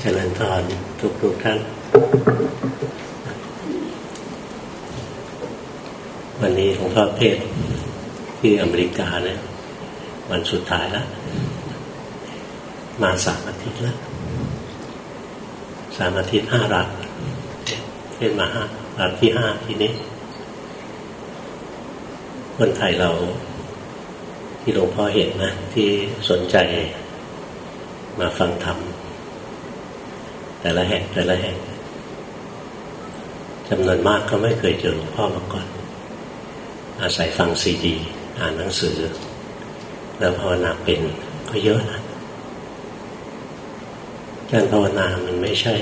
เจริญพรทุกทุกท่าน วันนี้หลวงพ่อเทศที่อเมริกาเนี่ยวันสุดท้ายแล้วมาสามอาทิตย์แล้วสามอาทิตย์ห้ารักเทศมาห้ารักที่ห้าทีนี้ คนไทยเราที่หลวงพ่อเห็นนะ ที่สนใจมาฟังธรรม แต่ละแห่งแต่ละแห่งจำนวนมากก็ไม่เคยเจอหลวงพ่อมาก่อน อาศัยฟังซีดี อ่านหนังสือ แล้วภาวนาเป็นก็เยอะนะการภาวนามันไม่ใช่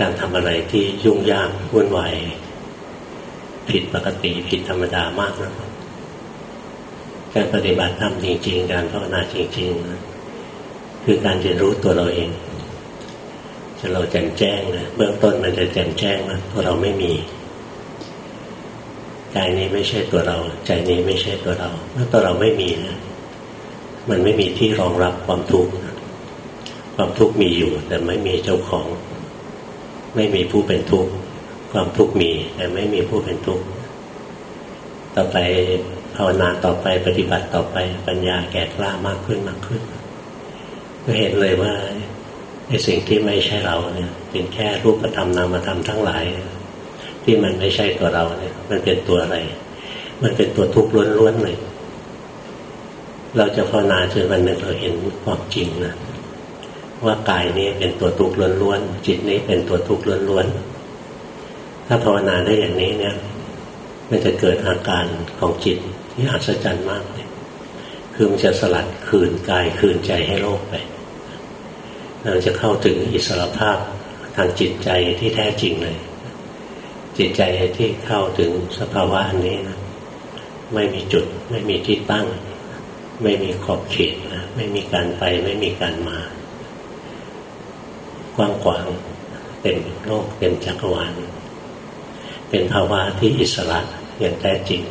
การทำอะไรที่ยุ่งยากวุ่นวายผิดปกติผิดธรรมดามากนะการปฏิบัติธรรมจริง ๆ การภาวนาจริงๆคือการเรียนรู้ตัวเราเอง จะเราแจ่มแจ้งนะเบื้องต้นมันจะแจ่มแจ้งว่าตัวเราไม่มีใจนี้ไม่ใช่ตัวเรา ใจนี้ไม่ใช่ตัวเรา เมื่อตัวเราไม่มีนะมันไม่มีที่รองรับความทุกข์ความทุกข์มีอยู่ แต่ไม่มีเจ้าของ ไม่มีผู้เป็นทุกข์ความทุกข์มี แต่ไม่มีผู้เป็นทุกข์ต่อไปภาวนาต่อไปปฏิบัติต่อไปปัญญาแก่กล้ามากขึ้นมากขึ้นก็เห็นเลยว่า ไอ้สิ่งที่ไม่ใช่เราเนี่ยเป็นแค่รูปธรรมนามธรรมทั้งหลาย ที่มันไม่ใช่ตัวเราเนี่ย มันเป็นตัวอะไร มันเป็นตัวทุกข์ล้วนๆเลยเราจะภาวนาจนวันหนึ่งเราเห็นความจริงนะว่ากายนี้เป็นตัวทุกข์ล้วนๆจิตนี้เป็นตัวทุกข์ล้วนๆถ้าภาวนาได้อย่างนี้เนี่ย มันจะเกิดอาการของจิตที่อัศจรรย์มากเลยคือมันจะสลัดคืนกายคืนใจให้โลกไป เราจะเข้าถึงอิสรภาพทางจิตใจที่แท้จริงเลย จิตใจที่เข้าถึงสภาวะอันนี้นะไม่มีจุด ไม่มีที่ตั้ง ไม่มีขอบเขตนะไม่มีการไปไม่มีการมา กว้างขวางเต็มโลกเต็มจักรวาลเป็นภาวะที่อิสระอย่างแท้จริง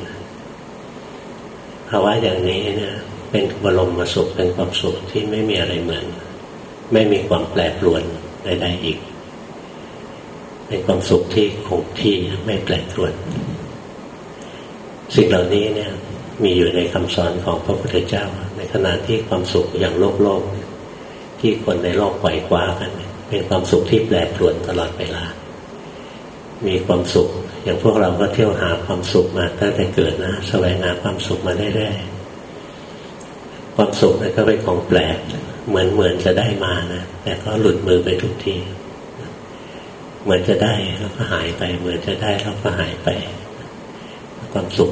ภาวะอย่างนี้เนี่ยเป็นบรมสุขเป็นความสุขที่ไม่มีอะไรเหมือน ไม่มีความแปรปรวนใดๆอีก เป็นความสุขที่คงที่ไม่แปรปรวน สิ่งเหล่านี้เนี่ย มีอยู่ในคำสอนของพระพุทธเจ้า ในขณะที่ความสุขอย่างโลกโลกที่คนในโลกไขว่คว้ากันเป็นความสุขที่แปรปรวนตลอดเวลา มีความสุข อย่างพวกเราก็เที่ยวหาความสุขมาตั้งแต่เกิดนะแสวงหาความสุขมาเรื่อยๆความสุขนั่นก็เป็นของแปลก เหมือนเหมือนจะได้มานะแต่ก็หลุดมือไปทุกที เหมือนจะได้แล้วก็หายไป เหมือนจะได้แล้วก็หายไป ความสุข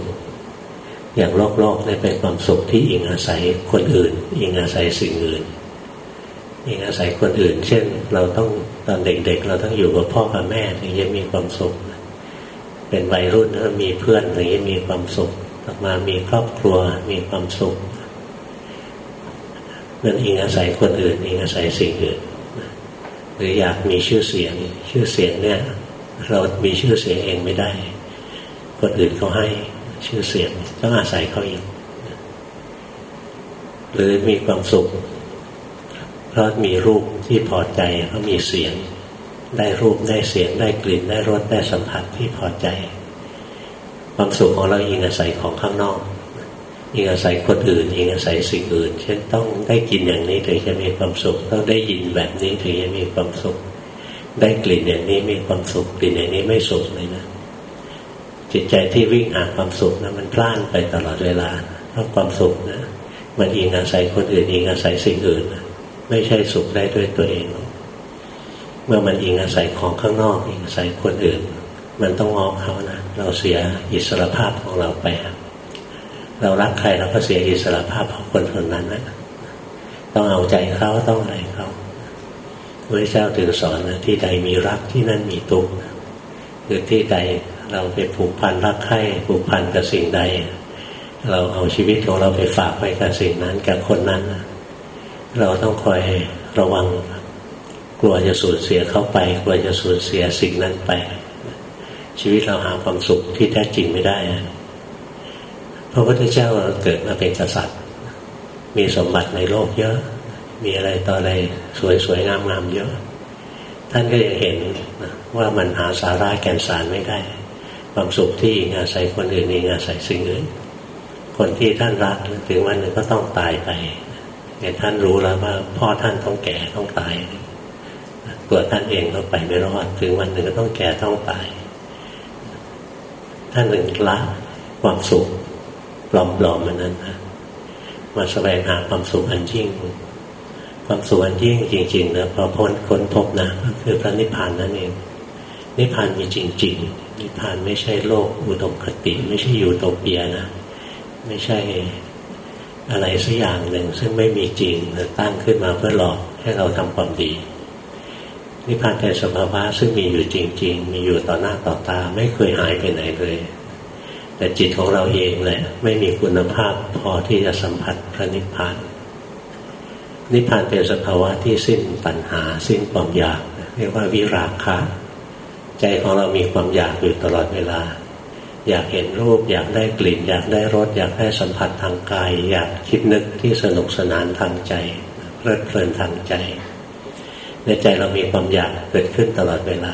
อย่างโลกโลกนี่เป็นความสุขที่อิงอาศัยคนอื่น อิงอาศัยสิ่งอื่นอิงอาศัยคนอื่น เช่น เราต้องตอนเด็กๆ เราต้องอยู่กับพ่อกับแม่ถึงจะมีความสุข เป็นวัยรุ่นแล้วมีเพื่อนถึงจะมีความสุขออกมามีครอบครัวมีความสุข นั่นอิงอาศัยคนอื่นอิงอาศัยสิ่งอื่นหรืออยากมีชื่อเสียง ชื่อเสียงเนี่ย เรามีชื่อเสียงเองไม่ได้ คนอื่นเขาให้ชื่อเสียงต้องอาศัยเขาเองหรือมีความสุข เพราะมีรูปที่พอใจเขามีเสียง ได้รูปได้เสียงได้กลิ่นได้รสได้สัมผัสที่พอใจ ความสุขของเราอิงอาศัยของข้างนอก อิงอาศัยคนอื่นอิงอาศัยสิ่งอื่นเช่นต้องได้กินอย่างนี้ถึงจะมีความสุข ต้องได้ยินแบบนี้ถึงจะมีความสุข ได้กลิ่นอย่างนี้มีความสุขกลิ่นอย่างนี้ไม่สุขเลยนะจิตใจที่วิ่งหาความสุขนะมันพล่านไปตลอดเวลาเพราะความสุขนะมันอิงอาศัยคนอื่นอิงอาศัยสิ่งอื่นนะไม่ใช่สุขได้ด้วยตัวเอง เมื่อมันอิงอาศัยของข้างนอกอิงอาศัยคนอื่น มันต้องงอเขานะเราเสียอิสรภาพของเราไป เรารักใครเราก็เสียอิสระภาพของคนคนนั้นนะต้องเอาใจเขาต้องอะไรเขาพระเจ้าถึงสอนนะที่ใดมีรักที่นั่นมีทุกข์คือที่ใดเราไปผูกพันรักใคร่ผูกพันกับสิ่งใด เราเอาชีวิตของเราไปฝากไว้กับสิ่งนั้นกับคนนั้น เราต้องคอยระวังกลัวจะสูญเสียเขาไปกลัวจะสูญเสียสิ่งนั้นไป ชีวิตเราหาความสุขที่แท้จริงไม่ได้ พระพุทธเจ้าเกิดมาเป็นกษัตริย์ มีสมบัติในโลกเยอะ มีอะไรต่ออะไรสวยๆงามๆเยอะ ท่านก็ยังเห็นว่ามันหาสาระแก่นสารไม่ได้ ความสุขที่อาศัยคนอื่นเองอาศัยสิ่งอื่น คนที่ท่านรักถึงวันหนึ่งก็ต้องตายไปเนี่ยท่านรู้แล้วว่าพ่อท่านต้องแก่ต้องตายตัวท่านเองก็ไปไม่รอดถึงวันหนึ่งก็ต้องแก่ต้องตาย ท่านหนึ่งละความสุข ปลอมๆมันนั้นนะมาแสวงหาความสุขอันยิ่ง ความสุขอันยิ่งจริงๆนะพอพ้นค้นพบนะก็คือพระนิพพานนั่นเอง นิพพานมีจริง ๆ นิพพานไม่ใช่โลกอุดมคติ ไม่ใช่อยู่โตเปียนะ ไม่ใช่อะไรสักอย่างหนึ่ง ซึ่งไม่มีจริงตั้งขึ้นมาเพื่อหลอกให้เราทำความดี นิพพานเป็นสภาวะซึ่งมีอยู่จริง ๆ มีอยู่ต่อหน้าต่อตา ไม่เคยหายไปไหนเลย แต่จิตของเราเองแหละ ไม่มีคุณภาพพอที่จะสัมผัสพระนิพพาน นิพพานเป็นสภาวะที่สิ้นปัญหา สิ้นความอยากเรียกว่าวิราคะ ใจของเรามีความอยากอยู่ตลอดเวลา อยากเห็นรูป อยากได้กลิ่น อยากได้รส อยากได้สัมผัสทางกาย อยากคิดนึกที่สนุกสนานทางใจเพลิดเพลินทางใจ ในใจเรามีความอยากเกิดขึ้นตลอดเวลา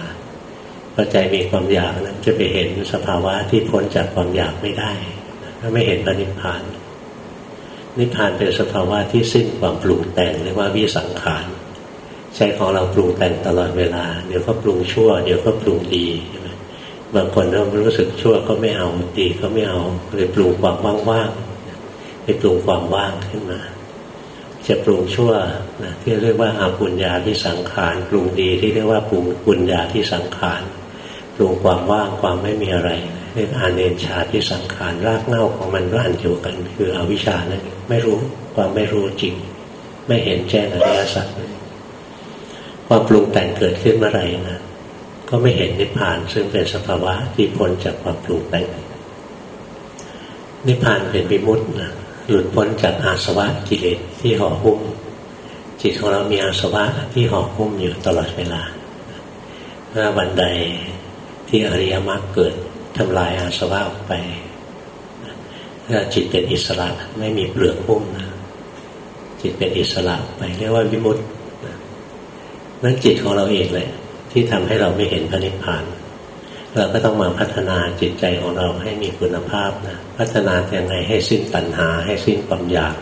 พอใจมีความอยากนั้นจะไปเห็นสภาวะที่พ้นจากความอยากไม่ได้ถ้าไม่เห็นพระนิพพาน นิพพานเป็นสภาวะที่สิ้นความปรุงแต่งเรียกว่าวิสังขารใจของเราปรุงแต่งตลอดเวลา เดี๋ยวก็ปรุงชั่ว เดี๋ยวก็ปรุงดีใช่ไหมบางคนเรารู้สึกชั่วก็ไม่เอาดีก็ไม่เอาเลยปรุงความว่างๆไปปรุงความว่างขึ้นมา จะปรุงชั่วนะที่เรียกว่าอาปุญญาที่สังขารปรุงดีที่เรียกว่าปรุงปุญญาที่สังขาร ปรุงความว่างความไม่มีอะไรเรียกอาเนนชาที่สังขารรากเง้าของมันก็อันเดียวกัน คืออวิชชานั่นไม่รู้ความไม่รู้จริง ไม่เห็นแจ้งอริยสัจความปรุงแต่งเกิดขึ้นเมื่อไรนะก็ไม่เห็นนิพพาน ซึ่งเป็นสภาวะที่พ้นจากความปรุงแต่ง นิพพานเป็นวิมุตตนะหลุดพ้นจากอาสวะกิเลสที่ห่อหุ้ม จิตของเรามีอาสวะที่ห่อหุ้มอยู่ตลอดเวลาถ้าวันใด ที่อริยมรรคเกิดทำลายอาสวะออกไปถ้าจิตเป็นอิสระไม่มีเปลือกหุ้มนะจิตเป็นอิสระไปเรียกว่าวิมุตต์นั้นจิตของเราเองเลยที่ทำให้เราไม่เห็นพระนิพพาน เราก็ต้องมาพัฒนาจิตใจของเราให้มีคุณภาพนะพัฒนาอย่างไงให้สิ้นตัณหา ให้สิ้นความอยาก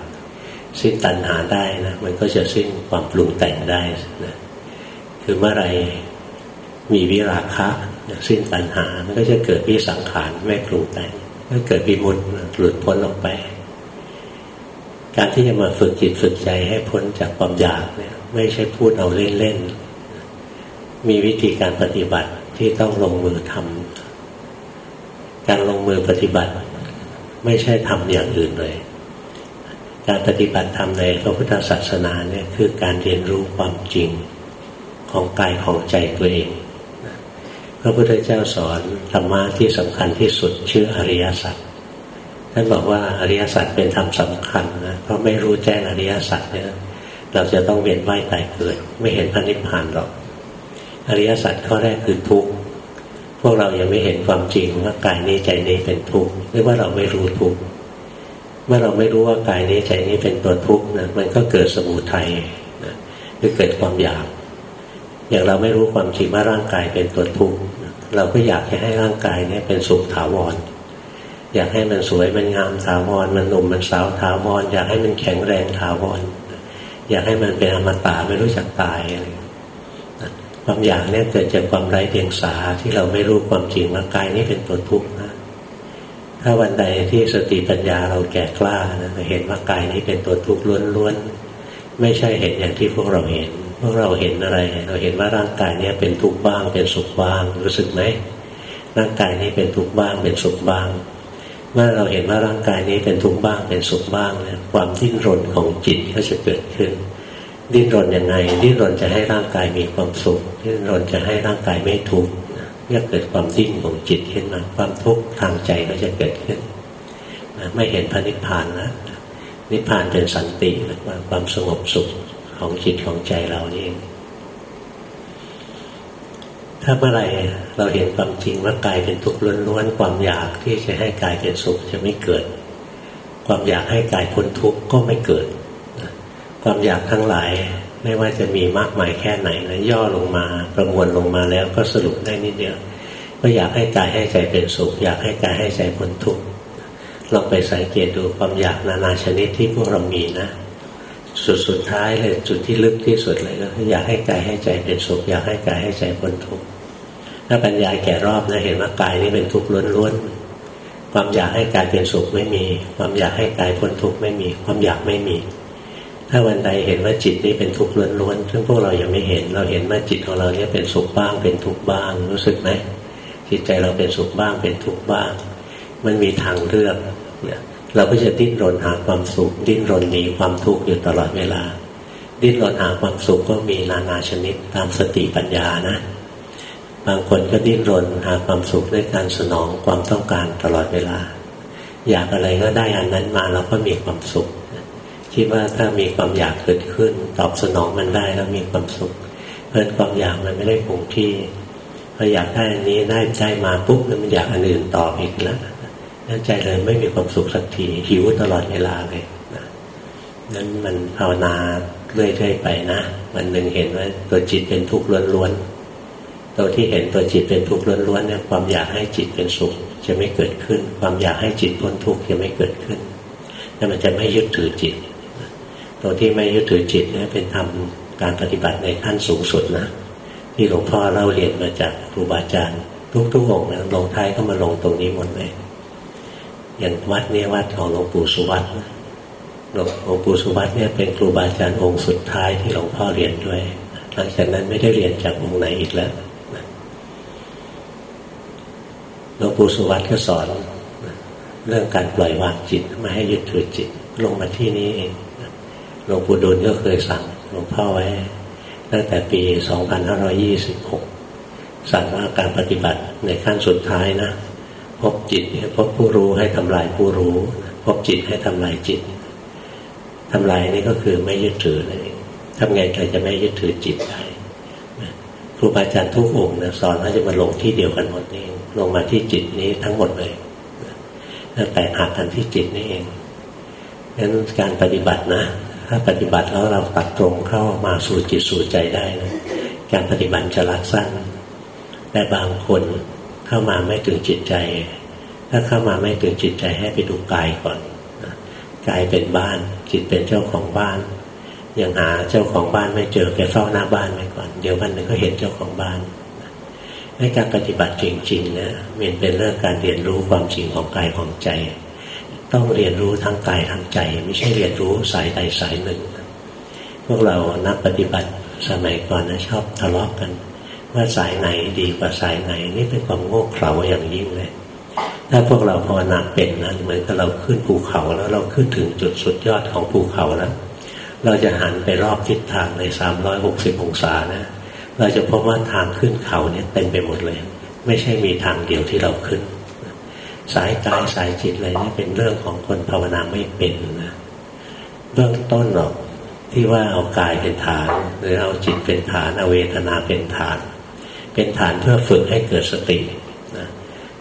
สิ้นตัณหาได้นะมันก็จะสิ้นความปรุงแต่งได้นะคือเมื่อไรมีวิราคะ สิ้นตัณหา มันก็จะเกิดวิสังขารไม่ปรุงแต่งก็เกิดวิมุตต์หลุดพ้นออกไป การที่จะมาฝึกจิตฝึกใจให้พ้นจากความอยากเนี่ย ไม่ใช่พูดเอาเล่นๆ มีวิธีการปฏิบัติที่ต้องลงมือทำการลงมือปฏิบัติ ไม่ใช่ทำอย่างอื่นเลย การปฏิบัติธรรมในพระพุทธศาสนาเนี่ยคือการเรียนรู้ความจริงของกายของใจตัวเอง พระพุทธเจ้าสอนธรรมะที่สำคัญที่สุดชื่ออริยสัจท่านบอกว่าอริยสัจเป็นธรรมสาคัญนะเพราะไม่รู้แจ้งอริยสัจเนี่ยเราจะต้องเวียนว่ายตายเกิด ไม่เห็นพระนิพพานหรอก อริยสัจข้อแรกคือทุกข์พวกเรายังไม่เห็นความจริงว่ากายนี้ใจนี้เป็นทุกข์หรือว่าเราไม่รู้ทุกข์เมื่อเราไม่รู้ว่ากายนี้ใจนี้เป็นตัวทุกข์นะมันก็เกิดสมุทัยนะคือเกิดความอยากอย่างเราไม่รู้ความจริงว่าร่างกายเป็นตัวทุกข์ เราก็อยากจะให้ร่างกายเนี่ยเป็นสุขถาวร อยากให้มันสวยมันงามถาวร มันหนุ่มมันสาวถาวร อยากให้มันแข็งแรงถาวร อยากให้มันเป็นอมตะไม่รู้จักตายอะไรความอยากเนี่ยเกิดจากความไร้เดียงสาที่เราไม่รู้ความจริงว่ากายนี้เป็นตัวทุกข์นะถ้าวันใดที่สติปัญญาเราแก่กล้านะเห็นว่ากายนี้เป็นตัวทุกข์ล้วนๆไม่ใช่เห็นอย่างที่พวกเราเห็น วกเราเห็นอะไร เราเห็นว่าร่างกายนี้เป็นทุกข์บ้าง เป็นสุขบ้าง รู้สึกไหมร่างกายนี้เป็นทุกข์บ้าง เป็นสุขบ้าง เมื่อเราเห็นว่าร่างกายนี้เป็นทุกข์บ้าง เป็นสุขบ้างเนี่ยความดิ้นรนของจิตก็จะเกิดขึ้น ดิ้นรนยังไง ดิ้นรนจะให้ร่างกายมีความสุข ดิ้นรนจะให้ร่างกายไม่ทุกข์เรียเกิดความดิ้นของจิตขึ้นมา ความทุกข์ทางใจก็จะเกิดขึ้น ไม่เห็นพระนิพพานนะนิพพานเป็นสันติความสงบสุข ของจิตของใจเรานี่เองถ้าเมื่อไรเราเห็นความจริงว่ากายเป็นทุกข์ล้วนๆความอยากที่จะให้กายเป็นสุขจะไม่เกิด ความอยากให้กายพ้นทุกข์ก็ไม่เกิดคความอยากทั้งหลายไม่ว่าจะมีมากมายแค่ไหนนะย่อลงมาประมวลลงมาแล้วก็สรุปได้นิดเดียวก็อยากให้กายให้ใจเป็นสุข อยากให้กายให้ใจพ้นทุกข์ลองไปสังเกตดูความอยากนานาชนิดที่พวกเรามีนะ สุดสุดท้ายเลยจุดที่ลึกที่สุดเลยก็อยากให้กายให้ใจเป็นสุขอยากให้กายให้ใจพ้นทุกข์ถ้าปัญญาแก่รอบนะเห็นว่ากายนี้เป็นทุกข์ล้วนๆความอยากให้กายเป็นสุขไม่มี ความอยากให้กายพ้นทุกข์ไม่มี ความอยากไม่มี ถ้าวันใดเห็นว่าจิตนี้เป็นทุกข์ล้วนๆซึ่งพวกเรายังไม่เห็น เราเห็นว่าจิตของเราเนี่ยเป็นสุขบ้าง เป็นทุกข์บ้าง รู้สึกไหมจิตใจเราเป็นสุขบ้างเป็นทุกข์บ้าง มันมีทางเลือกเนี่ย เราก็จะดิ้นรนหาความสุข ดิ้นรนหนีความทุกข์อยู่ตลอดเวลา ดิ้นรนหาความสุขก็มีนานาชนิดตามสติปัญญานะ บางคนก็ดิ้นรนหาความสุขด้วยการสนองความต้องการตลอดเวลา อยากอะไรก็ได้อันนั้นมาเราก็มีความสุขคิดว่าถ้ามีความอยากเกิดขึ้น ตอบสนองมันได้แล้วมีความสุข เพราะความอยากมันไม่ได้คงที่พออยากได้อันนี้ได้ใจมาปุ๊บแล้วมันอยากอันอื่นต่ออีกแล้ว นั่นใจเลยไม่มีความสุขสักทีหิวตลอดเวลาเลยนะนั้นมันภาวนาเรื่อยๆไปนะวันหนึ่งเห็นว่าตัวจิตเป็นทุกข์ล้วนๆตัวที่เห็นตัวจิตเป็นทุกข์ล้วนๆเนี่ยความอยากให้จิตเป็นสุข จะไม่เกิดขึ้น ความอยากให้จิตพ้นทุกข์จะไม่เกิดขึ้นแต่มันจะไม่ยึดถือจิต ตัวที่ไม่ยึดถือจิตเนี่ยเป็นทำการปฏิบัติในขั้นสูงสุดนะที่หลวงพ่อเล่าเรียนมาจากครูบาอาจารย์ทุกๆองค์นะลงท้ายก็มาลงตรงนี้หมดเลย อย่างวัดนี้วัดของหลวงปู่สุวัตหลวงปู่สุวัตเนี่ยเป็นครูบาอาจารย์องค์สุดท้ายที่หลวงพ่อเรียนด้วย หลังจากนั้นไม่ได้เรียนจากองค์ไหนอีกแล้วหลวงปู่สุวัตก็สอนเรื่องการปล่อยวางจิตไม่ให้ยึดถือจิต ลงมาที่นี้เองหลวงปู่ดูลก็เคยสั่งหลวงพ่อไว้ ตั้งแต่ปี 2526 สั่งว่าการปฏิบัติในขั้นสุดท้ายนะ พบจิตเนี่ยพบผู้รู้ให้ทำลายผู้รู้ พบจิตให้ทำลายจิตทำลายนี่ก็คือไม่ยึดถือนั่นเองทำไงใครจะไม่ยึดถือจิตได้ครูบาอาจารย์ทุกองค์นะสอนว่าจะมาลงที่เดียวกันหมดเองลงมาที่จิตนี้ทั้งหมดเลยนั่นแตกหักกันที่จิตนี่เองงั้นการปฏิบัตินะ ถ้าปฏิบัติแล้วเราตัดตรงเข้ามาสู่จิตสู่ใจได้นะการปฏิบัติจะรักสั้นแต่บางคน เข้ามาไม่ถึงจิตใจ ถ้าเข้ามาไม่ถึงจิตใจให้ไปดูกายก่อนกายเป็นบ้าน จิตเป็นเจ้าของบ้านยังหาเจ้าของบ้านไม่เจอแกเฝ้าหน้าบ้านไว้ก่อน เดี๋ยววันหนึ่งก็เห็นเจ้าของบ้านในการปฏิบัติจริงๆนะมันเป็นเรื่องการเรียนรู้ความจริงของกายของใจ ต้องเรียนรู้ทั้งกายทั้งใจ ไม่ใช่เรียนรู้สายใดสายหนึ่ง พวกเรานักปฏิบัติสมัยก่อนนะชอบทะเลาะกกัน ว่าสายไหนดีกว่าสายไหน นี่เป็นความโง่เขลาอย่างยิ่งเลย ถ้าพวกเราภาวนาเป็นนะเหมือนกับเราขึ้นภูเขาแล้วเราขึ้นถึงจุดสุดยอดของภูเขาแล้วเราจะหันไปรอบทิศทางในสามร้อยหกสิบองศานะเราจะพบว่าทางขึ้นเขาเนี่ยเต็มไปหมดเลย ไม่ใช่มีทางเดียวที่เราขึ้น สายกายสายจิตอะไรนี่เป็นเรื่องของคนภาวนาไม่เป็นนะเบื้องต้นหรอกที่ว่าเอากายเป็นฐาน หรือเอาจิตเป็นฐานเอาเวทนาเป็นฐาน เป็นฐานเพื่อฝึกให้เกิดสตินะ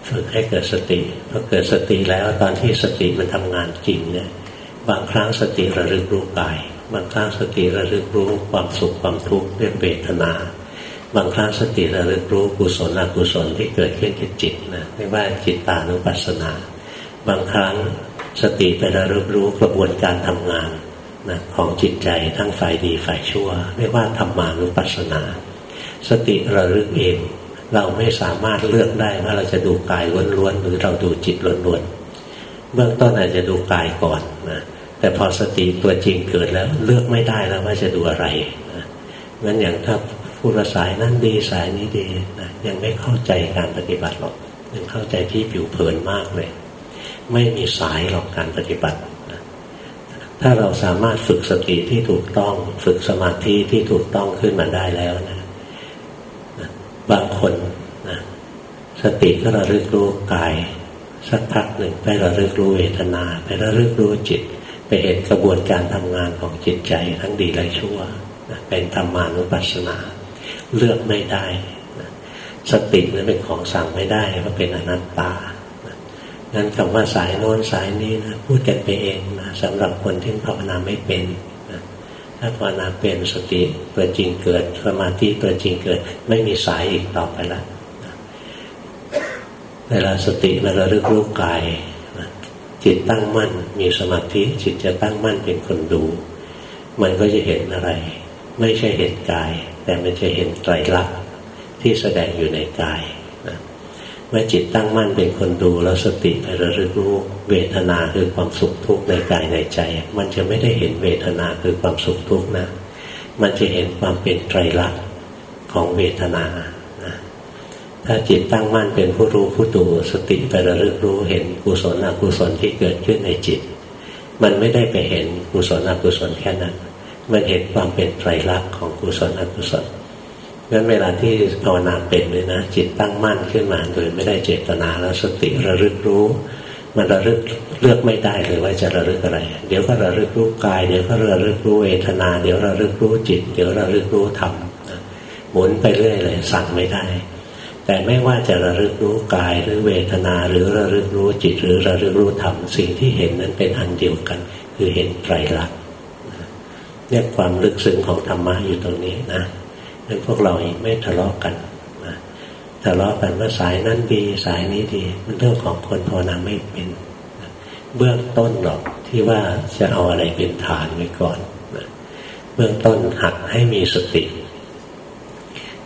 ฝึกให้เกิดสติพอเกิดสติแล้วตอนที่สติมันทำงานจริงเนี่ยบางครั้งสติระลึกรู้กาย บางครั้งสติระลึกรู้ความสุขความทุกข์เรื่องเวทนา บางครั้งสติระลึกรู้กุศลอกุศลที่เกิดขึ้นกับจิตนะเรียกว่าจิตตานุปัสสนา บางครั้งสติไประลึกรู้กระบวนการทำงานนะของจิตใจทั้งฝ่ายดีฝ่ายชั่ว เรียกว่าธรรมานุปัสสนา สติระลึกเอง เราไม่สามารถเลือกได้ว่าเราจะดูกายล้วนๆหรือเราดูจิตล้วนๆเบื้องต้นอาจจะดูกายก่อนนะแต่พอสติตัวจริงเกิดแล้วเลือกไม่ได้แล้วว่าจะดูอะไรนะงั้นอย่างถ้าผู้ระสายนั้นดีสายนี้ดีนะยังไม่เข้าใจการปฏิบัติหรอกยังเข้าใจที่ผิวเผินมากเลย ไม่มีสายหรอกการปฏิบัติถ้าเราสามารถฝึกสติที่ถูกต้อง ฝึกสมาธิที่ถูกต้องขึ้นมาได้แล้วนะ บางคนนะสติก็ระลึกรู้กาย สักพักหนึ่งไประลึกรู้เวทนา ไประลึกรู้จิต ไปเห็นกระบวนการทำงานของจิตใจทั้งดีและชั่วนะเป็นธรรมานุปัสสนาเลือกไม่ได้นะสตินั้นเป็นของสั่งไม่ได้เพราะเป็นอนัตตางั้นคำว่าสายโน้นสายนี้นะพูดกันไปเองนะสำหรับคนที่ภาวนาไม่เป็น ถ้าภาวนาเป็นสติตัวจริงเกิดสมาธิตัวจริงเกิด ไม่มีสายอีกต่อไปแล้วเวลาสติเวลาลึกรู้กายจิตตั้งมั่น มีสมาธิจิตจะตั้งมั่นเป็นคนดู มันก็จะเห็นอะไร ไม่ใช่เห็นกาย แต่มันจะเห็นไตรลักษณ์ที่แสดงอยู่ในกาย เมื่อจิตตั้งมั่นเป็นคนดูแล้วสติไประลึกรู้เวทนาคือความสุขทุกข์ในกายในใจ มันจะไม่ได้เห็นเวทนาคือความสุขทุกข์นะ มันจะเห็นความเป็นไตรลักษณ์ของเวทนาถ้าจิตตั้งมั่นเป็นผู้รู้ผู้ดูสติไประลึกรู้เห็นกุศลอกุศลที่เกิดขึ้นในจิต มันไม่ได้ไปเห็นกุศลอกุศลแค่นั้น มันเห็นความเป็นไตรลักษณ์ของกุศลอกุศล งั้นเวลาที่ภาวนาเป็นเลยนะ จิตตั้งมั่นขึ้นมาโดยไม่ได้เจตนาแล้วสติระลึกรู้ มันระลึกเลือกไม่ได้เลยว่าจะระลึกอะไร เดี๋ยวก็ระลึกรู้กาย เดี๋ยวก็ระลึกรู้เวทนา เดี๋ยวระลึกรู้จิต เดี๋ยวระลึกรู้ธรรมหมุนไปเรื่อยเลยสั่งไม่ได้ แต่ไม่ว่าจะระลึกรู้กายหรือเวทนาหรือระลึกรู้จิต หรือระลึกรู้ธรรมสิ่งที่เห็นนั้นเป็นอันเดียวกัน คือเห็นไตรลักษณ์เนี่ยความลึกซึ้งของธรรมะอยู่ตรงนี้นะ นั้นพวกเราเองไม่ทะเลาะกันนะทะเลาะกันว่าสายนั้นดีสายนี้ดี มันเรื่องของคนภาวนาไม่เป็นเบื้องต้นหรอกที่ว่าจะเอาอะไรเป็นฐานไว้ก่อนนะเบื้องต้นหัดให้มีสติ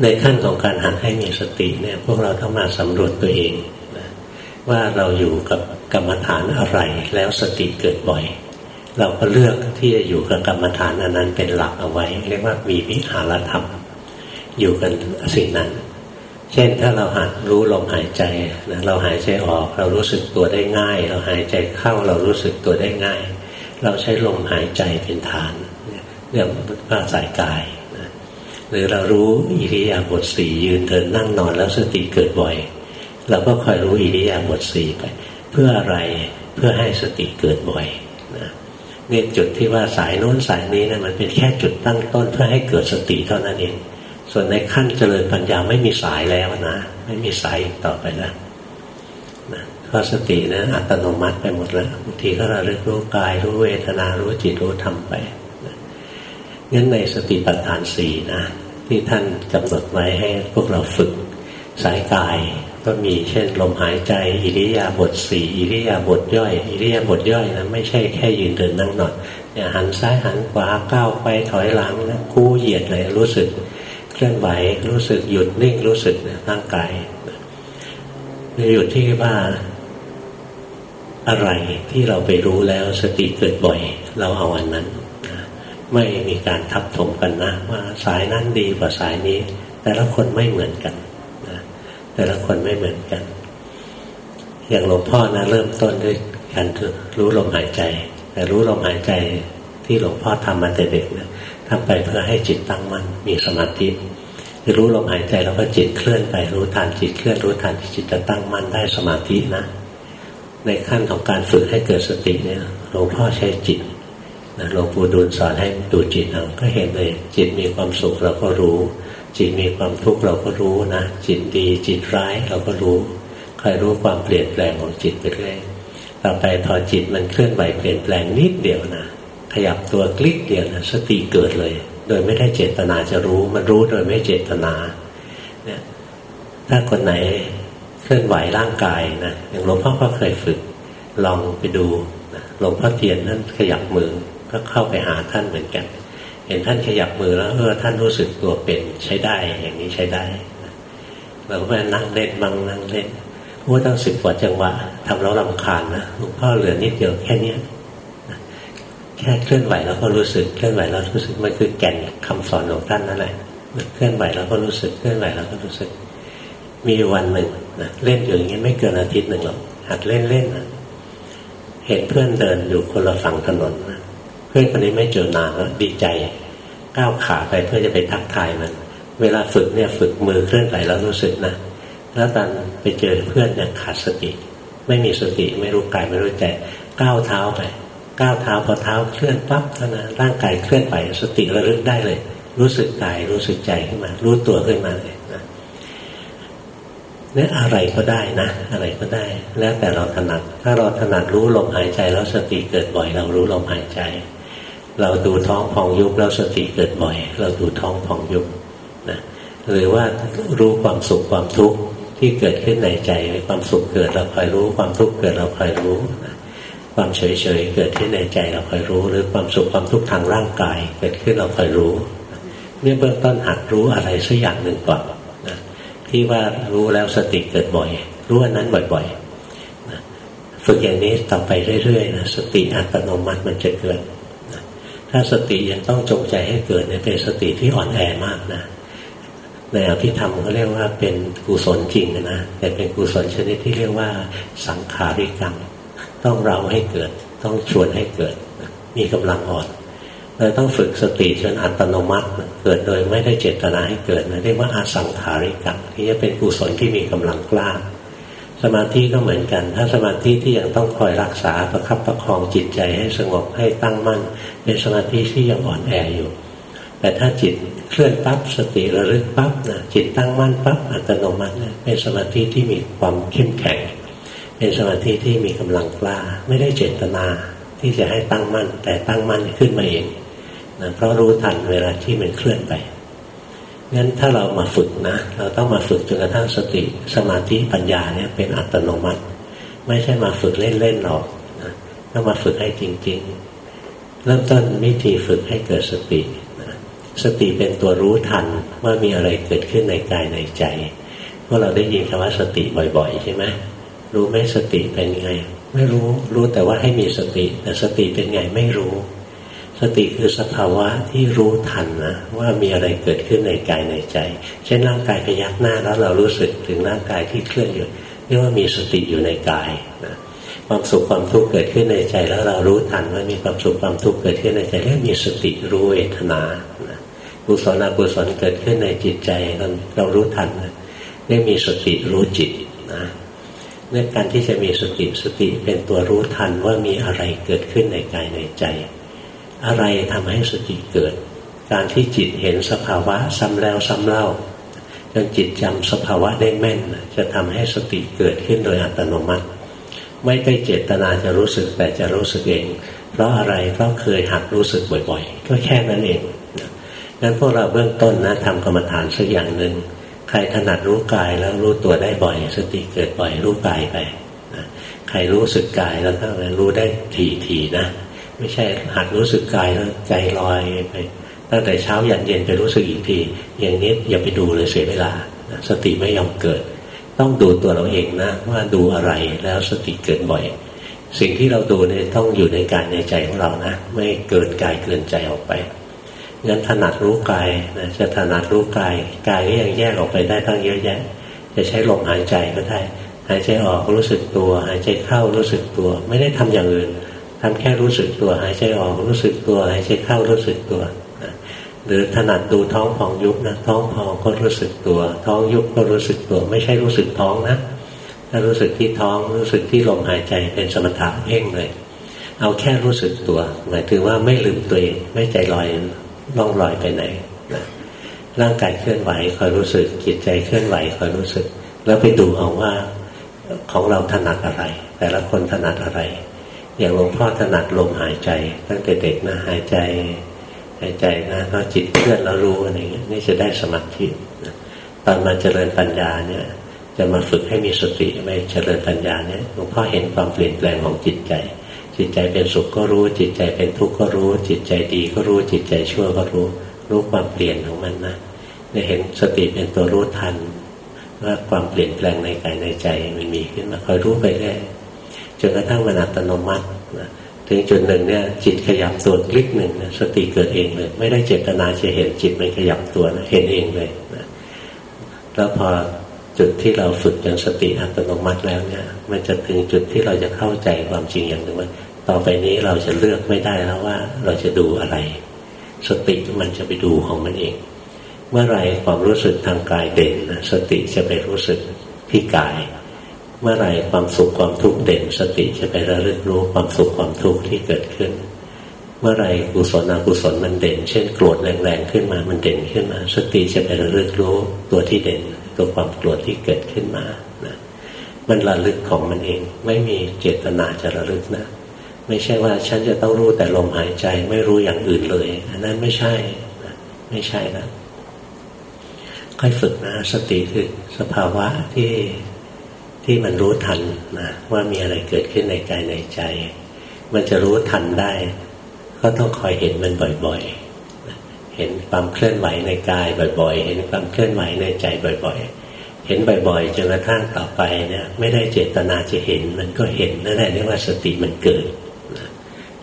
ในขั้นของการหัดให้มีสติเนี่ย พวกเราต้องมาสำรวจตัวเองนะว่าเราอยู่กับกรรมฐานอะไรแล้วสติเกิดบ่อยเราก็เลือกที่จะอยู่กับกรรมฐานอันนั้นเป็นหลักเอาไว้ เรียกว่ามีวิหารธรรม อยู่กันสิ่งนั้น เช่นถ้าเราหัดรู้ลมหายใจนะเราหายใจออกเรารู้สึกตัวได้ง่าย เราหายใจเข้าเรารู้สึกตัวได้ง่าย เราใช้ลมหายใจเป็นฐานเรื่องว่าสายกายหรือเรารู้อิริยาบถสี่ยืนเดินนั่งนอนแล้วสติเกิดบ่อยเราก็คอยรู้อิริยาบถสี่ไป เพื่ออะไรเพื่อให้สติเกิดบ่อยนะนี่จุดที่ว่าสายโน้นสายนี้นะมันเป็นแค่จุดตั้งต้นเพื่อให้เกิดสติเท่านั้นเอง ส่วนในขั้นเจริญปัญญาไม่มีสายแล้วนะ ไม่มีสายต่อไปแล้วนะเพราะสตินะอัตโนมัติไปหมดแล้วบางทีก็เราเรียกรู้กายรู้เวทนารู้จิตรู้ธรรมไปงั้นในสติปัฏฐานสี่นะที่ท่านกำหนดไว้ให้พวกเราฝึกสายกายก็มีเช่นลมหายใจ อิริยาบถสี่อิริยาบถย่อย อิริยาบถย่อยนะไม่ใช่แค่ยืนเดินนั่งนอนเนี่ยหันซ้ายหันขวาก้าวไปถอยหลังนะกู้เหยียดเลยรู้สึก เคลื่อนไหวรู้สึกหยุดนิ่งรู้สึกร่างกายอยู่ที่ว่าอะไรที่เราไปรู้แล้วสติเกิดบ่อย เราเอาอันนั้นไม่มีการทับถมกันนะว่าสายนั้นดีกว่าสายนี้ แต่ละคนไม่เหมือนกันนะแต่ละคนไม่เหมือนกัน อย่างหลวงพ่อนะเริ่มต้นด้วยการรู้ลมหายใจ แต่รู้ลมหายใจที่หลวงพ่อทำมาแต่เด็กนะ ทำไปเพื่อให้จิตตั้งมั่นมีสมาธิคือรู้ลมหายใจแล้วก็จิตเคลื่อนไปรู้ทันจิตเคลื่อนรู้ทันจิตจะตั้งมั่นได้สมาธินะ ในขั้นของการฝึกให้เกิดสติเนี่ยหลวงพ่อใช้จิตนะหลวงปู่ดูลสอนให้ดูจิตเอาก็เห็นเลย จิตมีความสุขเราก็รู้ จิตมีความทุกข์เราก็รู้นะ จิตดีจิตร้ายเราก็รู้คอยรู้ความเปลี่ยนแปลงของจิตไปเรื่อยต่อไปพอจิตมันเคลื่อนไหวเปลี่ยนแปลงนิดเดียวนะ ขยับตัวคลิกเดียวนะสติเกิดเลย โดยไม่ได้เจตนาจะรู้ มันรู้โดยไม่เจตนาเนี่ยถ้าคนไหนเคลื่อนไหวร่างกายนะอย่างหลวงพ่อก็เคยฝึกลองไปดูหลวงพ่อเทียนนั่นขยับมือก็เข้าไปหาท่านเหมือนกัน เห็นท่านขยับมือแล้วเออท่านรู้สึกตัวเป็นใช้ได้อย่างนี้ใช้ได้เราก็ไปนั่งเล่นบ้างนั่งเล่นพูดตั้งสิบกว่าจังหวะทำแล้วลำคาญนะหลวงพ่อเหลือนิดเดียวแค่เนี้ย แค่เคลื่อนไหวแล้วก็รู้สึกเคลื่อนไหวแล้วรู้สึกมันคือแก่นคำสอนของท่านนั่นแหละเคลื่อนไหวแล้วก็รู้สึกเคลื่อนไหวแล้วก็รู้สึก มีวันหนึ่งนะเล่นอยู่อย่างนี้ไม่เกินอาทิตย์หนึ่งหรอกหัดเล่นเล่นนะเห็นเพื่อนเดินอยู่คนละฝั่งถนนนะเพื่อนคนนี้ไม่เจอนานแล้วดีใจก้าวขาไปเพื่อจะไปทักทายมัน เวลาฝึกเนี่ยฝึกมือเคลื่อนไหวแล้วรู้สึกนะแล้วตอนไปเจอเพื่อนเนี่ยขาดสติ ไม่มีสติไม่รู้กายไม่รู้ใจก้าวเท้าไป ก้าวเท้าพอเท้าเคลื่อนปั๊บเท่านั้นร่างกายเคลื่อนไปสติระลึกได้เลย รู้สึกกายรู้สึกใจขึ้นมา รู้ตัวขึ้นมาเลยนี่อะไรก็ได้นะ อะไรก็ได้ แล้วแต่เราถนัด ถ้าเราถนัดรู้ลมหายใจแล้วสติเกิดบ่อย เรารู้ลมหายใจ เราดูท้องพองยุบแล้วสติเกิดบ่อย เราดูท้องพองยุบนะหรือว่ารู้ความสุขความทุกข์ที่เกิดขึ้นในใจความสุขเกิดเราคอยรู้ความทุกข์เกิดเราคอยรู้นะ ความเฉยๆเกิดขึ้นในใจเราคอยรู้ หรือความสุขความทุกข์ทางร่างกายเกิดขึ้นเราคอยรู้เนี่ยเบื้องต้นหัดรู้อะไรสักอย่างหนึ่งก่อนนะที่ว่ารู้แล้วสติเกิดบ่อย รู้อันนั้นบ่อยๆนะฝึกอย่างนี้ต่อไปเรื่อยๆนะสติอัตโนมัติมันจะเกิดนะถ้าสติยังต้องจงใจให้เกิดเนี่ยเป็นสติที่อ่อนแอมากนะในอภิธรรมเขาเรียกว่าเป็นกุศลจริงนะแต่เป็นกุศลชนิดที่เรียกว่าสังขาริกรรม ต้องเราให้เกิด ต้องชวนให้เกิด มีกำลังอ่อนเราต้องฝึกสติจนอัตโนมัติเกิดโดยไม่ได้เจตนาให้เกิดนะเรียกว่าอาสังขาริกรรมที่จะเป็นกุศลที่มีกำลังกล้า สมาธิก็เหมือนกัน ถ้าสมาธิที่ยังต้องคอยรักษาประคับประคองจิตใจให้สงบให้ตั้งมั่น เป็นสมาธิที่ยังอ่อนแออยู่ แต่ถ้าจิตเคลื่อนปั๊บสติระลึกปั๊บนะจิตตั้งมั่นปั๊บอัตโนมัตินะเป็นสมาธิที่มีความเข้มแข็ง เป็นสมาธิที่มีกำลังกล้า ไม่ได้เจตนาที่จะให้ตั้งมั่น แต่ตั้งมั่นขึ้นมาเองนะเพราะรู้ทันเวลาที่มันเคลื่อนไปงั้นถ้าเรามาฝึกนะ เราต้องมาฝึกจนกระทั่งสติสมาธิปัญญาเนี่ยเป็นอัตโนมัติ ไม่ใช่มาฝึกเล่นๆหรอกนะต้องมาฝึกให้จริง ๆ เริ่มต้นวิธีฝึกให้เกิดสตินะสติเป็นตัวรู้ทันว่ามีอะไรเกิดขึ้นในกายในใจพวกเราได้ยินคำว่าสติบ่อย ๆ ใช่ไหม รู้ไหมสติเป็นไง ไม่รู้รู้แต่ว่าให้มีสติ แต่สติเป็นไงไม่รู้ สติคือสภาวะที่รู้ทันนะว่ามีอะไรเกิดขึ้นในกายในใจ เช่นร่างกายพยักหน้าแล้วเรารู้สึกถึงร่างกายที่เคลื่อนอยู่เรียกว่ามีสติอยู่ในกายนะความสุขความทุกข์เกิดขึ้นในใจแล้วเรารู้ทันว่ามีความสุขความทุกข์เกิดขึ้นในใจเรียกมีสติรู้เวทนากุศลอกุศลเกิดขึ้นในจิตใจเราเรารู้ทันเรียกมีสติรู้จิตนะ เนื่องการที่จะมีสติสติเป็นตัวรู้ทันว่ามีอะไรเกิดขึ้นในกายในใจ อะไรทำให้สติเกิด การที่จิตเห็นสภาวะซ้ำแล้วซ้ำเล่าจนจิตจำสภาวะได้แม่น จะทำให้สติเกิดขึ้นโดยอัตโนมัติ ไม่ได้เจตนาจะรู้สึกแต่จะรู้สึกเอง เพราะอะไรเพราะเคยหัดรู้สึกบ่อยๆ ก็แค่นั้นเองงั้นพวกเราเบื้องต้นนะทำกรรมฐานสักอย่างหนึ่ง ใครถนัดรู้กายแล้วรู้ตัวได้บ่อย สติเกิดบ่อยรู้กายไปนะใครรู้สึกกายแล้วก็รู้ได้ทีๆนะไม่ใช่หัดรู้สึกกายแล้วใจลอยไปตั้งแต่เช้ายันเย็นไปรู้สึกอีกที อย่างนี้อย่าไปดูเลยเสียเวลาสติไม่ยอมเกิด ต้องดูตัวเราเองนะ ว่าดูอะไรแล้วสติเกิดบ่อย สิ่งที่เราดูเนี่ยต้องอยู่ในกายในใจของเรานะ ไม่เกินกายเกินใจออกไป งั้นถนัดรู้กายนะจะถนัดรู้กายกายก็ยังแยกออกไปได้ตั้งเยอะแยะ จะใช้ลมหายใจก็ได้ หายใจออกรู้สึกตัว หายใจเข้ารู้สึกตัว ไม่ได้ทำอย่างอื่นทำแค่รู้สึกตัว หายใจออกรู้สึกตัว หายใจเข้ารู้สึกตัวหรือถนัดดูท้องพองยุบนะท้องพองก็รู้สึกตัว ท้องยุบก็รู้สึกตัว ไม่ใช่รู้สึกท้องนะถ้ารู้สึกที่ท้องรู้สึกที่ลมหายใจเป็นสมถะเพ่งเลย เอาแค่รู้สึกตัว หมายถึงว่าไม่ลืมตัวเองไม่ใจลอย ล่องลอยไปไหนนะร่างกายเคลื่อนไหวคอยรู้สึกจิตใจเคลื่อนไหวคอยรู้สึก แล้วไปดูเอาว่าของเราถนัดอะไร แต่ละคนถนัดอะไร อย่างหลวงพ่อถนัดลมหายใจ ตั้งแต่เด็กนะหายใจหายใจนะก็จิตเคลื่อนแล้วรู้อะไรเงี้ยนี่จะได้สมาธิตอนมาเจริญปัญญาเนี่ย จะมาฝึกให้มีสติไปเจริญปัญญาเนี่ยหลวงพ่อเห็นความเปลี่ยนแปลงของจิตใจ จิตใจเป็นสุขก็รู้ จิตใจเป็นทุกข์ก็รู้ จิตใจดีก็รู้ จิตใจชั่วก็รู้ รู้ความเปลี่ยนของมันนะได้เห็นสติเป็นตัวรู้ทัน ว่าความเปลี่ยนแปลงในกายในใจมันมีขึ้นมาคอยรู้ไปเรื่อยจนกระทั่งมันอัตโนมัตินะถึงจุดหนึ่งเนี่ยจิตขยับตัวคลิกหนึ่งนะสติเกิดเองเลย ไม่ได้เจตนาจะเห็นจิตมันขยับตัวนะเห็นเองเลยนะแล้วพอจุดที่เราฝึกจนสติอัตโนมัติแล้วเนี่ย มันจะถึงจุดที่เราจะเข้าใจความจริงอย่างหนึ่งว่า ต่อไปนี้เราจะเลือกไม่ได้แล้วว่า เราจะดูอะไร สติมันจะไปดูของมันเอง เมื่อไรความรู้สึกทางกายเด่นสติจะไปรู้สึกที่กาย เมื่อไรความสุขความทุกข์เด่น สติจะไประลึกรู้ความสุขความทุกข์ที่เกิดขึ้น เมื่อไรกุศลอกุศลมันเด่น เช่นโกรธแรงๆขึ้นมามันเด่นขึ้นมา สติจะไประลึกรู้ตัวที่เด่นตัวความโกรธที่เกิดขึ้นมานะมันระลึกของมันเอง ไม่มีเจตนาจะระลึกนะ ไม่ใช่ว่าฉันจะต้องรู้แต่ลมหายใจ ไม่รู้อย่างอื่นเลย อันนั้นไม่ใช่ไม่ใช่นะค่อยฝึกนะ สติคือสภาวะที่ที่มันรู้ทันนะว่ามีอะไรเกิดขึ้นในกายในใจ มันจะรู้ทันได้ ก็ต้องคอยเห็นมันบ่อยๆ เห็นความเคลื่อนไหวในกายบ่อย ๆ เห็นความเคลื่อนไหวในใจบ่อย ๆ เห็นบ่อยๆจนกระทั่งต่อไปเนี่ย ไม่ได้เจตนาจะเห็น มันก็เห็นนั่นแหละเรียกว่าสติมันเกิด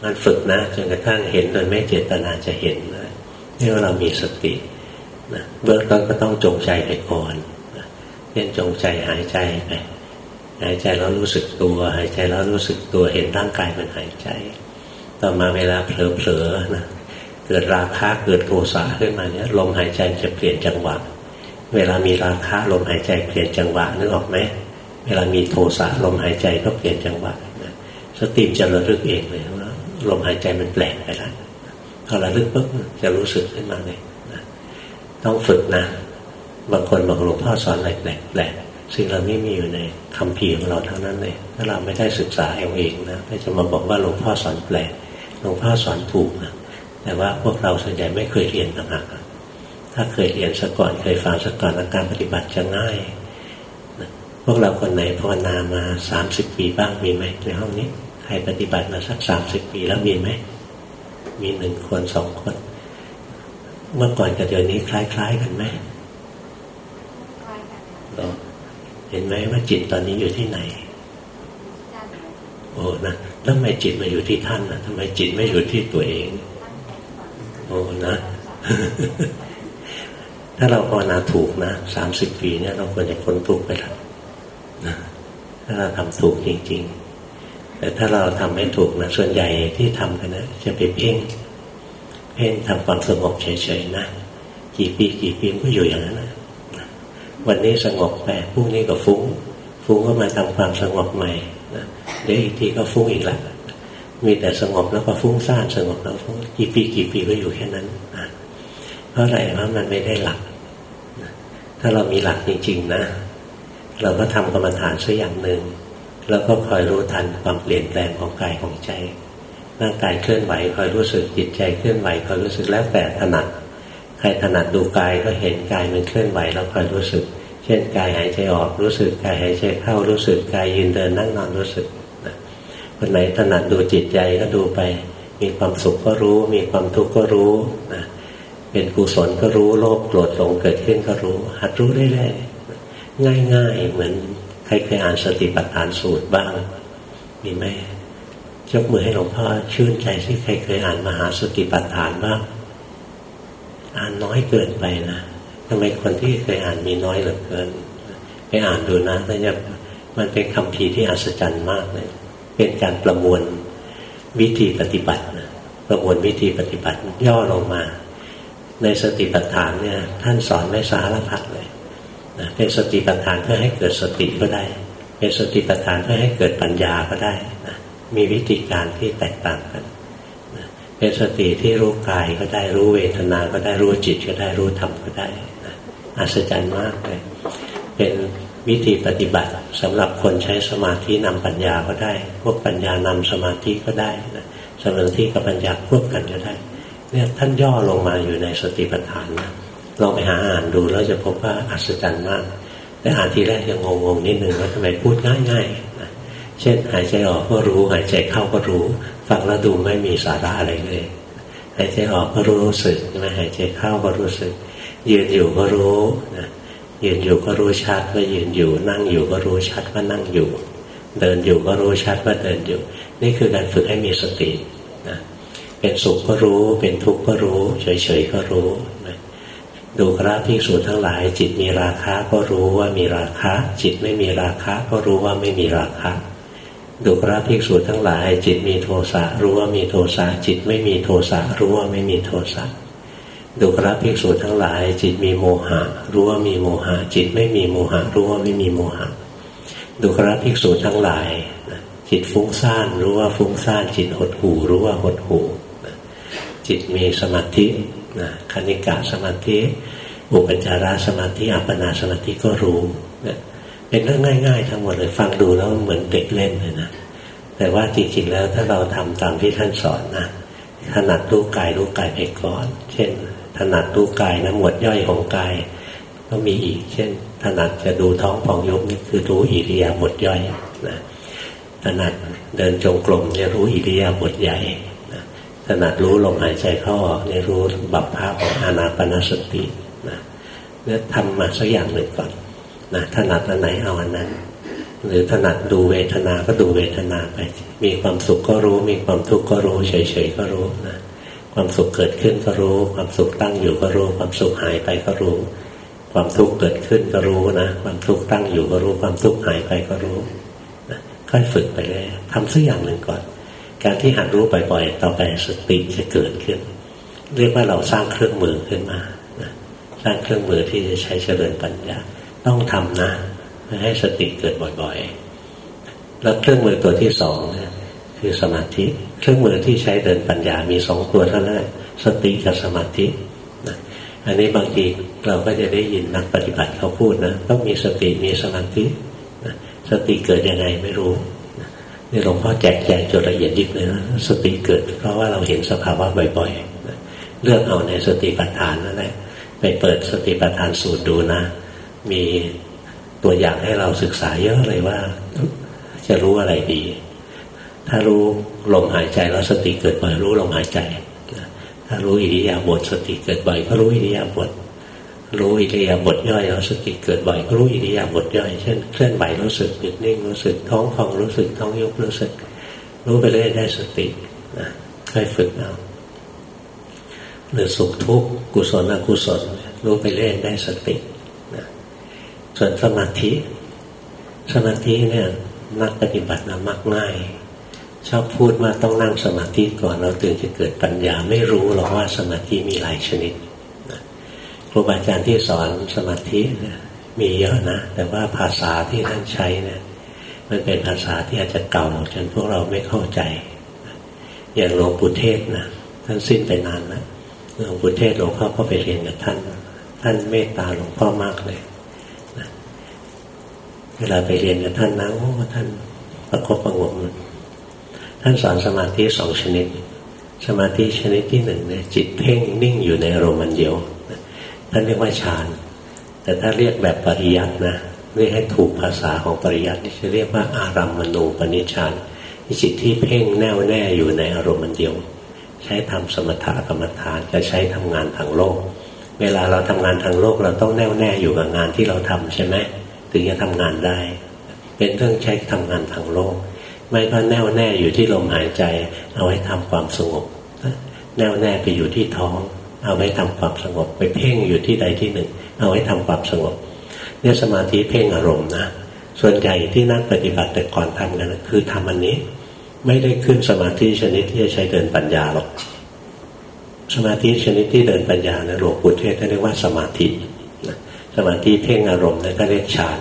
มันฝึกนะจนกระทั่งเห็นโดยไม่เจตนาจะเห็นนะนี่ว่าเรามีสตินะเบื้องต้นก็ต้องจงใจไปก่อนเช่นจงใจหายใจไปหายใจแล้วรู้สึกตัว หายใจแล้วรู้สึกตัวเห็นร่างกายมันหายใจ ต่อมาเวลาเผลอๆนะเกิดราคะเกิดโทสะขึ้นมาเนี่ยลมหายใจจะเปลี่ยนจังหวะ เวลามีราคะลมหายใจเปลี่ยนจังหวะนึกออกไหมเวลามีโทสะลมหายใจก็เปลี่ยนจังหวะสติจะระลึกเองเลยว่า ลมหายใจมันแปลกไปแล้วพอระลึกปุ๊บจะรู้สึกขึ้นมาเลยต้องฝึกนะบางคนบอกหลวงพ่อสอนอะไรแปลกๆสิ่งเหล่านี้มีอยู่ในคำพีของเราทั้งนั้นเลยถ้าเราไม่ได้ศึกษาเองเองนะไม่จะมาบอกว่าหลวงพ่อสอนแปลกหลวงพ่อสอนถูกนะแต่ว่าพวกเราส่วนใหญ่ไม่เคยเรียนต่างหากถ้าเคยเรียนสักก่อนเคยฟังสักก่อนการปฏิบัติจะง่ายพวกเราคนไหนภาวนามาสามสิบปีบ้างมีไหมในห้องนี้ ใครปฏิบัติมาสักสามสิบปีแล้วมีไหม มีหนึ่งคนสองคน เมื่อก่อนกับเดี๋ยวนี้คล้าย ๆ กันไหมเราเห็นไหมว่าจิตตอนนี้อยู่ที่ไหนโอ้นะแล้วทำไมจิตมาอยู่ที่ท่านนะทำไมจิตไม่อยู่ที่ตัวเอง โอ้นะ ถ้าเราภาวนาถูกนะสามสิบปีเนี่ยเราควรจะค้นทุกไปแล้วนะถ้าเราทำถูกจริง ๆ แต่ถ้าเราทำไม่ถูกนะส่วนใหญ่ที่ทำกันนะจะไปเพ่งเพ่งทำความสงบเฉยๆนะกี่ปีกี่ปีก็อยู่อย่างนั้นนะวันนี้สงบไปพรุ่งนี้ก็ฟุ้ง ฟุ้งก็มาทำความสงบใหม่นะเดี๋ยวอีกทีก็ฟุ้งอีกแล้วมีแต่สงบแล้วก็ฟุ้งซ่านสงบแล้วฟุ้งกี่ปีกี่ปีก็อยู่แค่นั้นนะเพราะอะไรเพราะมันไม่ได้หลักถ้าเรามีหลักจริงๆนะ เราก็ทำกรรมฐานสักอย่างหนึ่ง แล้วก็คอยรู้ทันความเปลี่ยนแปลงของกายของใจร่างกายเคลื่อนไหวคอยรู้สึกจิตใจเคลื่อนไหวคอยรู้สึกแล้วแต่ถนัดใครถนัดดูกายก็เห็นกายมันเคลื่อนไหวแล้วคอยรู้สึก เช่นกายหายใจออกรู้สึกกายหายใจเข้ารู้สึกกายยืนเดินนั่งนอนรู้สึกคนไหนถนัดดูจิตใจก็ดูไป มีความสุขก็รู้ มีความทุกข์ก็รู้นะเป็นกุศลก็รู้โลภโกรธหลงเกิดขึ้นก็รู้ หัดรู้ได้เลยง่ายๆเหมือน รเคยอ่านสติปัฏฐานสูตรบ้าง มีไหมยกมือให้หลวงพ่อชื่นใจที่ใครเคยอ่านมหาสติปัฏฐานบ้างอ่านน้อยเกินไปนะทำไมคนที่เคยอ่านมีน้อยเหลือเกิน ไปอ่านดูนะแต่จะมันเป็นคำพีที่อัศจรรย์มากเลยเป็นการประมวลวิธีปฏิบัตินะประมวลวิธีปฏิบัติย่อลงมา ในสติปัฏฐานเนี่ย ท่านสอนไม่สารพัดเลย นะเป็นสติปัฏฐานเพื่อให้เกิดสติก็ได้ เป็นสติปัฏฐานเพื่อให้เกิดปัญญาก็ได้นะมีวิธีการที่แตกต่างกันนะเป็นสติที่รู้กายก็ได้รู้เวทนาก็ได้รู้จิตก็ได้รู้ธรรมก็ได้นะอัศจรรย์มากเลยเป็นวิธีปฏิบัติสำหรับคนใช้สมาธินำปัญญาก็ได้ พวกปัญญานำสมาธิก็ได้นะสมาธิกับปัญญาควบกันก็ได้ เนี่ยท่านย่อลงมาอยู่ในสติปัฏฐานนะ ลองไปหาอ่านดูแล้วจะพบว่าอัศจรรย์มาก แต่อ่านทีแรกยังงงๆนิดนึงว่าทำไมพูดง่ายๆนะเช่นหายใจออกก็รู้ หายใจเข้าก็รู้ ฟังแล้วดูไม่มีสาระอะไรเลย หายใจออกก็รู้สึกใช่ไหมหายใจเข้าก็รู้สึก ยืนอยู่ก็รู้นะยืนอยู่ก็รู้ชัดว่ายืนอยู่ นั่งอยู่ก็รู้ชัดว่านั่งอยู่ เดินอยู่ก็รู้ชัดว่าเดินอยู่ นี่คือการฝึกให้มีสตินะเป็นสุขก็รู้ เป็นทุกข์ก็รู้ เฉยๆก็รู้ ดูพระภิกษุทั้งหลาย จิตมีราคะก็รู้ว่ามีราคะ จิตไม่มีราคะก็รู้ว่าไม่มีราคะดูพระภิกษุทั้งหลาย จิตมีโทสะรู้ว่ามีโทสะจิตไม่มีโทสะรู้ว่าไม่มีโทสะดูพระภิกษุทั้งหลาย จิตมีโมหะ รู้ว่ามีโมหะ จิตไม่มีโมหะ รู้ว่าไม่มีโมหะดูพระภิกษุทั้งหลาย จิตฟุ้งซ่านรู้ว่าฟุ้งซ่าน จิตหดหูรู้ว่าหดหูจิตมีสมาธิ นะคณิกะสมาธิ อุปจาระสมาธิอัปปนาสมาธิก็รู้นี่ยเป็นเรื่องง่าย ๆ ทั้งหมดเลยฟังดูแล้วเหมือนเด็กเล่นเลยนะแต่ว่าจริงๆแล้วถ้าเราทำตามที่ท่านสอนนะถนัดรู้กายรู้กายไปก่อน เช่น ถนัดรู้กายนะหมวดย่อยของกาย ก็มีอีก เช่น ถนัดจะดูท้องพองยุบนี่คือรู้อิริยาบถย่อยนะถนัดเดินจงกรมเนี่ยรู้อิริยาบถใหญ่ ถนัดรู้ลมหายใจเข้าออกนี่รู้บัพพาของอานาปนสตินะเนี่ยทำมาสักอย่างหนึ่งก่อนนะถนัดอันไหนเอาอันนั้น หรือถนัดดูเวทนาก็ดูเวทนาไป มีความสุขก็รู้ มีความทุกข์ก็รู้ เฉยๆก็รู้นะความสุขเกิดขึ้นก็รู้ ความสุขตั้งอยู่ก็รู้ ความสุขหายไปก็รู้ ความทุกข์เกิดขึ้นก็รู้นะ ความทุกข์ตั้งอยู่ก็รู้ ความทุกข์หายไปก็รู้ค่อยฝึกไปเลยทำสักอย่างหนึ่งก่อน การที่หัดรู้บ่อยๆ ต่อไปสติจะเกิดขึ้น เรียกว่าเราสร้างเครื่องมือขึ้นมานะสร้างเครื่องมือที่จะใช้เจริญปัญญา ต้องทำนะให้สติเกิดบ่อยๆ แล้วเครื่องมือตัวที่สองเนี่ยคือสมาธิ เครื่องมือที่ใช้เดินปัญญามีสองตัวเท่านั้นสติกับสมาธินะอันนี้บางทีเราก็จะได้ยินนักปฏิบัติเขาพูดนะต้องมีสติมีสมาธินะสติเกิดยังไงไม่รู้ นี่หลวงพ่อแจกแจงจนละเอียดยิบเลยนะสติเกิด เพราะว่าเราเห็นสภาวะบ่อยๆนะเลือกเอาในสติปัฏฐานนั่นแหละไปเปิดสติปัฏฐานสูตรดูนะ มีตัวอย่างให้เราศึกษาเยอะเลยว่า จะรู้อะไรดี ถ้ารู้ลมหายใจแล้วสติเกิดบ่อยรู้ลมหายใจถ้ารู้อิริยาบถสติเกิดบ่อยก็รู้อิริยาบถ รู้อิริยาบถย่อยแล้วสติเกิดบ่อยก็รู้อิริยาบถย่อย เช่นเคลื่อนไหวรู้สึกหยุดนิ่งรู้สึกท้องพองรู้สึกท้องยุบรู้สึก รู้ไปเรื่อยได้สตินะค่อยฝึกเอาหรือสุขทุกข์กุศลอกุศลรู้ไปเรื่อยได้สตินะส่วนสมาธิ สมาธิเนี่ยนักปฏิบัตินะมักง่ายชอบพูดว่าต้องนั่งสมาธิก่อนเราถึงจะเกิดปัญญาไม่รู้หรอกว่าสมาธิมีหลายชนิด ครูบาอาจารย์ที่สอนสมาธิเนี่ยมีเยอะนะ แต่ว่าภาษาที่ท่านใช้เนี่ยมันเป็นภาษาที่อาจจะเก่าจนพวกเราไม่เข้าใจ อย่างหลวงปู่เทศนะท่านสิ้นไปนานแล้วหลวงปู่เทศหลวงพ่อก็ไปเรียนกับท่าน ท่านเมตตาหลวงพ่อมากเลยเวลาไปเรียนกับท่านนะโอ้ท่านประคบประงมท่านสอนสมาธิสองชนิด สมาธิชนิดที่หนึ่งเนี่ยจิตเพ่งนิ่งอยู่ในอารมณ์เดียว ท่านเรียกว่าฌาน แต่ถ้าเรียกแบบปริยัตินะเรียกให้ถูกภาษาของปริยัติที่จะเรียกว่าอารัมมณูปนิชฌานจิตที่เพ่งแน่วแน่อยู่ในอารมณ์เดียว ใช้ทำสมถะกรรมฐานจะใช้ทำงานทางโลก เวลาเราทำงานทางโลกเราต้องแน่วแน่อยู่กับงานที่เราทำใช่ไหมถึงจะทำงานได้ เป็นเครื่องใช้ทำงานทางโลก ไม่ก็แน่วแน่อยู่ที่ลมหายใจ เอาไว้ทำความสงบแน่วแน่ไปอยู่ที่ท้อง เอาไว้ทำความสงบ ไปเพ่งอยู่ที่ใดที่หนึ่ง เอาไว้ทำความสงบ เนี่ยสมาธิเพ่งอารมณ์นะส่วนใหญ่ที่นักปฏิบัติแต่ก่อนทำกันคือทำอันนี้ ไม่ได้ขึ้นสมาธิชนิดที่จะใช้เดินปัญญาหรอกสมาธิชนิดที่เดินปัญญานะหลวงปู่เทศเรียกว่าสมาธิสมาธิเพ่งอารมณ์นั่นก็เรียกฌาน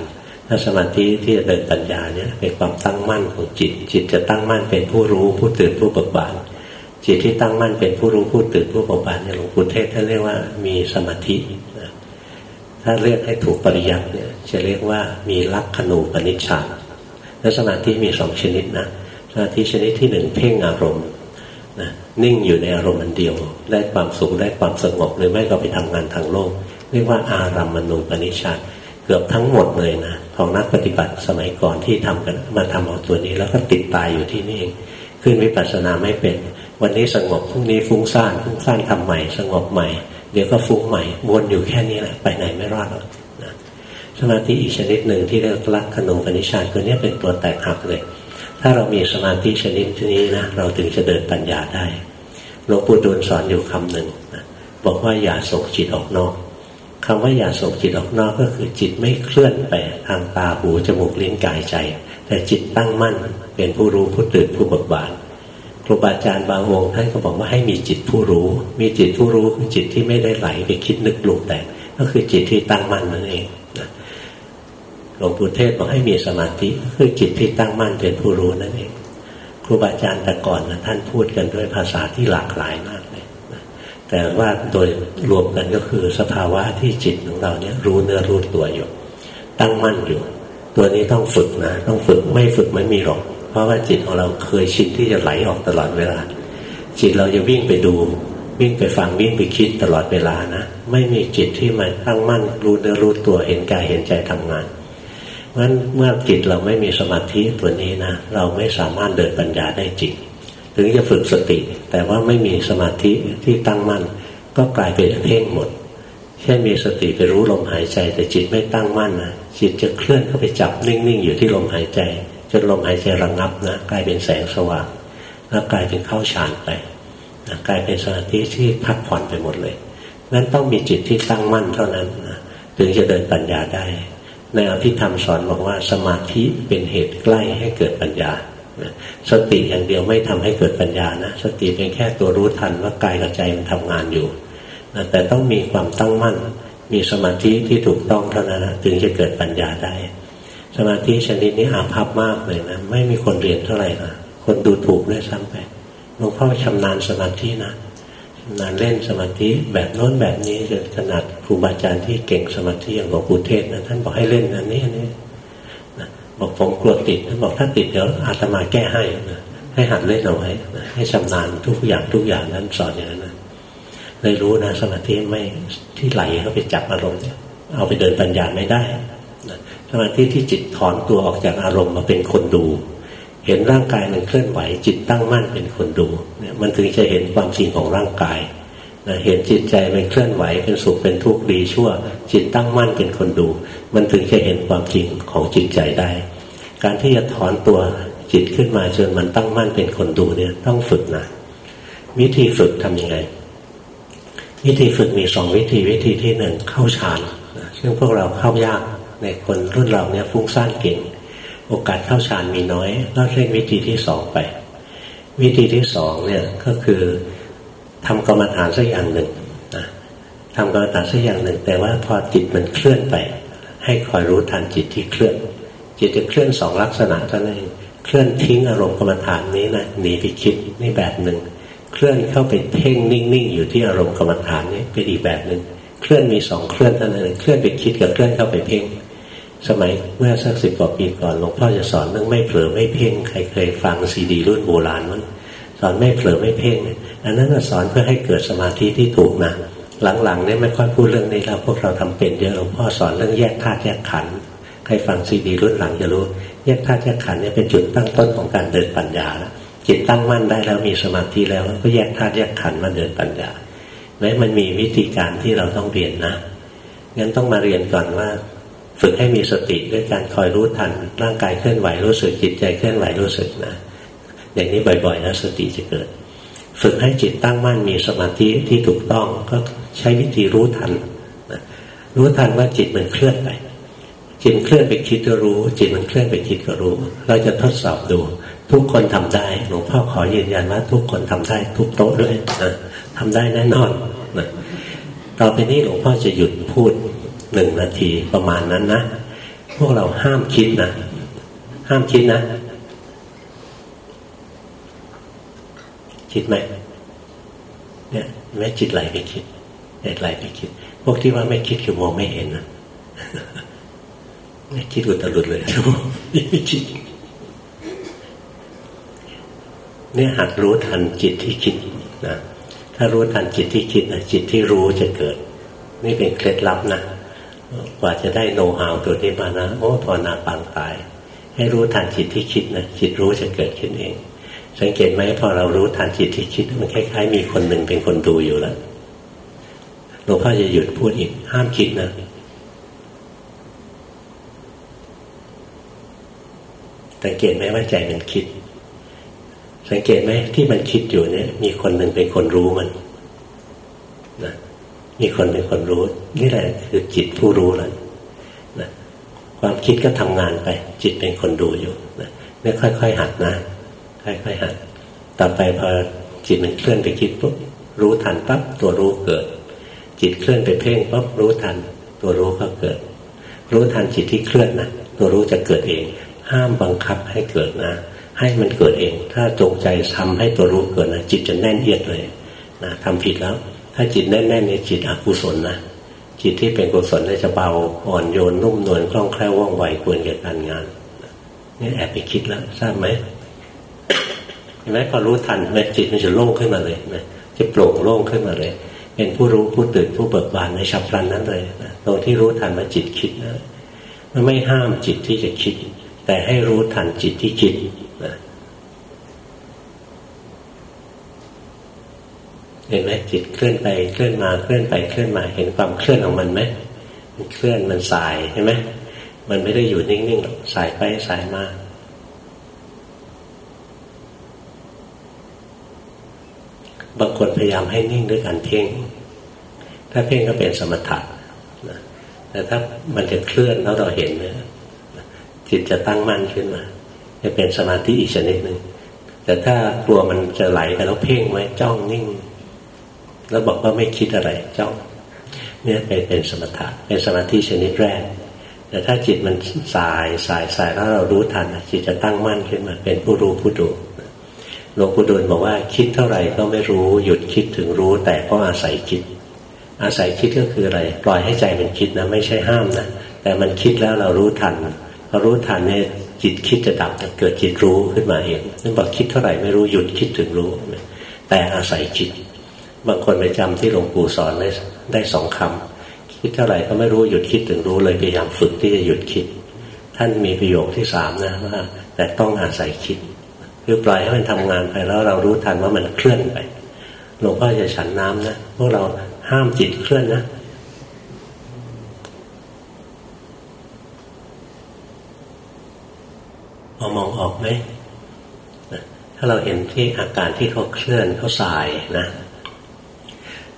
ถ้าสมาธิที่จะเดินปัญญาเนี่ยเป็นความตั้งมั่นของจิต จิตจะตั้งมั่นเป็นผู้รู้ผู้ตื่นผู้เบิกบาน จิตที่ตั้งมั่นเป็นผู้รู้ผู้ตื่นผู้เบิกบานเนี่ยหลวงปู่เทศท่านเรียกว่ามีสมาธิถ้าเรียกให้ถูกปริยัติเนี่ย จะเรียกว่ามีลักขณูปนิชฌานและสมาธิมีสองชนิดนะสมาธิชนิดที่หนึ่งเพ่งอารมณ์นะนิ่งอยู่ในอารมณ์อันเดียว ได้ความสุขได้ความสงบหรือไม่ก็ไปทำงานทางโลก เรียกว่าอารัมมณูปนิชฌานเกือบทั้งหมดเลยนะของนักปฏิบัติสมัยก่อนที่ทำกันมาทำเอาตัวนี้ แล้วก็ติดตายอยู่ที่นี่เองขึ้นวิปัสสนาไม่เป็น วันนี้สงบพรุ่งนี้ฟุ้งซ่านฟุ้งซ่านทำใหม่ สงบใหม่ เดี๋ยวก็ฟุ้งใหม่วนอยู่แค่นี้แหละไปไหนไม่รอดหรอกนะสมาธิอีกชนิดหนึ่งที่เรียกลักขณูปนิชานตัวนี้เป็นตัวแตกหักเลย ถ้าเรามีสมาธิชนิดนี้นะเราถึงจะเดินปัญญาได้หลวงปู่ดูลสอนอยู่คำหนึ่งนะบอกว่าอย่าส่งจิตออกนอกคำว่าอย่าส่งจิตออกนอกก็คือจิตไม่เคลื่อนไปทางตาหูจมูกลิ้นกายใจ แต่จิตตั้งมั่นเป็นผู้รู้ผู้ตื่นผู้บิกบาน ครูบาอาจารย์บางองค์ท่านก็บอกว่าให้มีจิตผู้รู้ มีจิตผู้รู้คือจิตที่ไม่ได้ไหลไปคิดนึกปรุงแต่งก็คือจิตที่ตั้งมั่นนั่นเองหลวงปู่เทศบอกให้มีสมาธิคือจิตที่ตั้งมั่นเป็นผู้รู้นั่นเองครูบาอาจารย์แต่ก่อนนะท่านพูดกันด้วยภาษาที่หลากหลายมากเลยแต่ว่าโดยรวมกันก็คือสภาวะที่จิตของเราเนี่ยรู้เนื้อรู้ตัวอยู่ ตั้งมั่นอยู่ ตัวนี้ต้องฝึกนะ ต้องฝึกไม่ฝึกไม่มีหรอก เพราะว่าจิตของเราเคยชินที่จะไหลออกตลอดเวลา จิตเราจะวิ่งไปดู วิ่งไปฟังวิ่งไปคิดตลอดเวลานะ ไม่มีจิตที่มาตั้งมั่นรู้เนื้อรู้ตัวเห็นกายเห็นใจทำงานเพราะฉะนั้นเมื่อจิตเราไม่มีสมาธิตัวนี้นะเราไม่สามารถเดินปัญญาได้จริงถึงจะฝึกสติ แต่ว่าไม่มีสมาธิที่ตั้งมั่น ก็กลายเป็นเพ่งหมดแค่มีสติไปรู้ลมหายใจ แต่จิตไม่ตั้งมั่นนะจิตจะเคลื่อนเข้าไปจับนิ่งๆอยู่ที่ลมหายใจ จนลมหายใจระงงับนะกลายเป็นแสงสว่างแล้วกลายเป็นเข้าฌานไปนะกลายเป็นสมาธิที่พักผ่อนไปหมดเลยนั้นต้องมีจิตที่ตั้งมั่นเท่านั้นนะถึงจะเดินปัญญาได้ ในอภิธรรมสอนบอกว่าสมาธิเป็นเหตุใกล้ให้เกิดปัญญาสติอย่างเดียวไม่ทำให้เกิดปัญญานะสติเป็นแค่ตัวรู้ทันว่ากายกับใจมันทำงานอยู่นะแต่ต้องมีความตั้งมั่น มีสมาธิที่ถูกต้องเท่านั้นนะถึงจะเกิดปัญญาได้ สมาธิชนิดนี้อาภัพมากเลยนะ ไม่มีคนเรียนเท่าไหร่นะคนดูถูกด้วยซ้ำไปหลวงพ่อชำนาญสมาธินะชำนาญเล่นสมาธิแบบโน้นแบบนี้จนขนาดครูบาอาจารย์ที่เก่งสมาธิอย่างหลวงปู่เทศนะท่านบอกให้เล่นอันนี้อันนี้บอกผมกลัวติดท่านบอกถ้าติดเดี๋ยวอาตมาแก้ให้นะให้หัดเล่นเอาไว้นะให้ชำนาญทุกอย่างทุกอย่างนั้นสอนอย่างนั้นนะเลยรู้นะสมาธิไม่ที่ไหลเข้าไปจับอารมณ์เนี่ยเอาไปเดินปัญญาไม่ได้นะ สมาธิที่จิตถอนตัวออกจากอารมณ์มาเป็นคนดู เห็นร่างกายมันเคลื่อนไหว จิตตั้งมั่นเป็นคนดูเนี่ยมันถึงจะเห็นความจริงของร่างกายนะเห็นจิตใจมันเคลื่อนไหวเป็นสุขเป็นทุกข์ดีชั่ว จิตตั้งมั่นเป็นคนดู มันถึงจะเห็นความจริงของจิตใจได้ การที่จะถอนตัวจิตขึ้นมาจนมันตั้งมั่นเป็นคนดูเนี่ยต้องฝึกนะวิธีฝึกทํำยังไง วิธีฝึกมีสองวิธีวิธีที่หนึ่งเข้าฌานซึ่งพวกเราเข้ายาก ในคนรุ่นเราเนี่ยฟุ้งซ่านเก่ง โอกาสเข้าฌานมีน้อยก็เล่นวิธีที่สองไป วิธีที่สองเนี่ยก็คือทำกรรมฐานสักอย่างหนึ่งนะทำกรรมฐานสักอย่างหนึ่ง แต่ว่าพอจิตมันเคลื่อนไป ให้คอยรู้ทันจิตที่เคลื่อน จิตจะเคลื่อนสองลักษณะเท่านั้นเองเคลื่อนทิ้งอารมณ์กรรมฐานนี้นะหนีไปคิดนี่แบบหนึ่งเคลื่อนเข้าไปเพ่งนิ่งๆอยู่ที่อารมณ์กรรมฐานนี่เป็นอีกแบบหนึ่งเคลื่อนมีสองเคลื่อนเท่านั้นเคลื่อนไปคิดกับเคลื่อนเข้าไปเพ่ง สมัยเมื่อสักสิบกว่าปีก่อนหลวงพ่อจะสอนเรื่องไม่เผลอไม่เพ่งใครเคยฟังซีดี รุ่นโบราณมั้งสอนไม่เผลอไม่เพ่งอันนั้นสอนเพื่อให้เกิดสมาธิที่ถูกนะหลังๆเนี่ยไม่ค่อยพูดเรื่องนี้แล้วพวกเราทำเป็นเยอะหลวงพ่อสอนเรื่องแยกธาตุแยกขันธ์ใครฟังซีดีรุ่นหลังจะรู้ แยกธาตุแยกขันธ์เนี่ยเป็นจุดตั้งต้นของการเดินปัญญาแล้วจิตตั้งมั่นได้แล้วมีสมาธิแล้วก็แยกธาตุแยกขันธ์มาเดินปัญญาแม้มันมีวิธีการที่เราต้องเรียนนะงั้นต้องมาเรียนก่อนว่า ฝึกให้มีสติด้วยการคอยรู้ทันร่างกายเคลื่อนไหวรู้สึกจิตใจเคลื่อนไหวรู้สึกนะอย่างนี้บ่อยๆแล้วสติจะเกิด ฝึกให้จิตตั้งมั่นมีสมาธิที่ถูกต้องก็ใช้วิธีรู้ทันนะรู้ทันว่าจิตมันเคลื่อนไปจิตเคลื่อนไปคิดก็รู้ จิตมันเคลื่อนไปคิดก็รู้ เราจะทดสอบดู ทุกคนทำได้หลวงพ่อขอยืนยันว่า ทุกคนทำได้ทุกโต๊ะด้วยนะทำได้แน่นอนนะต่อไปนี้หลวงพ่อจะหยุดพูด หนึ่งนาทีประมาณนั้นนะ พวกเราห้ามคิดนะ ห้ามคิดนะ คิดไหมเนี่ยแม้จิตไหลไปคิดใจไหลไปคิด พวกที่ว่าไม่คิดคือมองไม่เห็นนะไม่คิดอุตรุดเลยไม่คิดเนี่ยหัดรู้ทันจิตที่คิดนะถ้ารู้ทันจิตที่คิดนะจิตที่รู้จะเกิด นี่เป็นเคล็ดลับนะ กว่าจะได้โน้ตฮาวตัวนี้มานะโอ้ภาวนาปางตาย ให้รู้ทันจิตที่คิดนะจิตรู้จะเกิดขึ้นเอง สังเกตไหมพอเรารู้ทันจิตที่คิดมันคล้าย ๆ มีคนหนึ่งเป็นคนดูอยู่แล้วหลวงพ่อจะหยุดพูดอีก ห้ามคิดนะสังเกตไหมว่าใจมันคิด สังเกตไหมที่มันคิดอยู่เนี่ย มีคนหนึ่งเป็นคนรู้มันนะ มีคนเป็นคนรู้ นี่แหละคือจิตผู้รู้แล้วนะความคิดก็ทำงานไป จิตเป็นคนดูอยู่นะไม่ค่อยๆหัดนะค่อยๆหัดต่อไปพอจิตมันเคลื่อนไปคิดปุ๊บรู้ทันปั๊บตัวรู้เกิด จิตเคลื่อนไปเพ่งปั๊บรู้ทัน ตัวรู้ก็เกิด รู้ทันจิตที่เคลื่อนนะตัวรู้จะเกิดเอง ห้ามบังคับให้เกิดนะ ให้มันเกิดเอง ถ้าจงใจทำให้ตัวรู้เกิดนะจิตจะแน่นเอียดเลยนะทำผิดแล้ว ถ้าจิตแน่นๆเนี่ยจิตอกุศลนะจิตที่เป็นกุศลจะเบาอ่อนโยนนุ่มนวลคล่องแคล่วว่องไวควรแก่การงานนี่แอบไปคิดแล้วทราบไหมเห็นไหมพอรู้ทันแม่จิตมันจะโล่งขึ้นมาเลยนะจะโปร่งโล่งขึ้นมาเลย เป็นผู้รู้ผู้ตื่นผู้เบิกบานในฉับพลันนั้นเลยนะตรงที่รู้ทันว่าจิตคิดนะมันไม่ห้ามจิตที่จะคิด แต่ให้รู้ทันจิตที่คิดนะ เห็นไหมจิตเคลื่อนไปเคลื่อนมาเคลื่อนไปเคลื่อนมาเห็นความเคลื่อนของมันไหมมันเคลื่อนมันสายเห็นไหมมันไม่ได้อยู่นิ่งๆหรอกสายไปสายมาบางคนพยายามให้นิ่งด้วยการเพ่ง ถ้าเพ่งก็เป็นสมถะนะแต่ถ้ามันจะเคลื่อนแล้วเราเห็นเนี่ยจิตจะตั้งมั่นขึ้นมา จะเป็นสมาธิอีกชนิดหนึ่งแต่ถ้ากลัวมันจะไหลไปแล้วเพ่งไว้จ้องนิ่ง แล้วบอกว่าไม่คิดอะไรจ้องเนี่ยเป็นสมถะเป็นสมาธิชนิดแรก แต่ถ้าจิตมันสายสายสายแล้วเรารู้ทันจิตจะตั้งมั่นขึ้นมา เป็นผู้รู้ผู้ดูหลวงปู่ดูลบอกว่าคิดเท่าไหร่ก็ไม่รู้หยุดคิดถึงรู้ แต่ก็อาศัยคิด อาศัยคิดก็คืออะไร ปล่อยให้ใจมันคิดนะไม่ใช่ห้ามนะแต่มันคิดแล้วเรารู้ทันพอรู้ทันเนี่ยจิตคิดจะดับเกิดจิตรู้ขึ้นมาเองนั่นบอกคิดเท่าไหร่ไม่รู้หยุดคิดถึงรู้ แต่อาศัยคิด บางคนไปจำที่หลวงปู่สอนได้ได้สองคำคิดเท่าไหร่ก็ไม่รู้หยุดคิดถึงรู้เลยพยายามฝึกที่จะหยุดคิด ท่านมีประโยคที่สามนะว่าแต่ต้องอาศัยคิด คือปล่อยให้มันทำงานไปแล้วเรารู้ทันว่ามันเคลื่อนไปหลวงพ่อจะฉันน้ำนะพวกเราห้ามจิตเคลื่อนนะมอมองออกไหม ถ้าเราเห็นที่อาการที่เขาเคลื่อนเขาสายนะ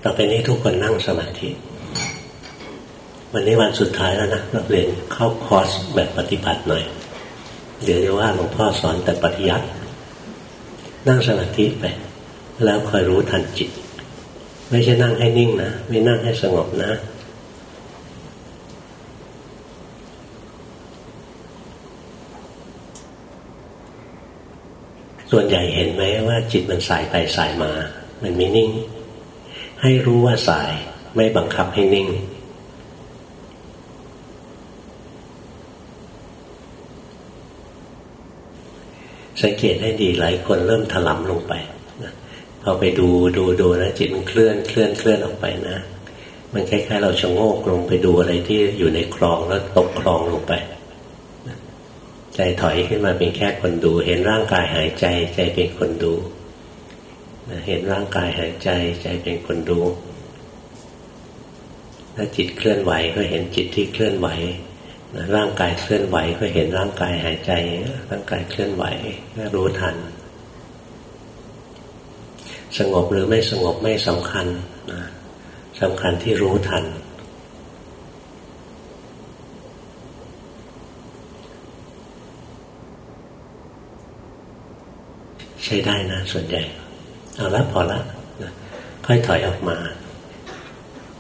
ต่อไปนี้ทุกคนนั่งสมาธิ วันนี้วันสุดท้ายแล้วนะเราเรียนเข้าคอร์สแบบปฏิบัติหน่อย เดี๋ยวจะว่าหลวงพ่อสอนแต่ปฏิยัตินั่งสมาธิไป แล้วคอยรู้ทันจิต ไม่ใช่นั่งให้นิ่งนะ ไม่นั่งให้สงบนะส่วนใหญ่เห็นไหมว่าจิตมันสายไปสายมา มันไม่นิ่ง ให้รู้ว่าสายไม่บังคับให้นิ่ง สังเกตให้ดีหลายคนเริ่มถลำลงไปพอไปดูดูดูนะจิตมันเคลื่อนเคลื่อนเคลื่อนออกไปนะ มันคล้ายๆ เราชะโงกลงไปดูอะไรที่อยู่ในคลองแล้วตกคลองลงไปใจถอยขึ้นมาเป็นแค่คนดู เห็นร่างกายหายใจ ใจเป็นคนดู เห็นร่างกายหายใจใจเป็นคนดูถ้าจิตเคลื่อนไหวก็เห็นจิตที่เคลื่อนไหวร่างกายเคลื่อนไหวก็เห็นร่างกายหายใจ ร่างกายเคลื่อนไหวก็รู้ทัน สงบหรือไม่สงบไม่สำคัญนะสำคัญที่รู้ทัน ใช้ได้นะส่วนใหญ่ เอาละพอละค่อยถอยออกมา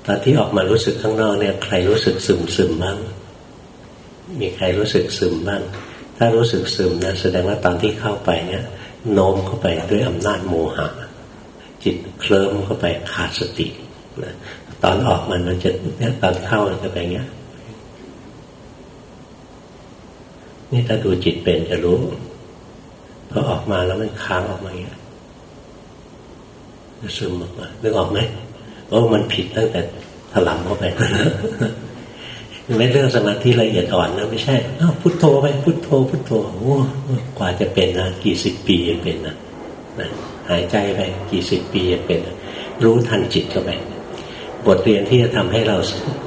ตอนที่ออกมารู้สึกข้างนอกเนี่ย ใครรู้สึกซึมซึมบ้าง มีใครรู้สึกซึมบ้าง ถ้ารู้สึกซึมนะแสดงว่าตอนที่เข้าไปเนี่ยโน้มเข้าไปด้วยอำนาจโมหะ จิตเคลิ้มเข้าไปขาดสตินะตอนออกมันมันจะเนี่ยตอนเข้าจะไปเงี้ยนี่ถ้าดูจิตเป็นจะรู้พอออกมาแล้วมันค้างออกมาเงี้ย ซึมออกมานึกออกไหมว่ามันผิดตั้งแต่ถลำเข้าไปไม่เรื่องสมาธิละเอียดอ่อนนะไม่ใช่อ้าวพุทโธไปพุทโธพุทโธโอ้กว่าจะเป็นนะกี่สิบปีจะเป็นนะนะหายใจไปกี่สิบปีจะเป็นนะรู้ทันจิตเข้าไปบทเรียนที่จะทำให้เรา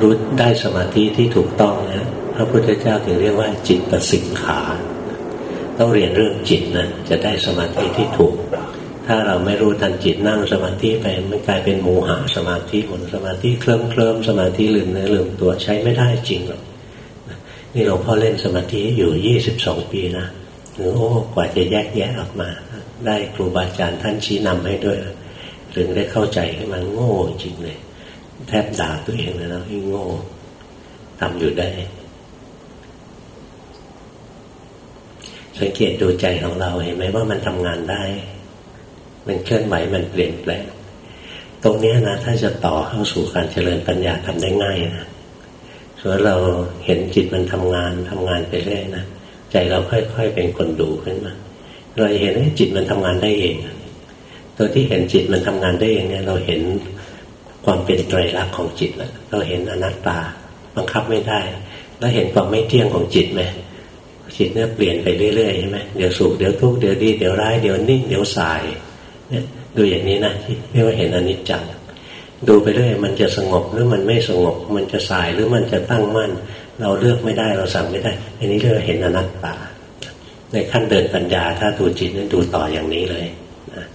รู้ได้สมาธิที่ถูกต้องนะพระพุทธเจ้าถึงเรียกว่าจิตประสิกขา ต้องเรียนเรื่องจิตนะจะได้สมาธิที่ถูก ถ้าเราไม่รู้ทันจิตนั่งสมาธิไปมันกลายเป็นโมหะสมาธิหมดสมาธิเคลิ้มเคลิ้มสมาธิลืมเนื้อลืมตัวใช้ไม่ได้จริงหรอกนี่หลวงพ่อเล่นสมาธิอยู่ยี่สิบสองปีนะหรือโอ้กว่าจะแยกแยะออกมา ได้ครูบาอาจารย์ท่านชี้นำให้ด้วย ถึงได้เข้าใจให้มันโง่จริงเลย แทบด่าตัวเองเลยนะที่โง่ทำอยู่ได้ สังเกตดูใจของเราเห็นไหมว่ามันทำงานได้ มันเคลื่อนไหวมันเปลี่ยนแปลงตรงนี้นะถ้าจะต่อเข้าสู่การเจริญปัญญาทำได้ง่ายนะส่วนเราเห็นจิตมันทำงานทำงานไปเรื่อยนะใจเราค่อยๆเป็นคนดูขึ้นมา เราเห็นว่าจิตมันทำงานได้เองตัวที่เห็นจิตมันทำงานได้เองเนี่ยเราเห็นความเป็นไตรลักษณ์ของจิตแล้วเราเห็นอนัตตาบังคับไม่ได้ แล้วเห็นความไม่เที่ยงของจิตไหมจิตเนี่ยเปลี่ยนไปเรื่อยๆใช่ไหมเดี๋ยวสุขเดี๋ยวทุกข์เดี๋ยวดีเดี๋ยวร้ายเดี๋ยวนิ่งเดี๋ยวสาย เนี่ยดูอย่างนี้นะเรียกว่าเห็นอนิจจังดูไปเรื่อยมันจะสงบหรือมันไม่สงบ มันจะสายหรือมันจะตั้งมั่น เราเลือกไม่ได้เราสั่งไม่ได้ อันนี้เรียกว่าเห็นอนัตตา ในขั้นเดินปัญญา ถ้าดูจิตนั้นดูต่ออย่างนี้เลยนะ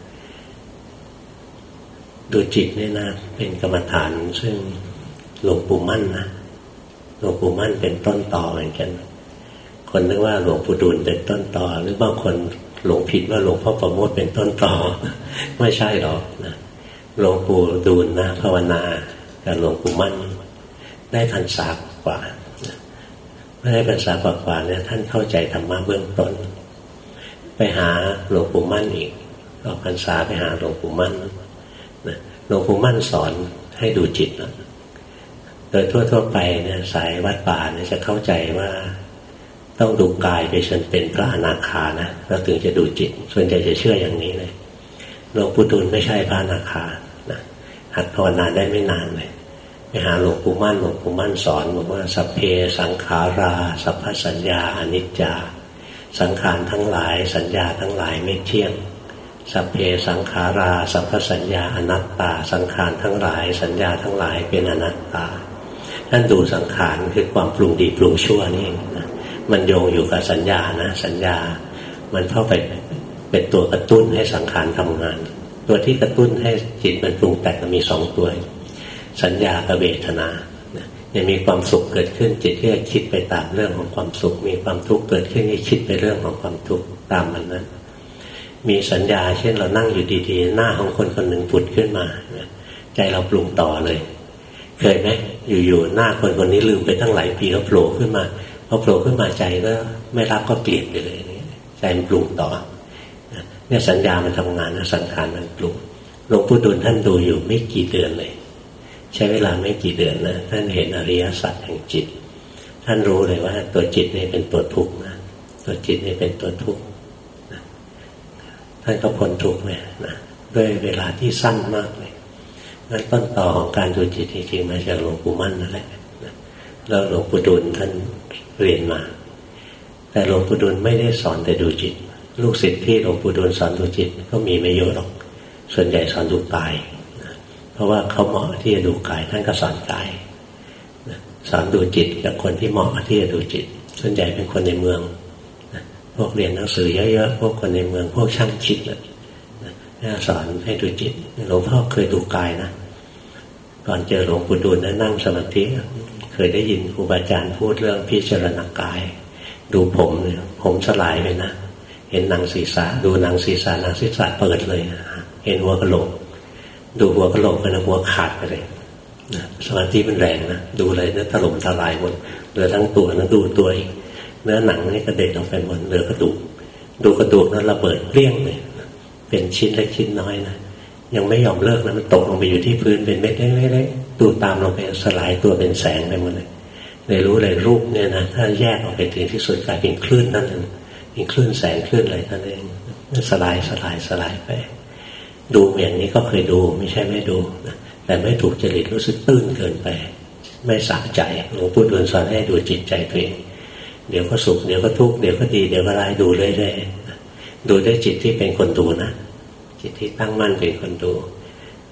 ดูจิตเนี่ยนะเป็นกรรมฐานซึ่งหลวงปู่มั่นนะหลวงปู่มั่นเป็นต้นต่อเหมือนกัน คนนึกว่าหลวงปู่ดูลเป็นต้นต่อ หรือบางคน หลงผิดว่าหลวงพ่อประโมทเป็นต้นต่อ ไม่ใช่หรอกนะหลวงปู่ดูลนะภาวนากับหลวงปู่มั่น ได้พรรษากว่าไม่ได้พรรษากว่าเนี่ยท่านเข้าใจธรรมะเบื้องต้น ไปหาหลวงปู่มั่นอีกออกพรรษาไปหาหลวงปู่มั่นนะหลวงปู่มั่นสอนให้ดูจิตนะโดยทั่วๆไปเนี่ยสายวัดป่าเนี่ยจะเข้าใจว่า ต้องดูกายไปจนเป็นพระอนาคานะเราถึงจะดูจิต ส่วนใหญ่จะเชื่ออย่างนี้เลยหลวงปู่ดูลไม่ใช่พระอนาคานะหัดภาวนาได้ไม่นานเลยไปหาหลวงปู่มั่นหลวงปู่มั่นสอนบอกว่าสัพเพสังขาราสัพพสัญญาอนิจจา สังขารทั้งหลายสัญญาทั้งหลายไม่เที่ยงสัพเพสังขาราสัพพสัญญาอนัตตา สังขารทั้งหลาย สัญญาทั้งหลายเป็นอนัตตาท่านดูสังขารคือความปรุงดีปรุงชั่วนี่นะ มันโยงอยู่กับสัญญานะ สัญญา มันเข้าไปเป็นตัวกระตุ้นให้สังขารทำงาน ตัวที่กระตุ้นให้จิตมันปรุงแต่งมีสองตัว สัญญากับเวทนาเนี่ยมีความสุขเกิดขึ้นจิตก็จะคิดไปตามเรื่องของความสุข มีความทุกข์เกิดขึ้นก็คิดไปเรื่องของความทุกข์ตามมันนั้น มีสัญญา เช่นเรานั่งอยู่ดีๆ หน้าของคนคนหนึ่งผุดขึ้นมาใจเราปรุงต่อเลย เคยไหมอยู่ๆหน้าคนคนนี้ลืมไปตั้งหลายปีแล้วโผล่ขึ้นมา อโผล่ขึ้นมาใจก็ไม่รักก็เปลี่ยนไปเลยใจมันปรุงต่อเนี่ยสัญญามันทำงานนะสังขารมันปรุงหลวงปู่ดูลท่านดูอยู่ไม่กี่เดือนเลย ใช้เวลาไม่กี่เดือนนะท่านเห็นอริยสัจแห่งจิต ท่านรู้เลยว่าตัวจิตนี่เป็นตัวทุกข์นะตัวจิตนี่เป็นตัวทุกข์ท่านก็พ้นทุกข์เลยนะด้วยเวลาที่สั้นมากเลยนั่นต้นต่อของการดูจิตจริงๆมาจากหลวงปู่มั่นนั่นแหละแล้วหลวงปู่ดูลท่าน เรียนมา แต่หลวงปู่ดูลไม่ได้สอนแต่ดูจิต ลูกศิษย์ที่หลวงปู่ดูลสอนดูจิต ก็มีไม่เยอะหรอก ส่วนใหญ่สอนดูกาย เพราะว่าเขาเหมาะที่จะดูกายท่านก็สอนกายสอนดูจิตกับคนที่เหมาะที่จะดูจิต ส่วนใหญ่เป็นคนในเมืองพวกเรียนหนังสือเยอะๆพวกคนในเมืองพวกช่างคิดนะสอนให้ดูจิตหลวงพ่อเคยดูกายนะก่อนเจอหลวงปู่ดูลนะนั่งสมาธิ เคยได้ยินครูบาอาจารย์พูดเรื่องพิจารณากาย ดูผมเนี่ยผมสลายไปนะ เห็นหนังศีรษะ ดูหนังศีรษะหนังศีรษะเปิดเลย เห็นหัวกะโหลก ดูหัวกะโหลกเป็นหัวขาดไปเลยสมาธิมันแรงนะดูเลยเนื้อถล่มทลายหมดเหลือทั้งตัวนะดูตัวอีกเนื้อหนังนี่กระเด็นออกไปหมดเหลือกระดูกดูกระดูกนั้นระเบิดเปรี้ยงเลยเป็นชิ้นเล็กชิ้นน้อยนะยังไม่ยอมเลิกนะมันตกลงไปอยู่ที่พื้นเป็นเม็ดเล็กๆ ดูตามลงไปสลายตัวเป็นแสงไปหมดเลยเลยรู้เลยรูปเนี่ยนะถ้าแยกออกไปถึงที่สุดกลายเป็นคลื่นนั่นเองมีคลื่นแสงคลื่นอะไรนั่นเองสลายสลายสลายไป ดูอย่างนี้ก็เคยดูไม่ใช่ไม่ดูนะแต่ไม่ถูกจริตรู้สึกตื้นเกินไป ไม่สะใจหลวงปู่ดูลสอนให้ดูจิตใจตัวเองเดี๋ยวก็สุขเดี๋ยวก็ทุกข์เดี๋ยวก็ดีเดี๋ยวก็ร้ายดูเรื่อยๆดูได้จิตที่เป็นคนดูนะจิตที่ตั้งมั่นเป็นคนดู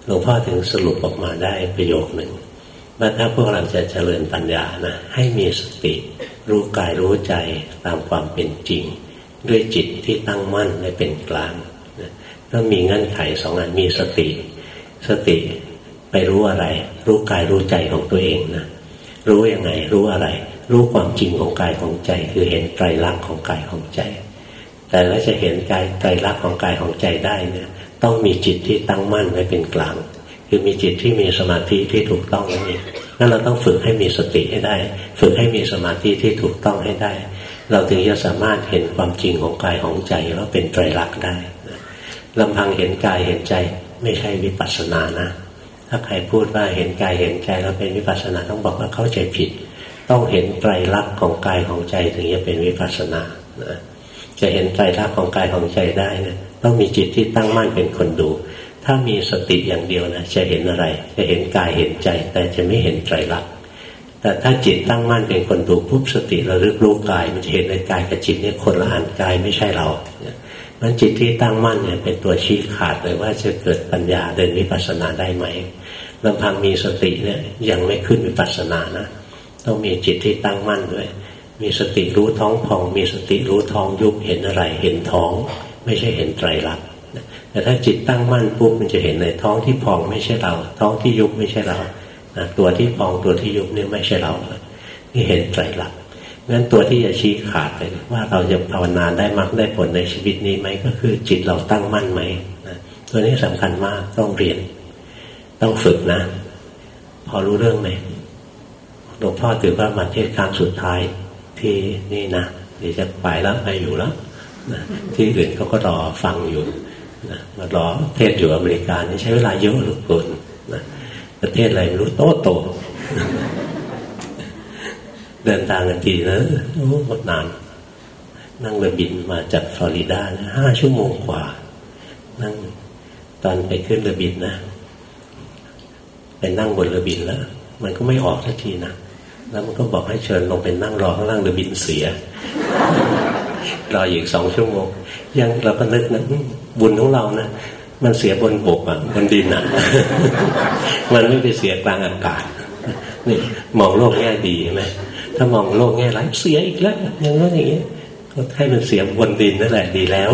หลวงพ่อถึงสรุปออกมาได้ประโยคหนึ่งว่าถ้าพวกเราจะเจริญปัญญานะให้มีสติรู้กายรู้ใจตามความเป็นจริง ด้วยจิตที่ตั้งมั่นและเป็นกลางต้องมีเงื่อนไขสองอันมีสติ สติไปรู้อะไร รู้กายรู้ใจของตัวเองนะรู้ยังไงรู้อะไร รู้ความจริงของกายของใจ คือเห็นไตรลักษณ์ของกายของใจ แต่แล้วจะเห็นกายไตรลักษณ์ของกายของใจได้เนี่ย ต้องมีจิตที่ตั้งมั่นและเป็นกลาง คือมีจิตที่มีสมาธิที่ถูกต้องนั่นเองนั่นเราต้องฝึกให้มีสติให้ได้ ฝึกให้มีสมาธิที่ถูกต้องให้ได้ เราถึงจะสามารถเห็นความจริงของกายของใจว่าเป็นไตรลักษณ์ได้ลำพังเห็นกายเห็นใจไม่ใช่วิปัสสนานะ ถ้าใครพูดว่าเห็นกายเห็นใจแล้วเป็นวิปัสสนาต้องบอกว่าเข้าใจผิด ต้องเห็นไตรลักษณ์ของกายของใจถึงจะเป็นวิปัสสนานะจะเห็นใจรักของกายของใจได้นี่ ต้องมีจิตที่ตั้งมั่นเป็นคนดู ถ้ามีสติอย่างเดียวนะจะเห็นอะไร จะเห็นกายเห็นใจ แต่จะไม่เห็นใจรักแต่ถ้าจิตตั้งมั่นเป็นคนดูปุ๊บสติระลึกรู้กาย มันจะเห็นในกายกับจิตเนี่ยคนละอันกายไม่ใช่เรามันจิตที่ตั้งมั่นเนี่ยเป็นตัวชี้ขาดเลยว่าจะเกิดปัญญาเดินวิปัสสนาได้ไหมลำพังมีสติเนี่ยยังไม่ขึ้นวิปัสสนานะต้องมีจิตที่ตั้งมั่นด้วย มีสติรู้ท้องพอง มีสติรู้ท้องยุบเห็นอะไรเห็นท้อง ไม่ใช่เห็นไตรลักษณ์แต่ถ้าจิตตั้งมั่นปุ๊บมันจะเห็นในท้องที่พองไม่ใช่เรา ท้องที่ยุบไม่ใช่เราตัวที่พองตัวที่ยุบนี่ไม่ใช่เรานี่เห็นไตรลักษณ์งั้นตัวที่จะชี้ขาดเลยว่าเราจะภาวนาได้มากได้ผลในชีวิตนี้ไหมก็คือจิตเราตั้งมั่นไหมนะตัวนี้สำคัญมากต้องเรียน ต้องฝึกนะ พอรู้เรื่องไหมหลวงพ่อถือว่ามาเทศครั้งสุดท้ายที่นี่นะเดี๋ยวจะไปแล้วไปอยู่แล้ว นะที่อื่นเขาก็รอฟังอยู่นะมารอเทศอยู่อเมริกานี่ใช้เวลาเยอะหรือเกินนะประเทศอะไรไม่รู้โตโต เดินทางกันทีนะโอ้หมดนาน นั่งเรือบินมาจากฟลอริดาห้าชั่วโมงกว่า นั่งตอนไปขึ้นเรือบินนะไปนั่งบนเรือบินแล้ว มันก็ไม่ออกสักทีนะแล้วมันก็บอกให้เชิญลงไปนั่งรอข้างล่างเรือบินเสีย รออีกสองชั่วโมงยังเราก็นึกนะบุญของเรานะมันเสียบนบกอะบนดินอะ มันไม่ไปเสียกลางอากาศนี่มองโลกแง่ดีไหมถ้ามองโลกแง่ร้ายเสียอีกแล้วอย่างนั้นอย่างนี้ก็ให้มันเสียบนดินนั่นแหละดีแล้ว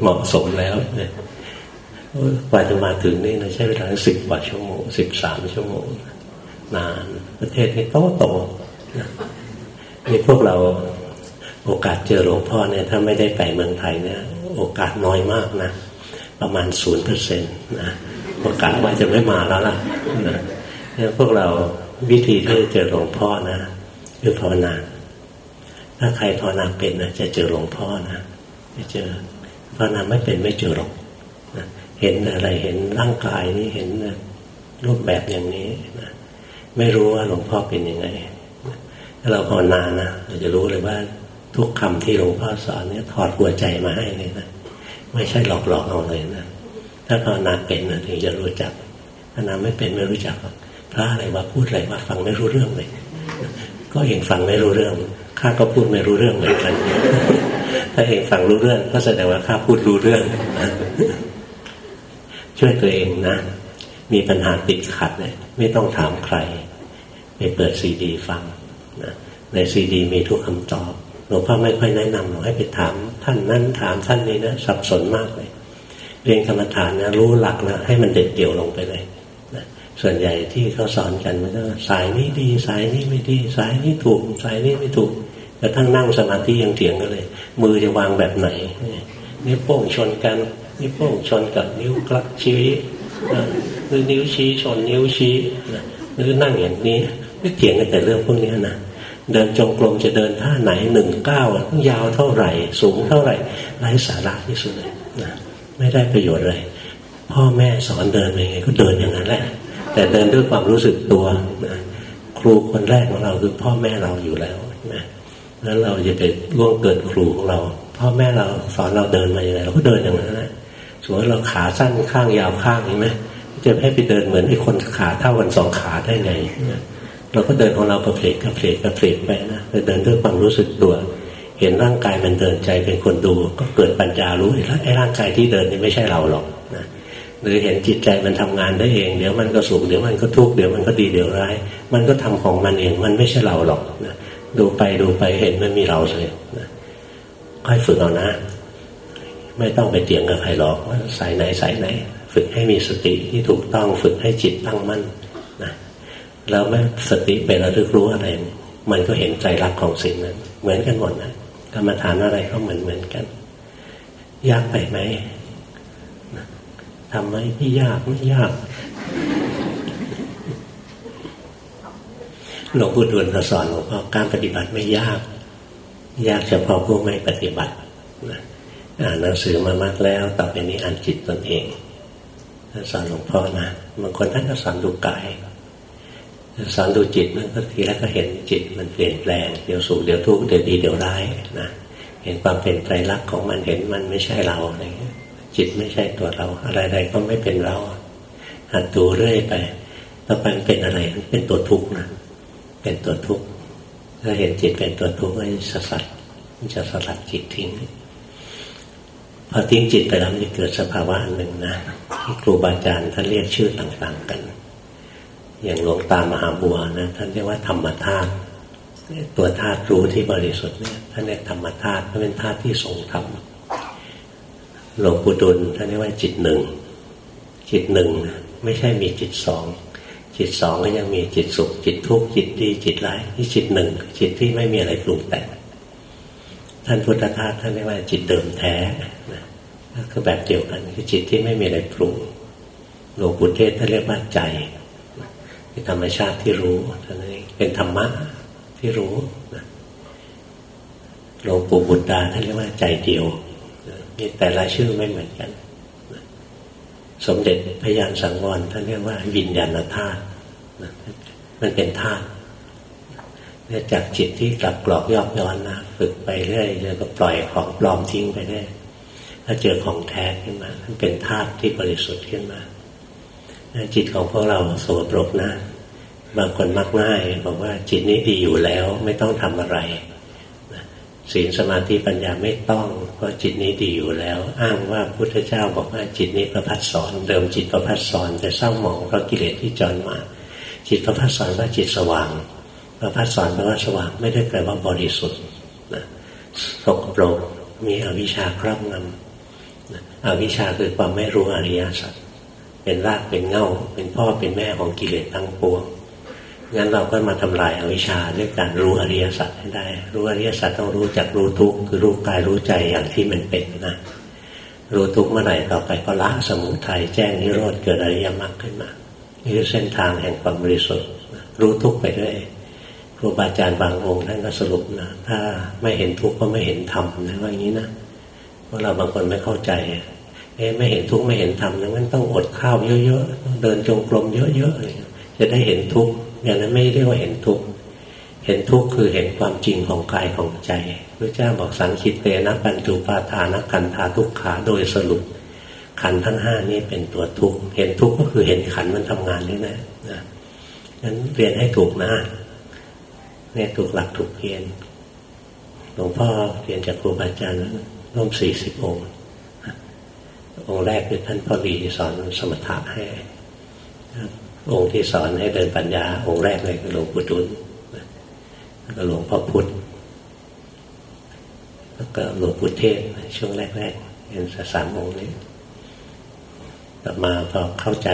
เหมาะสมแล้วกว่าจะมาถึงนี่นะใช้เวลาสิบกว่าชั่วโมงสิบสามชั่วโมงนานประเทศนี้โตโตนี่พวกเรา โอกาสเจอหลวงพ่อเนี่ยถ้าไม่ได้ไปเมืองไทยเนี่ยโอกาสน้อยมากนะประมาณศูนย์เปอร์เซ็นต์นะโอกาสว่าจะไม่มาแล้วล่ะนะเนี่ยพวกเราวิธีที่จะเจอหลวงพ่อนะคือภาวนา ถ้าใครภาวนาเป็นนะจะเจอหลวงพ่อนะจะเจอภาวนาไม่เป็นไม่เจอหรอกนะเห็นอะไรเห็นร่างกายนี้เห็นรูปแบบอย่างนี้นะไม่รู้ว่าหลวงพ่อเป็นยังไงถ้าเราภาวนานะเราจะรู้เลยว่า ทุกคำที่หลวงพ่อสอนเนี่ยถอดหัวใจมาให้เลยนะไม่ใช่หลอกหลอกเอาเลยนะถ้าภาวนาเป็นนะถึงจะรู้จักภาวนาไม่เป็นไม่รู้จักพระอะไรว่าพูดอะไรว่าฟังไม่รู้เรื่องเลย ก็เองฟังไม่รู้เรื่องข้าก็พูดไม่รู้เรื่องเหมือนกัน ถ้าเองฟังรู้เรื่อง ก็แสดงว่าข้าพูดรู้เรื่องช่วยตัวเองนะ มีปัญหาติดขัดเนี่ยไม่ต้องถามใคร ไปเปิดซีดี ฟังนะในซีดี มีทุกคำตอบ หลวงพ่อไม่ค่อยแนะนำหรอกให้ไปถาม ท่านนั้นถามท่านนี้นะสับสนมากเลย เรียนกรรมฐานนะรู้หลักนะให้มันเด็ดเดี่ยวลงไปเลยส่วนใหญ่ที่เขาสอนกันมันก็สายนี้ดี สายนี้ไม่ดี สายนี้ถูก สายนี้ไม่ถูกกระทั่งนั่งสมาธิยังเถียงกันเลย มือจะวางแบบไหนนิ้วโป้งชนกันนิ้วโป้งชนกับนิ้วกลัดชี้หรือนิ้วชี้ชนนิ้วชี้หรือนั่งอย่างนี้ไม่เถียงกันแต่เรื่องพวกนี้นะ เดินจงกรมจะเดินท่าไหนหนึ่งเก้าต้องยาวเท่าไหร่ สูงเท่าไหร่ไร้สาระที่สุดเลยนะไม่ได้ประโยชน์เลยพ่อแม่สอนเดินยังไงก็เดินอย่างนั้นแหละ แต่เดินด้วยความรู้สึกตัวนะครูคนแรกของเราคือพ่อแม่เราอยู่แล้วนะแล้วเราจะไปล่วงเกิดครูของเรา พ่อแม่เราสอนเราเดินมาอย่างไรเราก็เดินอย่างนั้นนะสมมติเราขาสั้นข้างยาวข้างเห็นไหมจะให้ไปเดินเหมือนไอ้คนขาเท่ากันสองขาได้ไง เราก็เดินของเรากระเพลกกระเพลกกระเพลกไปนะไปเดินด้วยความรู้สึกตัว เห็นร่างกายมันเดินใจเป็นคนดู ก็เกิดปัญญารู้แล้วไอ้ร่างกายที่เดินนี่ไม่ใช่เราหรอกนะหรือเห็นจิตใจมันทำงานได้เองเดี๋ยวมันก็สุขเดี๋ยวมันก็ทุกข์เดี๋ยวมันก็ดีเดี๋ยวร้าย มันก็ทำของมันเองมันไม่ใช่เราหรอกนะดูไปดูไปเห็นมันมีเราเลยนะค่อยฝึกเอานะ ไม่ต้องไปเตียงกับใครหรอกว่าสายไหนสายไหน ฝึกให้มีสติที่ถูกต้องฝึกให้จิตตั้งมั่น แล้วแม้สติไประลึกรู้อะไร มันก็เห็นใจรักของสิ่งนั้น เหมือนกันหมดนะกรรมฐานอะไรก็เหมือนเหมือนกัน ยากไปไหมทำไหมไม่ยากไม่ยากหลวงปู่ดูลสอนหลวงพ่อการปฏิบัติไม่ยาก ยากเฉพาะผู้ไม่ปฏิบัตินะอ่านหนังสือมามากแล้วต่อไปนี้อ่านจิตตนเองสอนหลวงพ่อนะบางคนท่านก็สอนดูกาย สอนดูจิตมันก็ทีแรกก็เห็นจิตมันเปลี่ยนแปลงเดี๋ยวสุขเดี๋ยวทุกข์เดี๋ยวดีเดี๋ยวร้ายนะเห็นความเป็นไตรลักษณ์ของมันเห็นมันไม่ใช่เราอะไรเงี้ยจิตไม่ใช่ตัวเรา อะไรๆก็ไม่เป็นเราหัดดูเรื่อยไปต่อไปมันเป็นอะไรมันเป็นตัวทุกข์นะเป็นตัวทุกข์ถ้าเห็นจิตเป็นตัวทุกข์ก็จะสลัดมันจะสลัดจิตทิ้งพอทิ้งจิตไปแล้วมันจะเกิดสภาวะหนึ่งนะที่ครูบาอาจารย์ท่านเรียกชื่อต่างๆกัน อย่างหลวงตามหาบัวนะท่านเรียกว่าธรรมธาตุตัวธาตุรู้ที่บริสุทธิ์เนี่ยท่านเรียกธรรมธาตุเป็นธาตุที่ทรงธรรมหลวงปู่ดุลท่านเรียกว่าจิตหนึ่ง จิตหนึ่งไม่ใช่มีจิตสองจิตสองก็ยังมีจิตสุข จิตทุกข์จิตดีจิตร้ายที่จิตหนึ่งจิตที่ไม่มีอะไรปรุงแต่งท่านพุทธทาสท่านเรียกว่าจิตเดิมแท้นะก็แบบเดียวกันคือจิตที่ไม่มีอะไรปรุงหลวงปู่เทศท่านเรียกว่าใจ เป็นธรรมชาติที่รู้ท่านเองเป็นธรรมะที่รู้นะหลวงปู่บุตรดาท่านเรียกว่าใจเดียวมีแต่ละชื่อไม่เหมือนกัน สมเด็จพยานสังวรท่านเรียกว่าวิญญาณธาตุมันเป็นธาตุเนี่ยจากจิตที่กลับกรอกยอกย้อนนะฝึกไปเรื่อยแล้วก็ปล่อยของปลอมทิ้งไปเรื่อยถ้าเจอของแท้ขึ้นมามันเป็นธาตุที่บริสุทธิ์ขึ้นมา จิตของพวกเราสกปรกนะ บางคนมักง่ายบอกว่าจิตนี้ดีอยู่แล้วไม่ต้องทำอะไรศีลสมาธิปัญญาไม่ต้องเพราะจิตนี้ดีอยู่แล้ว อ้างว่าพุทธเจ้าบอกว่าจิตนี้ประพัดสอน เดิมจิตประพัดสอนแต่เศร้าหมองเพราะกิเลสที่จรมา จิตประพัดสอนว่าจิตสว่าง ประพัดสอนแปลว่าสว่างไม่ได้แปลว่าบริสุทธิ์นะสกปรกมีอวิชชาครอบงำอวิชชาคือความไม่รู้อริยสัจ เป็นรากเป็นเง่า เป็นพ่อเป็นแม่ของกิเลสทั้งปวงงั้นเราก็มาทำลายอาวิชชาด้วยการรู้อริยสัจให้ได้ รู้อริยสัจต้องรู้จักรู้ทุกข์คือรู้กายรู้ใจอย่างที่มันเป็นนะรู้ทุกข์เมื่อไหร่ต่อไปก็ละสมุทัยแจ้งนิโรธเกิดอริยมรรคขึ้นมานี่คือเส้นทางแห่งความบริสุทธิ์รู้ทุกข์ไปด้วยครูบาอาจารย์บางองค์ท่านก็สรุปนะถ้าไม่เห็นทุกข์ก็ไม่เห็นธรรมนะว่าอย่างนี้นะเพราะเราบางคนไม่เข้าใจ เอ๊ะไม่เห็นทุกข์ไม่เห็นธรรมนั้นต้องอดข้าวเยอะๆเดินจงกรมเยอะๆจะได้เห็นทุกข์อย่างนั้นไม่เรียกว่าเห็นทุกข์เห็นทุกข์คือเห็นความจริงของกายของใจพระเจ้าบอกสังคิตเตนะปัญจุปาทานะกันธาทุกขาโดยสรุป ขันทั้งห้านี้เป็นตัวทุกข์เห็นทุกข์ก็คือเห็นขันมันทำงานนี่นะนะนั้นเรียนให้ถูกนะเนี่ยถูกหลักถูกเพียนหลวงพ่อเรียนจากครูบาอาจารย์ร่วมสี่สิบองค์ องค์แรกคือท่านพ่อดีสอนสมถะให้องค์ที่สอนให้เดินปัญญา องค์แรกเลยคือหลวงปู่ดุลแล้วก็หลวงพ่อพุธแล้วก็หลวงปู่เทศช่วงแรกๆเป็นสามองค์นี้ต่อมาพอเข้าใจ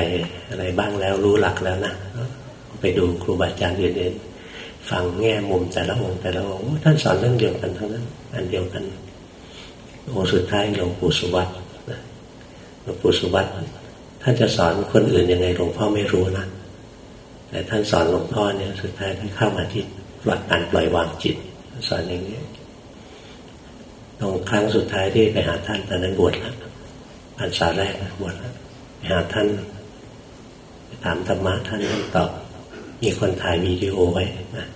อะไรบ้างแล้วรู้หลักแล้วนะไปดูครูบาอาจารย์อื่นๆฟังแง่มุมแต่ละองค์แต่ละองค์ท่านสอนเรื่องเดียวกันทั้งนั้น อันเดียวกันองค์สุดท้ายหลวงปู่สุวัต หลวงปู่สุวัตท่านจะสอนคนอื่นยังไงหลวงพ่อไม่รู้นะแต่ท่านสอนหลวงพ่อเนี่ยสุดท้ายท่านเข้ามาที่หลักการปล่อยวางจิต สอนอย่างนี้ตรงครั้งสุดท้ายที่ไปหาท่านตอนนั้นบวชแล้วพรรษาแรกบวชแล้วไปหาท่านไปถามธรรมะท่านท่านตอบมีคนถ่ายวีดีโอไว้นะ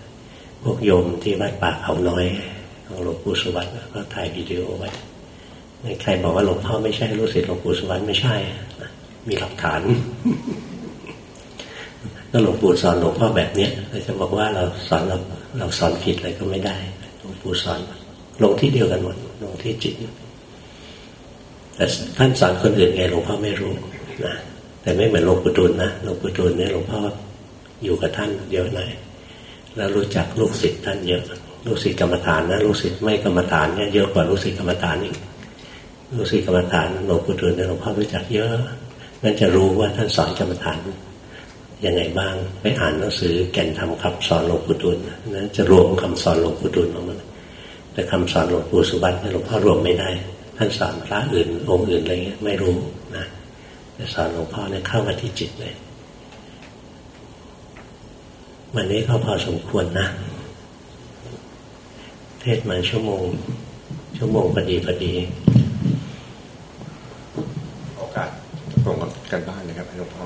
พวกโยมที่วัดป่าเขาน้อยของหลวงปู่สุวัตก็ถ่ายวีดีโอไว้ ใครบอกว่าหลวงพ่อไม่ใช่รู้สิษย์หลวงปู่สุวรรณไม่ใช่ มีหลักฐานก็หลวงปู่สอนหลวงพ่อแบบเนี้ยเราจะบอกว่าเราสอนเราเราสอนผิดอะไรก็ไม่ได้หลวงปู่สอนลงที่เดียวกันหมดลงที่จิตแต่ท่านสอนคนอื่นไงหลวงพ่อไม่รู้นะแต่ไม่เหมือนหลวงปู่ดูลนะหลวงปู่ดูลเนี่ยหลวงพ่ออยู่กับท่านเยอะหน่อยแล้วรู้จักลูกศิษย์ท่านเยอะลูกศิษย์กรรมฐานนะลูกศิษย์ไม่กรรมฐานเนี่ยเยอะกว่าลูกศิษย์กรรมฐานอีก ลูกศิษย์กรรมฐานหลวงปู่ดูลเนี่ยหลวงพ่อรู้จักเยอะนั่นจะรู้ว่าท่านสอนกรรมฐานยังไงบ้าง ไปอ่านหนังสือแก่นธรรมคำสอนหลวงปู่ดุลนั้นจะรวมคำสอนหลวงปู่ดุลออกมาแต่คำสอนหลวงปู่สุบัติหลวงพ่อรวมไม่ได้ ท่านสอนพระอื่นองค์อื่นอะไรเงี้ยไม่รู้นะแต่สอนหลวงพ่อเนี่ยเข้ามาที่จิตเลยวันนี้ก็พอสมควรนะ เทศมาชั่วโมง ชั่วโมงพอดีพอดีส่ง กันบ้านเลยครับหลวงพ่อ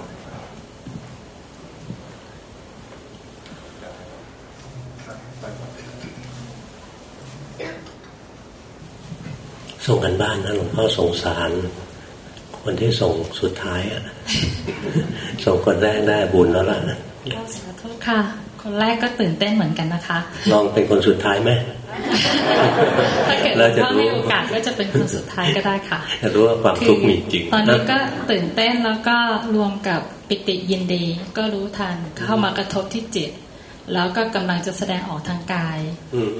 ส่งกันบ้านนะหลวงพ่อสงสาร คนที่ส่งสุดท้ายอะส่งคนแรกได้บุญแล้วล่ะสาธุค่ะ คนแรกก็ตื่นเต้นเหมือนกันนะคะ ลองเป็นคนสุดท้ายไหม ถ้าเกิดว่าให้โอกาสก็จะเป็นคนสุดท้ายก็ได้ค่ะจะรู้ว่าความทุกข์มีจริง ตอนนี้ก็ตื่นเต้นแล้วก็รวมกับปิติยินดี ก็รู้ทันเข้ามากระทบที่จิต แล้วก็กำลังจะแสดงออกทางกาย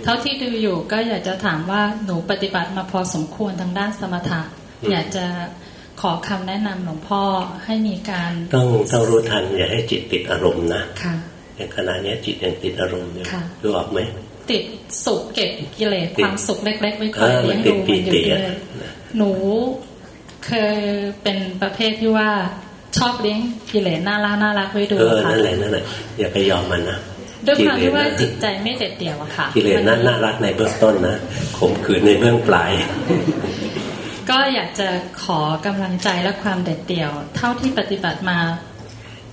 เท่าที่ดูอยู่ก็อยากจะถามว่าหนูปฏิบัติมาพอสมควรทางด้านสมถะอยากจะขอคำแนะนำหลวงพ่อให้มีการต้องต้องรู้ทันอย่าให้จิตติดอารมณ์นะค่ะอย่างขณะนี้จิตยังติดอารมณ์อยู่รู้ออกไหม ติดสุขเก็บกิเลสความสุขเล็กๆไว้คอยเลี้ยงดูมันอยู่เลยหนูเคยเป็นประเภทที่ว่าชอบเลี้ยงกิเลสน่ารักน่ารักไว้ดูค่ะนั่นแหละนั่นแหละอย่าไปยอมมันนะด้วยความที่ว่าจิตใจไม่เด็ดเดี่ยวอะค่ะกิเลสน่าน่ารักในเบื้องต้นนะข่มขืนในเบื้องปลาย ก็อยากจะขอกำลังใจและความเด็ดเดี่ยว เท่าที่ปฏิบัติมา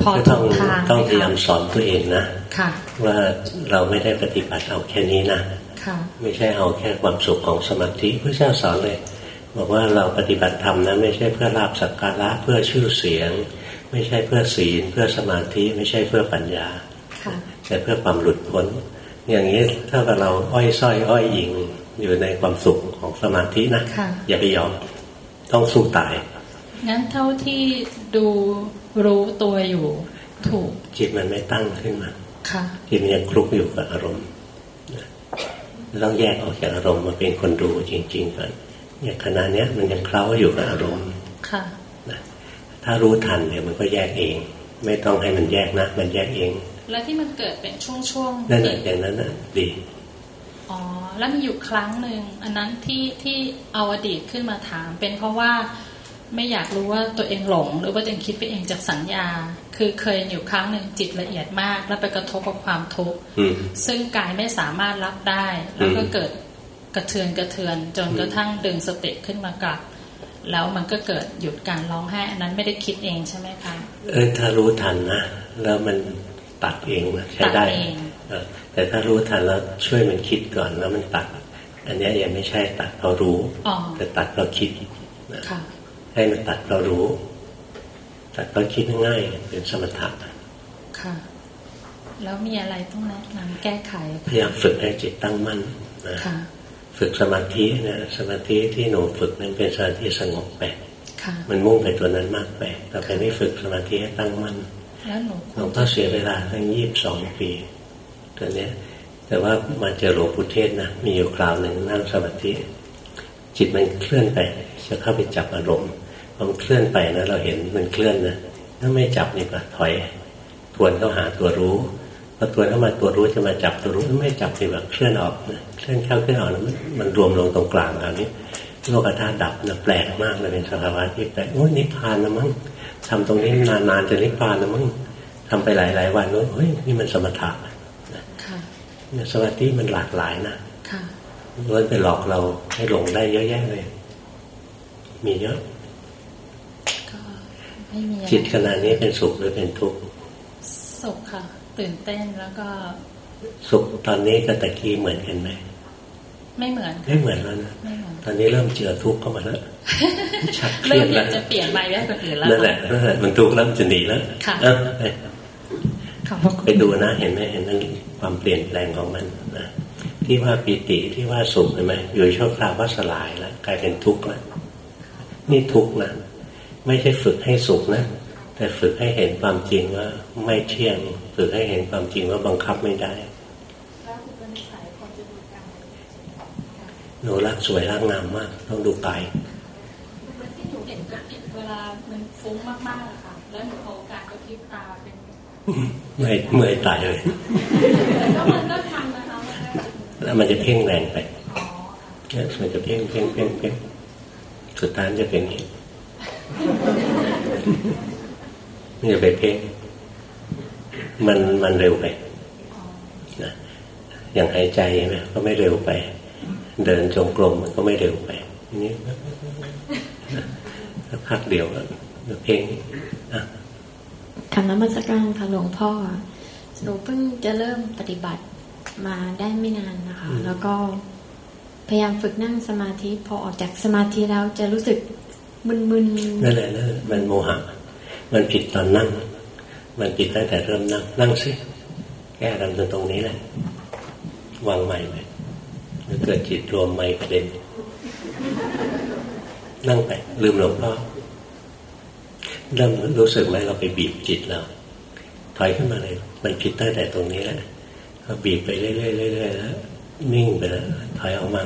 พอถูกทางต้องพยายามสอนตัวเองนะค่ะว่าเราไม่ได้ปฏิบัติเอาแค่นี้นะค่ะไม่ใช่เอาแค่ความสุขของสมาธิพระเจ้าสอนเลย บอกว่าเราปฏิบัติธรรมนะไม่ใช่เพื่อลาบสักการะเพื่อชื่อเสียง ไม่ใช่เพื่อศีล เพื่อสมาธิไม่ใช่เพื่อปัญญาแต่เพื่อความหลุดพ้น อย่างนี้ถ้าเราอ้อยส้อยอ้อยยิงอยู่ในความสุขของสมาธินะอย่าไปยอมต้องสู้ตายงั้นเท่าที่ดู รู้ตัวอยู่ ถูก จิตมันไม่ตั้งขึ้นมาค่ะจิตมันยังคลุกอยู่กับอารมณ์ต้องแยกออกจากอารมณ์มาเป็นคนดูจริง ๆก่อนอย่างขณะนี้มันยังเคล้าอยู่กับอารมณ์ค่ะถ้ารู้ทันเนี่ยมันก็แยกเอง ไม่ต้องให้มันแยกนะ มันแยกเอง และที่มันเกิดเป็นช่วงๆนั่นแหละอย่างนั้นน่ะดีอ๋อแล้วมีอยู่ครั้งหนึ่งอันนั้นที่ที่เอาอดีตขึ้นมาถาม เป็นเพราะว่า ไม่อยากรู้ว่าตัวเองหลง หรือว่าตัวเองคิดไปเองจากสัญญา คือเคยอยู่ครั้งหนึ่งจิตละเอียดมาก แล้วไปกระทบกับความทุกข์ซึ่งกายไม่สามารถรับได้ แล้วก็เกิดกระเทือนกระเทือน จนกระทั่งดึงสติขึ้นมากลับ แล้วมันก็เกิดหยุดการร้องไห้อันนั้นไม่ได้คิดเองใช่ไหมคะเออถ้ารู้ทันนะแล้วมันตัดเองใช้ได้แต่ถ้ารู้ทันแล้วช่วยมันคิดก่อนแล้วมันตัด อันนี้ยังไม่ใช่ตัดเรารู้แต่ตัดเราคิดค่ะ ให้มันตัดเรารู้ ตัดเราคิดง่ายเป็นสมถะค่ะ แล้วมีอะไรต้องแนะนำแก้ไขพยายามฝึกให้จิตตั้งมั่นนะฝึกสมาธินะสมาธิที่หนูฝึกนั้นเป็นสมาธิสงบไปมันมุ่งไปตัวนั้นมากไปแต่ไปไม่ฝึกสมาธิให้ตั้งมั่นแล้วหนูหลวงพ่อเสียเวลาตั้งยี่สิบสองปีตัวเนี้ยแต่ว่ามาเจอหลวงปู่เทศนะมีอยู่คราวหนึ่งนั่งสมาธิ จิตมันเคลื่อนไป จะเข้าไปจับอารมณ์มันเคลื่อนไปนะเราเห็นมันเคลื่อนนะถ้าไม่จับนี่ก็ถอยทวนเข้าหาตัวรู้พอทวนเข้ามาตัวรู้จะมาจับตัวรู้ไม่จับนี่แบบเคลื่อนออกนะเคลื่อนเข้าเคลื่อนออกแล้วมันรวมลงตรงกลางอันนี้โลกธาตุดับนะแปลกมากเลยเป็นสภาวะที่แปลกโอ้นิพพานนะมั้งทำตรงนี้นานๆจะนิพพานนะมั้งทำไปหลายๆวันนู้นเฮ้ยนี่มันสมถะนะสมาธิมันหลากหลายนะ ล้วนไปหลอกเราให้หลงได้เยอะแยะเลย มีเยอะจิตขนาดนี้เป็นสุขหรือเป็นทุกข์สุขค่ะ ตื่นเต้นแล้วก็ สุขตอนนี้กับตะกี้เหมือนกันไหมไม่เหมือน ไม่เหมือนแล้วนะตอนนี้เริ่มเจอทุกข์เข้ามาแล้วชักเครียดแล้วจะเปลี่ยนไปแล้วคนอื่นแล้วนั่นแหละนั่นแหละมันทุกข์แล้วมันจะหนีแล้วค่ะไปดูนะเห็นไหมเห็นมันความเปลี่ยนแปลงของมันนะ ที่ว่าปิติที่ว่าสุขเห็นไหมอยู่ชั่วคราวว่าสลายแล้วกลายเป็นทุกข์แล้วนี่ทุกข์นะไม่ใช่ฝึกให้สุขนะแต่ฝึกให้เห็นความจริงว่าไม่เที่ยง ฝึกให้เห็นความจริงว่าบังคับไม่ได้หนูรักสวยรักงามมาก ต้องดูกายที่หนูเห็นเวลามันฟุ้งมากๆค่ะแล้วหนูโอกาสก็พลิบตาเป็นเมื่อยเมื่อยตายเลยแล้วมันก็ทำนะคะแล้ว มันจะเพ่งแรงไปเนี่ยมันจะเพ่งเพ่งเพ่งเพ่งสุดท้ายจะเป็นอย่างนี้ไม่จะไปเพ่งมันมันเร็วไปนะอย่างหายใจใช่ไหมก็ไม่เร็วไป เดินจงกรมมันก็ไม่เร็วไปนี่พักเดียวก็เพ่งคำนั้นมัสการค่ะหลวงพ่อหนูเพิ่งจะเริ่มปฏิบัติ มาได้ไม่นานนะคะ แล้วก็พยายามฝึกนั่งสมาธิ พอออกจากสมาธิแล้วจะรู้สึกมึนๆนั่นแหละนั่นแหละมันโมหะ มันผิดตอนนั่ง มันผิดตั้งแต่เริ่มนั่ง นั่งสิแก้กันตรงนี้แหละ วางใหม่ไปแล้วเกิดจิตรวมไม่ประเด็นนั่งไปลืมหลวงพ่อเริ่มรู้สึกไหมเราไปบีบจิตแล้วถอยขึ้นมาเลย มันผิดตั้งแต่ตรงนี้แหละก็ บีบไปเรื่อยๆเรื่อยๆแล้วนิ่งไปแล้วถอยออกมา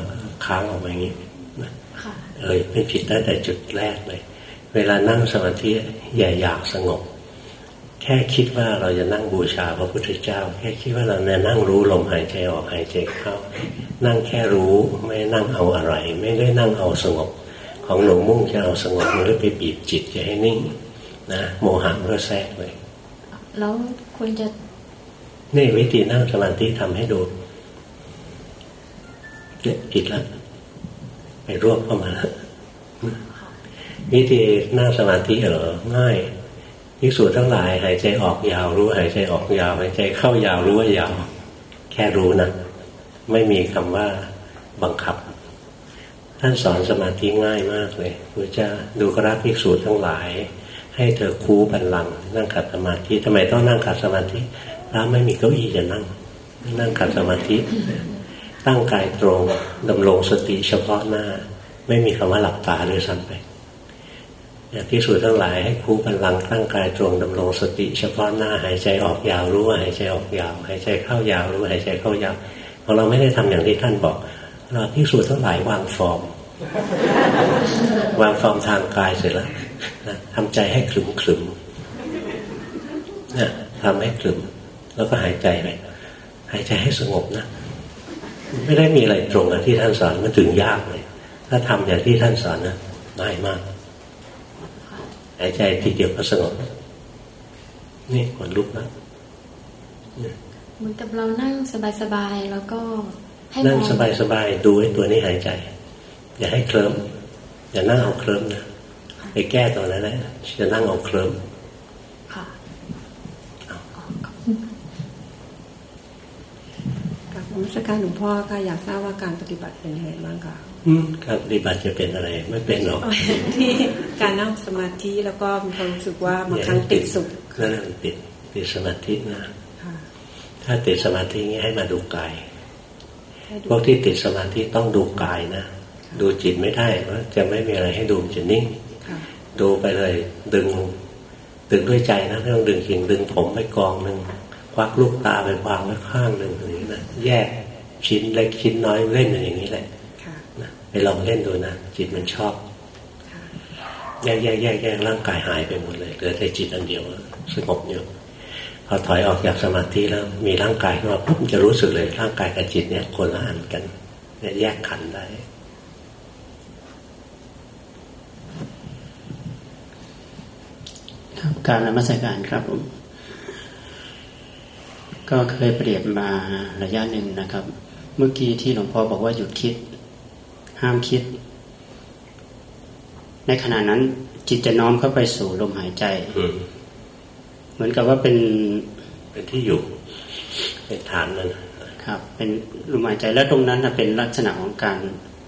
ค้างออกมาอย่างนี้นะค่ะเอยเป็นผิดตั้งแต่จุดแรกเลย เวลานั่งสมาธิอย่าอยากสงบ แค่คิดว่าเราจะนั่งบูชาพระพุทธเจ้า แค่คิดว่าเราเนี่ยนั่งรู้ลมหายใจออกหายใจเข้า นั่งแค่รู้ไม่นั่งเอาอะไร ไม่ได้นั่งเอาสงบ ของหลวงมุ่งจะเอาสงบมันเลยไปบีบจิตจะให้นิ่งนะโมหะมันก็แทรกเลยแล้วควรจะ นี่วิธีนั่งสมาธิทำให้ดูเนี่ยผิดแล้วไปรวบเข้ามาแล้ววิธีนั่งสมาธิเหรอง่ายพิสูจน์ทั้งหลาย หายใจออกยาวรู้ หายใจออกยาว หายใจเข้ายาวรู้ว่ายาว แค่รู้นะไม่มีคำว่าบังคับ ท่านสอนสมาธิง่ายมากเลยพระเจ้าดูกราภิกษุทั้งหลาย ให้เธอคูบันลังนั่งขัดสมาธิทำไมต้องนั่งขัดสมาธิ พระไม่มีเก้าอี้จะนั่งนั่งขัดสมาธิตั้งกายตรงดำรงสติเฉพาะหน้า ไม่มีคำว่าหลับตาด้วยซ้ำไปอย่างที่สุดทั้งหลายให้คูบันลังตั้งกายตรงดำรงสติ เฉพาะหน้าหายใจออกยาวรู้ว่าหายใจออกยาวหายใจเข้ายาวรู้หายใจเข้ายาวของเราไม่ได้ทำอย่างที่ท่านบอก เราที่สุดทั้งหลายวางฟอร์ม วางฟอร์มทางกายเสร็จแล้วนะทำใจให้ขลึมขลึมนะทำให้ขลึม แล้วก็หายใจไปหายใจให้สงบนะไม่ได้มีอะไรตรงนะที่ท่านสอนมันถึงยากเลย ถ้าทำอย่างที่ท่านสอนนะง่ายมาก หายใจทีเดียวก็สงบนี่ขนลุกนะเหมือนกับเรานั่งสบายๆแล้วก็ให้มนั่งองสบายๆดูไอ้ตัวนี้หายใจ อย่าให้เคลิ้มอย่านั่งเอาเคลิ้มนะไปแก้ตัวนั้นนะจะนั่งเอาเคลิ้ม ค่ะ กับนมัสการหลวงพ่อค่ะอยากทราบว่าการปฏิบัติเป็นยังไงบ้างคะอืมการปฏิบัติจะเป็นอะไรไม่เป็นหรอกที่การนั่งสมาธิแล้วก็มีความรู้สึกว่าบางครั้งติดสุขนั่นแหละมันติดติดสมาธินะค่ะถ้าติดสมาธิงี้ให้มาดูกายให้ดูพวกที่ติดสมาธิต้องดูกายนะดูจิตไม่ได้เพราะจะไม่มีอะไรให้ดูมันจะนิ่งค่ะดูไปเลย ดึง ดึงด้วยใจนะไม่ต้องดึงกิ่งดึงผมไปกองหนึ่ง ควักลูกตาไปวางไว้ข้างหนึ่งอย่างนี้นะแยกชิ้นเล็กชิ้นน้อยเล่นอย่างนี้แหละค่ะนะไปลองเล่นดูนะจิตมันชอบค่ะแยกแยกแยกแยกร่างกายหายไปหมดเลยเหลือแต่จิตอันเดียวสงบอยู่พอถอยออกจากสมาธิแล้ว มีร่างกายขึ้นมาปุ๊บจะรู้สึกเลยร่างกายกับจิตเนี่ยคนละอันกันเนี่ยแยกขันธ์ได้ครับการนมัสการครับผม ก็เคยเปรียบมาระยะหนึ่งนะครับ เมื่อกี้ที่หลวงพ่อบอกว่าหยุดคิด ห้ามคิด ในขณะนั้น จิตจะน้อมเข้าไปสู่ลมหายใจอืมเหมือนกับว่าเป็นเป็นที่อยู่ เป็นฐานมันครับ เป็นลมหายใจแล้วตรงนั้นน่ะเป็นลักษณะของการ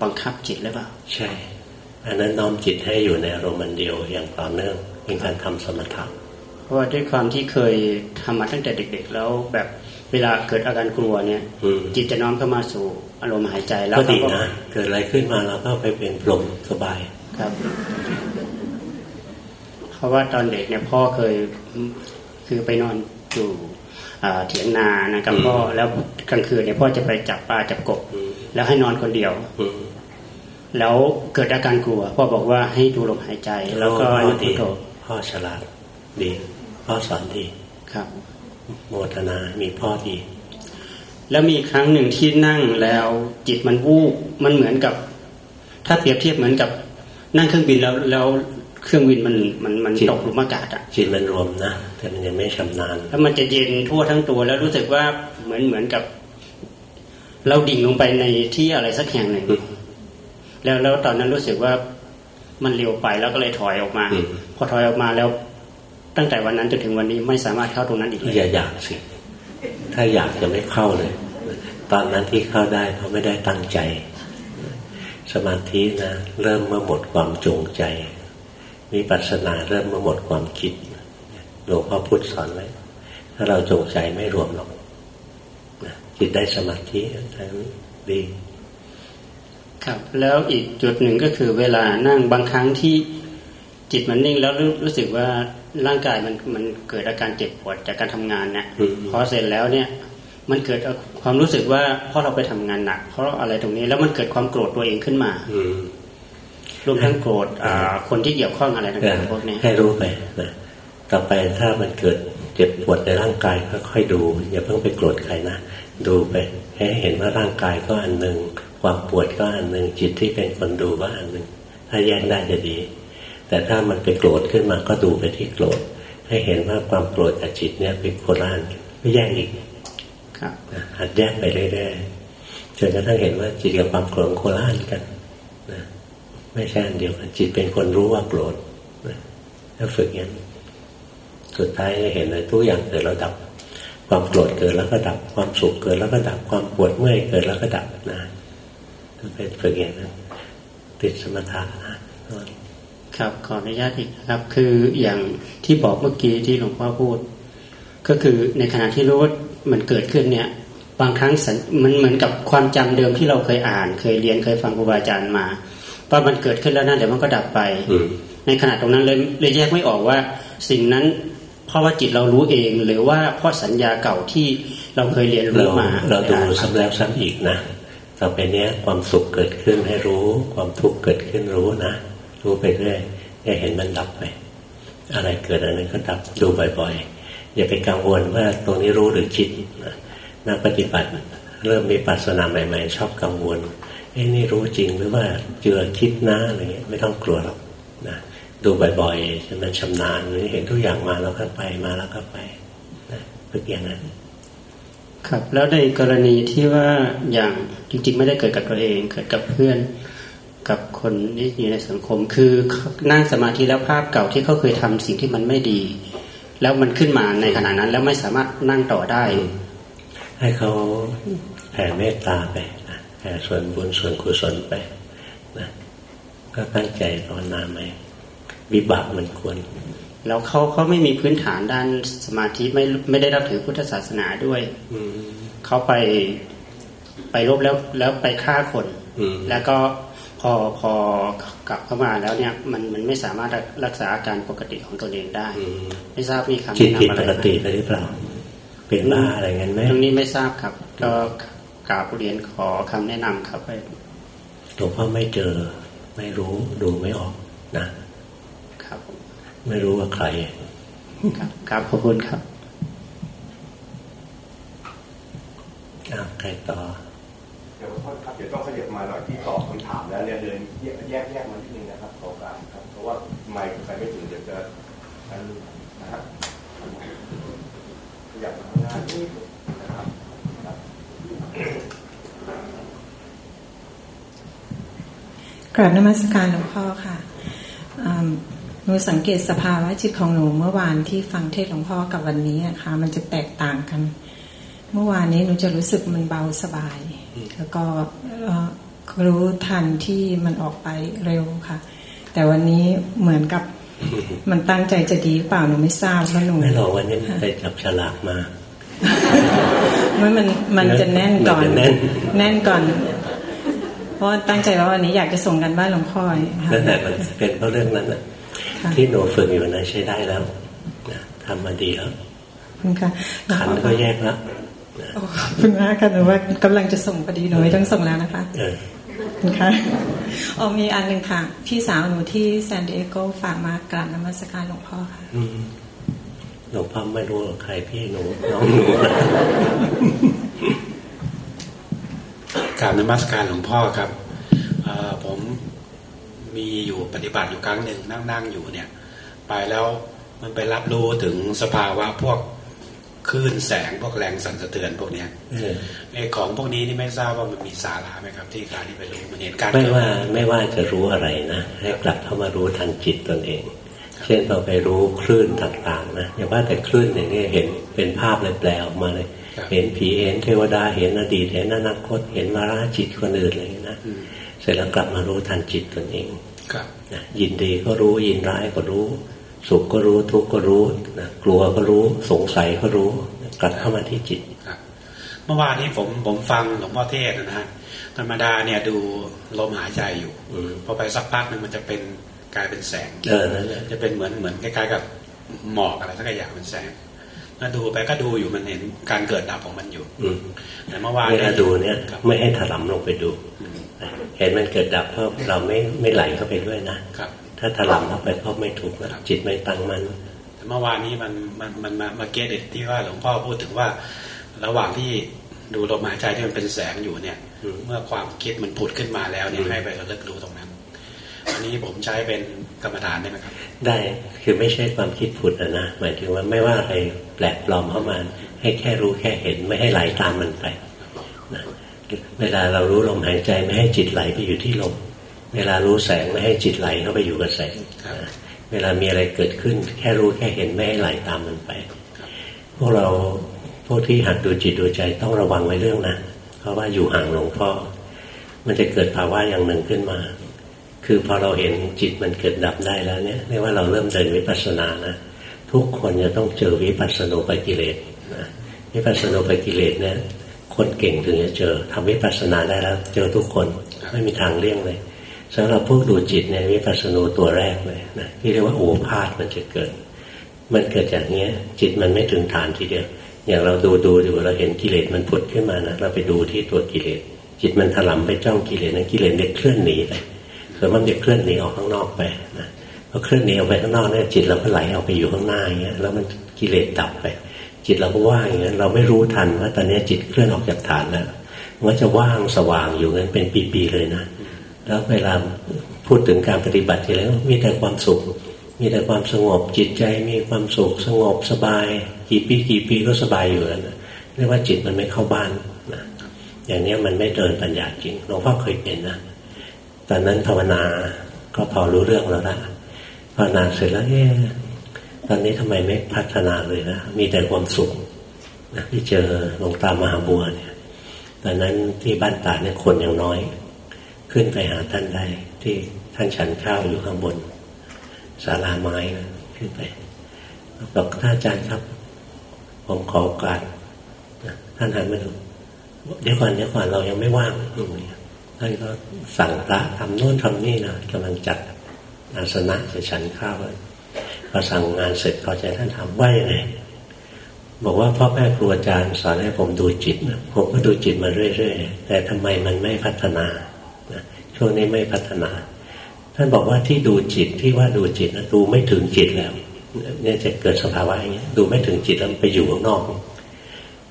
บังคับจิตหรือเปล่าใช่อันนั้นน้อมจิตให้อยู่ในอารมณ์อันเดียวอย่างต่อเนื่องเป็นการทำสมถะ เพราะว่าด้วยความที่เคยทำมาตั้งแต่เด็ก ๆ แล้วแบบเวลาเกิดอาการกลัวเนี่ยอืมจิตจะน้อมเข้ามาสู่อารมณ์หายใจแล้วก็ดีก็นะเกิดอะไรขึ้นมาเราก็ไปเป็นลมสบายครับ เพราะว่าตอนเด็กเนี่ยพ่อเคยคือไปนอนอยู่อ่าเถียงนานะครับอืมพ่อแล้วกลางคืนเนี่ยพ่อจะไปจับปลาจับกบอืมแล้วให้นอนคนเดียวอืมแล้วเกิดอาการกลัวพ่อบอกว่าให้ดูลมหายใจ แล้วก็พ่อนึกพุดีทโธพ่อฉลาดดี พ่อสอนดี ครับโมทนา มีพ่อดี แล้วมีครั้งหนึ่งที่นั่งแล้วจิตมันวูบมันเหมือนกับ ถ้าเปรียบเทียบเหมือนกับ นั่งเครื่องบินแล้วแล้วเครื่องบินมันมันมันจิตตกหลุมอากาศอะจิตมันรวมนะแต่มันยังไม่ชำนาญ แล้วมันจะเย็นทั่วทั้งตัวแล้วรู้สึกว่าเหมือนเหมือนกับ เราดิ่งลงไปในที่อะไรสักแห่งหนึ่งอืมแล้วแล้วตอนนั้นรู้สึกว่ามันเร็วไปแล้วก็เลยถอยออกมาอืมพอถอยออกมาแล้ว ตั้งแต่วันนั้นจนถึงวันนี้ไม่สามารถเข้าตรงนั้นอีกเลยอย่าอยากสิถ้าอยากจะไม่เข้าเลยตอนนั้นที่เข้าได้เพราะไม่ได้ตั้งใจ สมาธินะเริ่มเมื่อหมดความจงใจวิปัสสนาเริ่มเมื่อหมดความคิดหลวงพ่อพุธสอนไว้ถ้าเราจงใจไม่รวมหรอกจิตได้สมาธิทั้งดีครับแล้วอีกจุดหนึ่งก็คือเวลานั่งบางครั้งที่ จิตมันนิ่งแล้วรู้สึกว่าร่างกายมันมันเกิดอาการเจ็บปวดจากการทำงานเนี่ยพอเสร็จแล้วเนี่ย มันเกิดความรู้สึกว่าเพราะเราไปทำงานหนัก เพราะอะไรตรงนี้แล้วมันเกิดความโกรธตัวเองขึ้นมาอืมรวมทั้งโกรธคนที่เกี่ยวข้องอะไรต่างๆพวกนี้ให้รู้ไปนะต่อไปถ้ามันเกิดเจ็บปวดในร่างกายก็ค่อยดู อย่าเพิ่งไปโกรธใครนะดูไปให้เห็นว่าร่างกายก็อันหนึ่งความปวดก็อันหนึ่งจิตที่เป็นคนดูก็อันหนึ่งถ้าแยกได้จะดี แต่ถ้ามันไปโกรธขึ้นมาก็ดูไปที่โกรธ ให้เห็นว่าความโกรธกับจิตเนี่ยเป็นโคละอันไม่แยกอีกครับหัดแยกไปเรื่อยๆจนกระทั่งเห็นว่าจิตกับความโกรธโคละอันกันนะไม่ใช่อันเดียวกันจิตเป็นคนรู้ว่าโกรธนะถ้าฝึกอย่างนี้สุดท้ายจะเห็นเลยทุกอย่างเกิดแล้วดับ ความโกรธเกิดแล้วก็ดับ ความสุขเกิดแล้วก็ดับ ความปวดเมื่อยเกิดแล้วก็ดับนะต้องเป็นฝึกอย่างนั้นติดสมถะนะ ครับขออนุญาตอีกนะครับ คืออย่างที่บอกเมื่อกี้ที่หลวงพ่อพูด ก็คือในขณะที่รู้ว่ามันเกิดขึ้นเนี่ย บางครั้งมันเหมือนกับความจำเดิมที่เราเคยอ่าน เคยเรียนเคยฟังครูบาอาจารย์มาว่ามันเกิดขึ้นแล้วนะเดี๋ยวมันก็ดับไป ในขณะตรงนั้นเลยเลยแยกไม่ออกว่า สิ่งนั้นเพราะว่าจิตเรารู้เอง หรือว่าเพราะสัญญาเก่าที่เราเคยเรียนรู้มา เราดูซ้ำแล้วซ้ำอีกนะต่อไปเนี้ยความสุขเกิดขึ้นให้รู้ ความทุกข์เกิดขึ้นรู้นะ รู้ไปเรื่อยจะเห็นมันดับไป อะไรเกิดอะไรก็ดับดูบ่อยๆอย่าไปกังวลว่าตรงนี้รู้หรือคิดนะนักปฏิบัติเริ่มมีปัสนาใหม่ ๆ ชอบกังวลเอ้นี่รู้จริงหรือว่าเจือคิดนะอะไรเงี้ยไม่ต้องกลัวหรอกนะดูบ่อยๆจนมันชำนาญเห็นทุกอย่างมาแล้วก็ไปมาแล้วก็ไปนะฝึกอย่างนั้นครับแล้วในกรณีที่ว่าอย่างจริง ๆ ไม่ได้เกิดกับตัวเองเกิดกับเพื่อน กับคนที่อยู่ในสังคม คือนั่งสมาธิแล้วภาพเก่าที่เขาเคยทำสิ่งที่มันไม่ดี แล้วมันขึ้นมาในขณะนั้น แล้วไม่สามารถนั่งต่อได้ ให้เขาแผ่เมตตาไปนะแผ่ส่วนบุญส่วนกุศลไปนะก็ตั้งใจภาวนาไหมวิบากมันควร แล้วเขาเขาไม่มีพื้นฐานด้านสมาธิไม่ไม่ได้รับถือพุทธศาสนาด้วยเขาไปไปรบแล้วแล้วไปฆ่าคน แล้วก็พ อพอกลับเข้ามาแล้วเนี่ย มันมันไม่สามารถรักษาอาการปกติของตัวเองได้ ไม่ทราบมีคำแนะนำอะไรปกติไปหรือเปล่า เป็นบ้าอะไรเงี้ยไหมตรงนี้ไม่ทราบครับ ก็กราบเรียนขอคำแนะนำครับไปหลวงพ่อไม่เจอ ไม่รู้ดูไม่ออกนะไม่รู้ว่าใครครับครับขอบคุณครับอ้าวใครต่อเดี๋ยวพ่อครับเดี๋ยวต้องขยับมาหน่อยที่ตอบคำถามแล้วเนี่ยเดินแยกแยกแยกมานิดนึงนะครับขอการครับ เพราะว่าไม่ไปไม่ถึงเดี๋ยวจะอันนะครับขยับมาหน้านี้นะครับกราบนมัสการหลวงพ่อค่ะหนูสังเกตสภาวะจิตของหนูเมื่อวานที่ฟังเทศหลวงพ่อกับวันนี้นะคะมันจะแตกต่างกัน เมื่อวานนี้หนูจะรู้สึกมันเบาสบาย แล้วก็รู้ทันที่มันออกไปเร็วค่ะ แต่วันนี้เหมือนกับมันตั้งใจจะดีเปล่าหนูไม่ทราบว่าหนูไม่หรอกวันนี้ไปจับฉลากมามันมันมันจะแน่นก่อน แน่นก่อน เพราะตั้งใจว่าวันนี้อยากจะส่งกันบ้านหลวงพ่อนั่นแหละมันเป็นเพราะเรื่องนั้นอะที่หนูฝึกอยู่นะใช้ได้แล้วนะทำมาดีแล้วขันก็แยกแล้ว คุณมากค่ะหนูว่ากำลังจะส่งพอดีหนูไม่ต้องส่งแล้วนะคะคุณคะอ๋อมีอันหนึ่งค่ะ พี่สาวหนูที่ซานดิเอโกฝากมากราบนมัสการหลวงพ่อค่ะหลวงพ่อไม่รู้ใครพี่หนูน้องหนูกราบนมัสการหลวงพ่อครับผมมีอยู่ปฏิบัติอยู่ครั้งหนึ่งนั่งนั่งอยู่เนี่ย ไปแล้วมันไปรับรู้ถึงสภาวะพวก คลื่นแสงพวกแรงสั่นสะเทือนพวกเนี้ยไอ้ของพวกนี้นี่ไม่ทราบว่ามันมีสาระไหมครับ ที่การที่ไปรู้มันเห็นการไม่ว่าไม่ว่าจะรู้อะไรนะให้กลับเข้ามารู้ทันจิตตนเอง เช่นเราไปรู้คลื่นต่าง ๆ นะอย่าว่าแต่คลื่นอย่างนี้เห็นเป็นภาพเลยแปลออกมาเลย เห็นผีเห็นเทวดาเห็นอดีตเห็นอนาคต เห็นวาระจิตคนอื่นอะไรนะเสร็จแล้วกลับมารู้ทันจิตตนเองครับนะยินดีก็รู้ยินร้ายก็รู้ สุขก็รู้ทุกข์ก็รู้นะกลัวก็รู้สงสัยก็รู้กลับเข้ามาที่จิตครับเมื่อวานนี้ผมผมฟังหลวงพ่อเทศน์นะฮะธรรมดาเนี่ยดูลมหายใจอยู่อืมพอไปสักพักหนึ่งมันจะเป็นกลายเป็นแสงเออนั่นแหละจะเป็นเหมือนเหมือนคล้ายๆกับหมอกอะไรสักอย่างเป็นแสงแล้วดูไปก็ดูอยู่มันเห็นการเกิดดับของมันอยู่อืมแต่เมื่อวานเวลาดูเนี่ยครับไม่ให้ถลำลงไปดูอืมเห็นมันเกิดดับเพราะเราไม่ไม่ไหลเข้าไปด้วยนะครับ ถ้าถลำเข้าไปก็ไม่ถูกนะครับจิตไม่ตั้งมันแต่เมื่อวานนี้มันมันมันมามาเกตเด็ดที่ว่าหลวงพ่อพูดถึงว่า ระหว่างที่ดูลมหายใจที่มันเป็นแสงอยู่เนี่ยอืมเมื่อความคิดมันผุดขึ้นมาแล้วเนี่ยอืมให้ไประลึกรู้ตรงนั้นอันนี้ผมใช้เป็นกรรมฐานได้ไหมครับ ได้คือไม่ใช่ความคิดผุดอะนะหมายถึงว่าไม่ว่าอะไรแปลกปลอมเข้ามา ให้แค่รู้แค่เห็นไม่ให้ไหลตามมันไปนะเวลาเรารู้ลมหายใจไม่ให้จิตไหลไปอยู่ที่ลม เวลารู้แสงไม่ให้จิตไหลเข้าไปอยู่กับแสงครับนะเวลามีอะไรเกิดขึ้น แค่รู้แค่เห็นไม่ให้ไหลตามมันไป พวกเราพวกที่หัดดูจิตดูใจต้องระวังไว้เรื่องนะเพราะว่าอยู่ห่างหลวงพ่อ มันจะเกิดภาวะอย่างหนึ่งขึ้นมา คือพอเราเห็นจิตมันเกิดดับได้แล้วเนี่ยเรียกว่าเราเริ่มเดินวิปัสสนานะทุกคนจะต้องเจอวิปัสสนูปกิเลสนะวิปัสสนูปกิเลสเนี่ยคนเก่งถึงจะเจอทำวิปัสสนาได้แล้ว เจอทุกคนไม่มีทางเลี่ยงเลย สำหรับพวกดูจิตเนี่ยวิปัสสนูตัวแรกเลยนะที่เรียกว่าโอภาษมันจะเกิด มันเกิดจากเนี้ย จิตมันไม่ถึงฐานทีเดียว อย่างเราดูดูอยู่เราเห็นกิเลสมันผุดขึ้นมานะเราไปดูที่ตัวกิเลสจิตมันถลำไปจ้องกิเลสนั้นกิเลสเด็กเคลื่อนหนีไปส่วนมันเด็กเคลื่อนหนีออกข้างนอกไปนะพอเคลื่อนหนีออกไปข้างนอกเนี่ยจิตเราก็ไหลออกไปอยู่ข้างหน้าอย่างเงี้ยแล้วมันกิเลสดับไป จิตเราก็ว่างอย่างนั้นเราไม่รู้ทันว่าตอนนี้จิตเคลื่อนออกจากฐานแล้วมันจะว่างสว่างอยู่งั้นเป็นปีๆเลยนะ แล้วเวลาพูดถึงการปฏิบัติทีไรก็มีแต่ความสุข มีแต่ความสงบจิตใจมีความสุขสงบสบาย กี่ปีกี่ปีก็สบายอยู่แล้วนะเรียกว่าจิตมันไม่เข้าบ้านนะอย่างนี้มันไม่เดินปัญญาจริงหลวงพ่อเคยเป็นนะตอนนั้นภาวนาก็พอรู้เรื่องแล้วละภาวนาเสร็จแล้วเอ๊ะตอนนี้ทำไมไม่พัฒนาเลยนะมีแต่ความสุขนะที่เจอหลวงตามหาบัวเนี่ยตอนนั้นที่บ้านตาเนี่ยคนยังน้อย ขึ้นไปหาท่านได้ ที่ท่านฉันข้าวอยู่ข้างบนศาลาไม้นะขึ้นไปบอกท่านอาจารย์ครับ ผมขอโอกาสท่านหันมาดูเดี๋ยวก่อนเดี๋ยวก่อนเรายังไม่ว่างอย่างเงี้ยท่านก็สั่งพระทำโน่นทำนี่นะกำลังจัดอาสนะจะฉันข้าวเลยพอสั่งงานเสร็จพอใจท่านถามว่ายังไงบอกว่าพ่อแม่ครูอาจารย์สอนให้ผมดูจิตนะผมก็ดูจิตมาเรื่อยๆ แต่ทำไมมันไม่พัฒนา ช่วงนี้ไม่พัฒนา ท่านบอกว่าที่ดูจิตที่ว่าดูจิตนะดูไม่ถึงจิตแล้วเนี่ยจะเกิดสภาวะอย่างเงี้ยดูไม่ถึงจิตแล้วไปอยู่ข้างนอก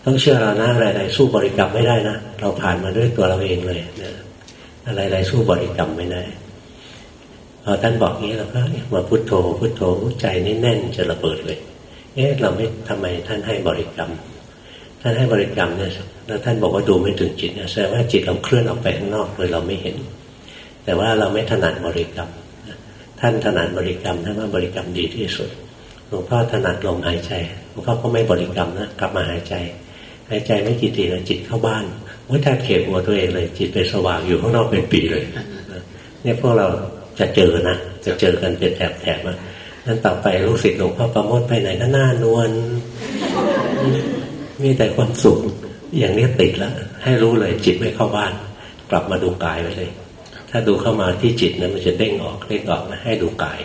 ต้องเชื่อเรานะอะไรๆสู้บริกรรมไม่ได้นะเราผ่านมาด้วยตัวเราเองเลยนะอะไรๆสู้บริกรรมไม่ได้พอท่านบอกงี้เราก็มาพุโทโธพุโทโธใจนี่แน่นจะระเบิดเลยเอ๊ะเราไม่ทำไมท่านให้บริกรรม ท่านให้บริกรรมเนี่ยแล้วท่านบอกว่าดูไม่ถึงจิตเนี่ยแสดงว่าจิตเราเคลื่อนออกไปข้างนอกโดยเราไม่เห็น แต่ว่าเราไม่ถนัดบริกรรม ท่านถนัดบริกรรมท่านว่าบริกรรมดีที่สุดหลวงพ่อถนัดลมหายใจหลวงพ่อก็ไม่บริกรรมนะกลับมาหายใจหายใจไม่กี่ทีแล้วจิตเข้าบ้านว่าแทบเข็บหัวตัวเองเลย จิตไปสว่างอยู่ข้างนอกเป็นปีเลยเนี่ยพวกเราจะเจอนะจะเจอกันเป็นแถบๆนะนั้นต่อไปลูกศิษย์หลวงพ่อประโมทไปไหนก็หน้านวลมีแต่ความสุขอย่างนี้ติดแล้วให้รู้เลยจิตไม่เข้าบ้าน กลับมาดูกายไว้เลย ถ้าดูเข้ามาที่จิตนะมันจะเด้งออกเด้งออกนะให้ดูกาย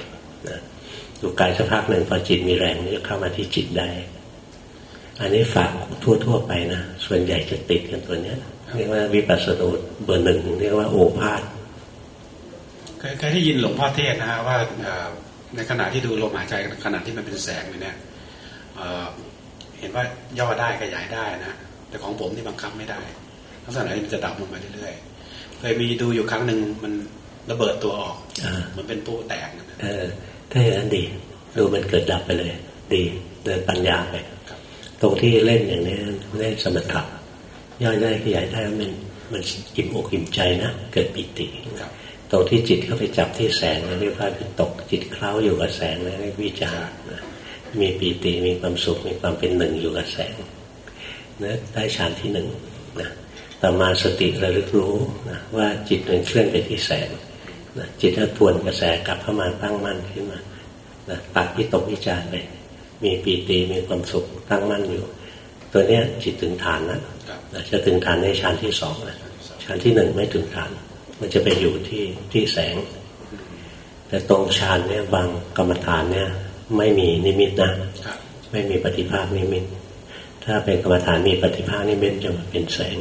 นะดูกายสักพักหนึ่งพอจิตมีแรงนี่เข้ามาที่จิตได้ อันนี้ฝากทั่ว ๆ ไปนะส่วนใหญ่จะติดกันตัวเนี้ยเรียกว่าวิปัสสนูเบอร์หนึ่งเรียกว่าโอภาษเคยเคยได้ยินหลวงพ่อเทศนะฮะว่าในขณะที่ดูลมหายใจขณะที่มันเป็นแสงเนี่ยเเห็นว่าย่อได้ขยายได้นะแต่ของผมที่บังคับไม่ได้ลักษณะนี้มันจะดับลงไปเรื่อยๆ เคยมีดูอยู่ครั้งหนึ่งมันระเบิดตัวออกอ่าเหมือนเป็นปูแตกนะเออ ถ้าอย่างนั้นดี ดูมันเกิดดับไปเลย ดีเดินปัญญาไปครับตรงที่เล่นอย่างนี้เล่นสมถะย่อยได้ขยายได้มันมันอิ่มอกอิ่มใจนะเกิดปิติครับตรงที่จิตเข้าไปจับที่แสงนะเรียกว่าคือตกจิตเคล้าอยู่กับแสงนะเรียกวิจารณ์นะมีปีติมีความสุขมีความเป็นหนึ่งอยู่กับแสงนะได้ฌานที่หนึ่งนะ ต่อมาสติระลึกรู้นะว่าจิตมันเคลื่อนไปที่แสงนะจิตถ้าทวนกระแสกลับเข้ามาตั้งมั่นขึ้นมานะตัดที่ตกวิจารเลยมีปีติมีความสุขตั้งมั่นอยู่ ตัวเนี้ยจิตถึงฐานนะนะจะถึงฐานในฌานที่สองนะฌานที่หนึ่งไม่ถึงฐาน มันจะไปอยู่ที่ที่แสง แต่ตรงฌานเนี่ยบางกรรมฐานเนี่ย ไม่มีนิมิตนะไม่มีปฏิภาคนิมิต ถ้าเป็นกรรมฐานมีปฏิภาคนิมิตจะมาเป็นแสง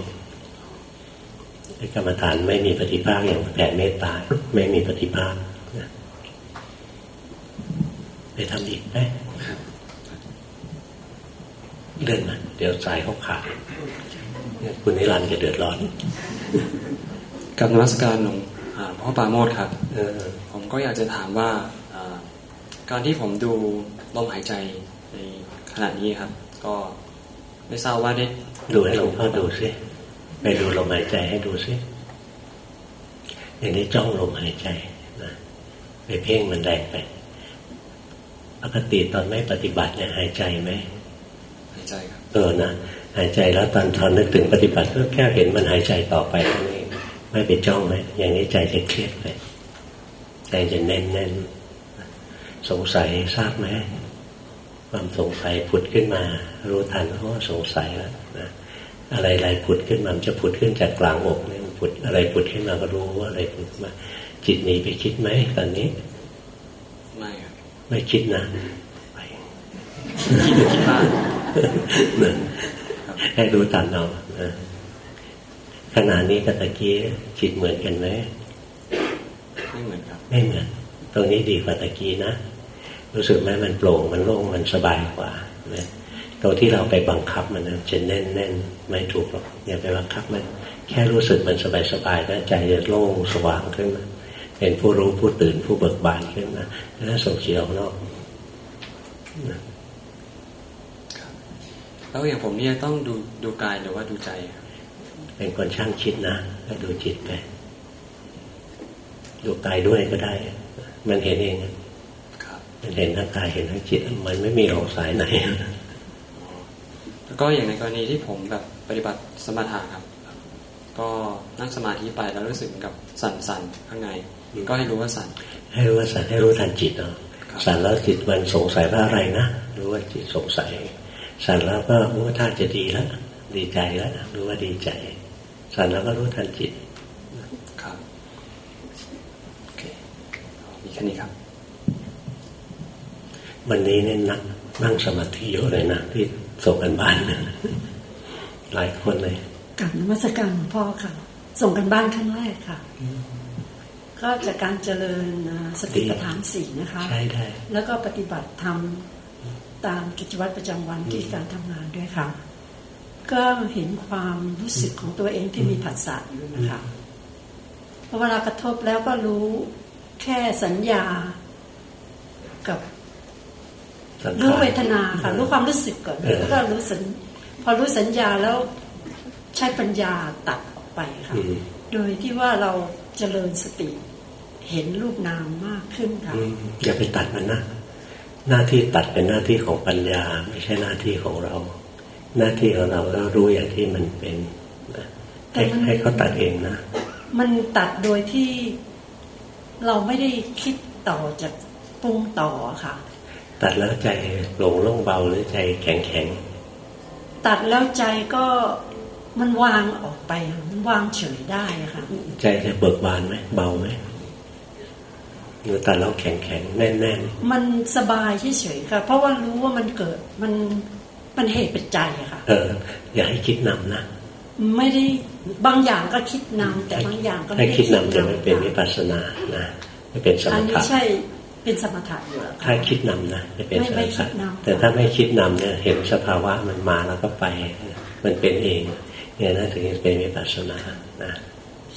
กรรมฐานไม่มีปฏิภาคอย่างแผ่เมตตาไม่มีปฏิภาคไปทำอีกไหมเลื่อนมาเดี๋ยวสายเขาขาดคุณนิรันดร์จะเดือดร้อน กับนวัตการหลวงพ่อปาโมดครับเออผมก็อยากจะถามว่าการที่ผมดูลมหายใจในขณะนี้ครับ ก็ไม่ทราบว่าได้ดูให้หลวงพ่อดูสิ ไปดูลมหายใจให้ดูสิอย่างนี้จ้องลมหายใจนะไปเพ่งมันแรงไปปกติตอนไม่ปฏิบัติเนี่ยหายใจไหมหายใจครับเออนะหายใจแล้วตอนทอนนึกถึงปฏิบัติก็แค่เห็นมันหายใจต่อไปเท่านั้นเองไม่ไปจ้องไหมอย่างนี้ใจจะเครียดไปใจจะแน่นแน่นสงสัยทราบไหมความสงสัยผุดขึ้นมา รู้ทันเพราะว่าสงสัยแล้วนะ อะไรอะไรผุดขึ้นมามันจะผุดขึ้นจากกลางอกเนี่ยผุดอะไรผุดขึ้นมาก็รู้ว่าอะไรผุดมา จิตหนีไปคิดไหมตอนนี้ ไม่ครับไม่คิดนะไปคิดคิดบ้างนะให้รู้ทันเอานะขณะนี้กับตะกี้จิตเหมือนกันไหมไม่เหมือนครับ ไม่เหมือน ตรงนี้ดีกว่าตะกี้นะ รู้สึกไหมมันโปร่งมันโล่งมันสบายกว่านะ ตรงที่เราไปบังคับมันนะจะแน่นแน่นไม่ถูกหรอกอย่าไปบังคับมัน แค่รู้สึกมันสบายสบายนะใจจะโล่งสว่างขึ้นมาเป็นผู้รู้ผู้ตื่นผู้เบิกบานขึ้นมาแล้วส่งจิตออกนอกนะแล้วอย่างผมเนี่ยต้องดูดูกายหรือว่าดูใจครับเป็นคนช่างคิดนะก็ดูจิตไปดูกายด้วยก็ได้ มันเห็นเองอะครับมันเห็นทั้งกายเห็นทั้งจิต มันไม่มีหลงสายไหน แล้วก็อย่างในกรณีที่ผมแบบปฏิบัติสมถะครับ ก็นั่งสมาธิไปแล้วรู้สึกเหมือนกับสั่นๆข้างในก็ให้รู้ว่าสั่น ให้รู้ว่าสันให้รู้ทันจิตเนาะครับสันแล้วจิตมันสงสัยว่าอะไรนะรู้ว่าจิตสงสัย สันแล้วก็รู้ว่าท่าจะดีแล้วดีใจแล้วรู้ว่าดีใจ สันแล้วก็รู้ทันจิตครับโอเคมีแค่นี้ครับ วันนี้เนี่ยนักนั่งสมาธิเยอะเลยนะที่ ส่งกันบ้านเนี่ยหลายคนเลยกับนมัสการหลวงพ่อค่ะ ส่งกันบ้านครั้งแรกค่ะ ก็จากการเจริญอ่าสติปัฏฐานสี่นะคะใช่ได้แล้วก็ปฏิบัติธรรมตามกิจวัตรประจำวันที่การทำงานด้วยค่ะ ก็เห็นความรู้สึกของตัวเองที่มีผัสสะอยู่นะคะพอเวลากระทบแล้วก็รู้แค่สัญญากับสังขา รรู้เวทนาค่ะรู้ความรู้สึกก่อนเออแล้วก็รู้สัญพอรู้สัญญาแล้วใช้ปัญญาตัดออกไปค่ะอืมโดยที่ว่าเราเจริญสติเห็นรูปนามมากขึ้นค่ะอืมอย่าไปตัดมันนะหน้าที่ตัดเป็นหน้าที่ของปัญญา ไม่ใช่หน้าที่ของเรา หน้าที่ของเราก็รู้อย่างที่มันเป็นนะให้แต่มันให้เขาตัดเองนะมันตัดโดยที่เราไม่ได้คิดต่อจากปรุงต่อค่ะ ตัดแล้วใจหลงโล่งเบาหรือใจแข็งแข็งตัดแล้วใจก็มันวางออกไปค่ะมันวางเฉยได้ค่ะ ใจจะเบิกบานไหมเบาไหมหรือตัดแล้วแข็งแข็งแน่นแน่นมันสบายเฉยๆค่ะ เพราะว่ารู้ว่ามันเกิดมันมันเหตุเป็นใจอะค่ะ เออ อย่าให้คิดนำนะไม่ได้บางอย่างก็คิดนำแต่บางอย่างก็ให้ไม่ได้คิดนำจะไม่เป็นวิค่ะปัสสนานะไม่เป็นสอัมนนี้ถะใช่ เป็นสมถะอยู่แล้วถ้าค่ะคิดนำนะจะเป็นไม่สไม่มคิถะดนำแต่ถ้าไม่คิดนำเนี่ยเห็นสภาวะมันมาแล้วก็ไป มันเป็นเองเนี่ยนะถึงจะเป็นวิปัสสนานะ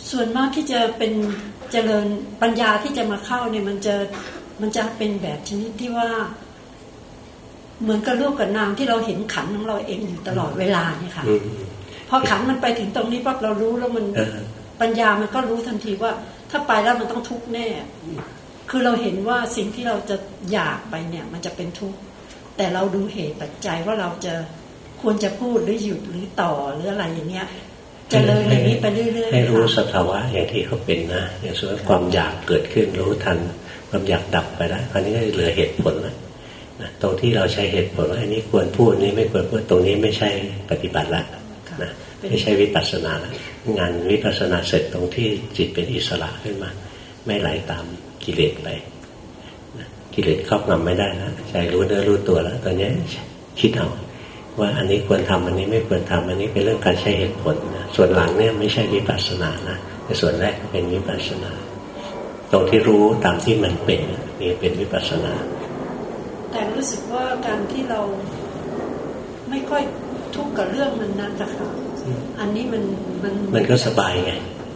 ส่วนมากที่จะเป็นเจริญปัญญาที่จะมาเข้าเนี่ยมันจะมันจะเป็นแบบชนิดที่ว่า เหมือนกับรูปกับนามที่เราเห็นขันของเราเองอยู่ตลอดเวลาเนี่ยค่ะอืมพอขันมันไปถึงตรงนี้ปั๊บเรารู้แล้วมันเออปัญญามันก็รู้ทันทีว่า ถ้าไปแล้วมันต้องทุกข์แน่ คือเราเห็นว่าสิ่งที่เราจะอยากไปเนี่ย มันจะเป็นทุกข์แต่เราดูเหตุปัจจัยว่าเราจะควรจะพูดหรือหยุดหรือต่อหรืออะไรอย่างเงี้ยจะเลยอย่างนี้ไปเรื่อยๆให้รู้สภาวะอย่างที่เขาเป็นนะอย่างสมมติความอยากเกิดขึ้นรู้ทันความอยากดับไปแล้วคราวนี้ก็เหลือเหตุผลแล้วนะตรงที่เราใช้เหตุผลว่าอันนี้ควรพูดนี้ไม่ควรพูดตรงนี้ไม่ใช่ปฏิบัติละนะไม่ใช่วิปัสสนาละงานวิปัสสนาเสร็จตรงที่จิตเป็นอิสระขึ้นมา ไม่ไหลตาม กิเลสไปนะกิเลสครอบงำไม่ได้แล้วใจรู้เนื้อรู้ตัวแล้ว ตอนนี้คิดเอาว่าอันนี้ควรทำอันนี้ไม่ควรทำอันนี้เป็นเรื่องการใช้เหตุผลนะส่วนหลังเนี่ยไม่ใช่วิปัสสนานะแต่ส่วนแรกเป็นวิปัสสนาตรงที่รู้ตามที่มันเป็นนี่เป็นวิปัสสนา แต่รู้สึกว่าการที่เราไม่ค่อยทุกข์กับเรื่องมันนั้นนะคะอันนี้มันมันมันก็สบายไง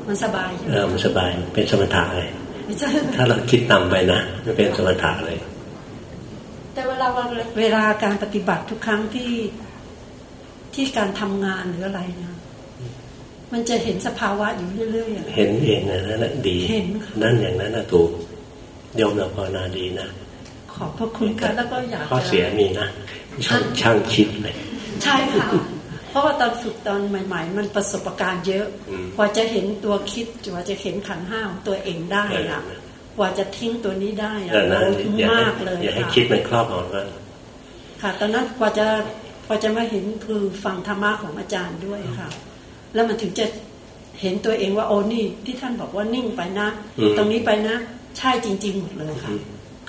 มันสบายใช่ไหเอมอมันสบายเป็นสมถะเลยไม่ใช่ถ้าเราคิดนำไปนะมันเป็นสมถะเลย แต่เวลาเวลาการปฏิบัติทุกครั้งที่ที่การทำงานหรืออะไรนะมันจะเห็นสภาวะอยู่เรื่อยๆอะเห็นเองนะนั่นนะดีเห็นค่ะนั่นอย่างนั้นนะถูกโยมเราภาวนาดีนะขอบพระคุณค่ะแล้วก็อยากข้อจะเสียมีนะช่างช่างคิดเลยใช่ค่ะเพ ราะว่าตอนฝึกตอนใหม่ ๆ มันประสบการณ์เยอะอืมกว่าจะเห็นตัวคิดกว่าจะเห็นขันธ์ห้าของตัวเองได้อะกว่าจะทิ้งตัวนี้ได้อะแต่นั้นโอ้ยอย่าให้มากเลยอย่าให้ค่ะคิดมันครอบเอาก็ค่ะ ตอนนั้นกว่าจะกว่าจะมาเห็นคือฟังธรรมะของอาจารย์ด้วยค่ะ แล้วมันถึงจะเห็นตัวเองว่าโอ้นี่ที่ท่านบอกว่านิ่งไปนะ ตรงนี้ไปนะ ใช่จริง ๆ หมดเลยค่ะ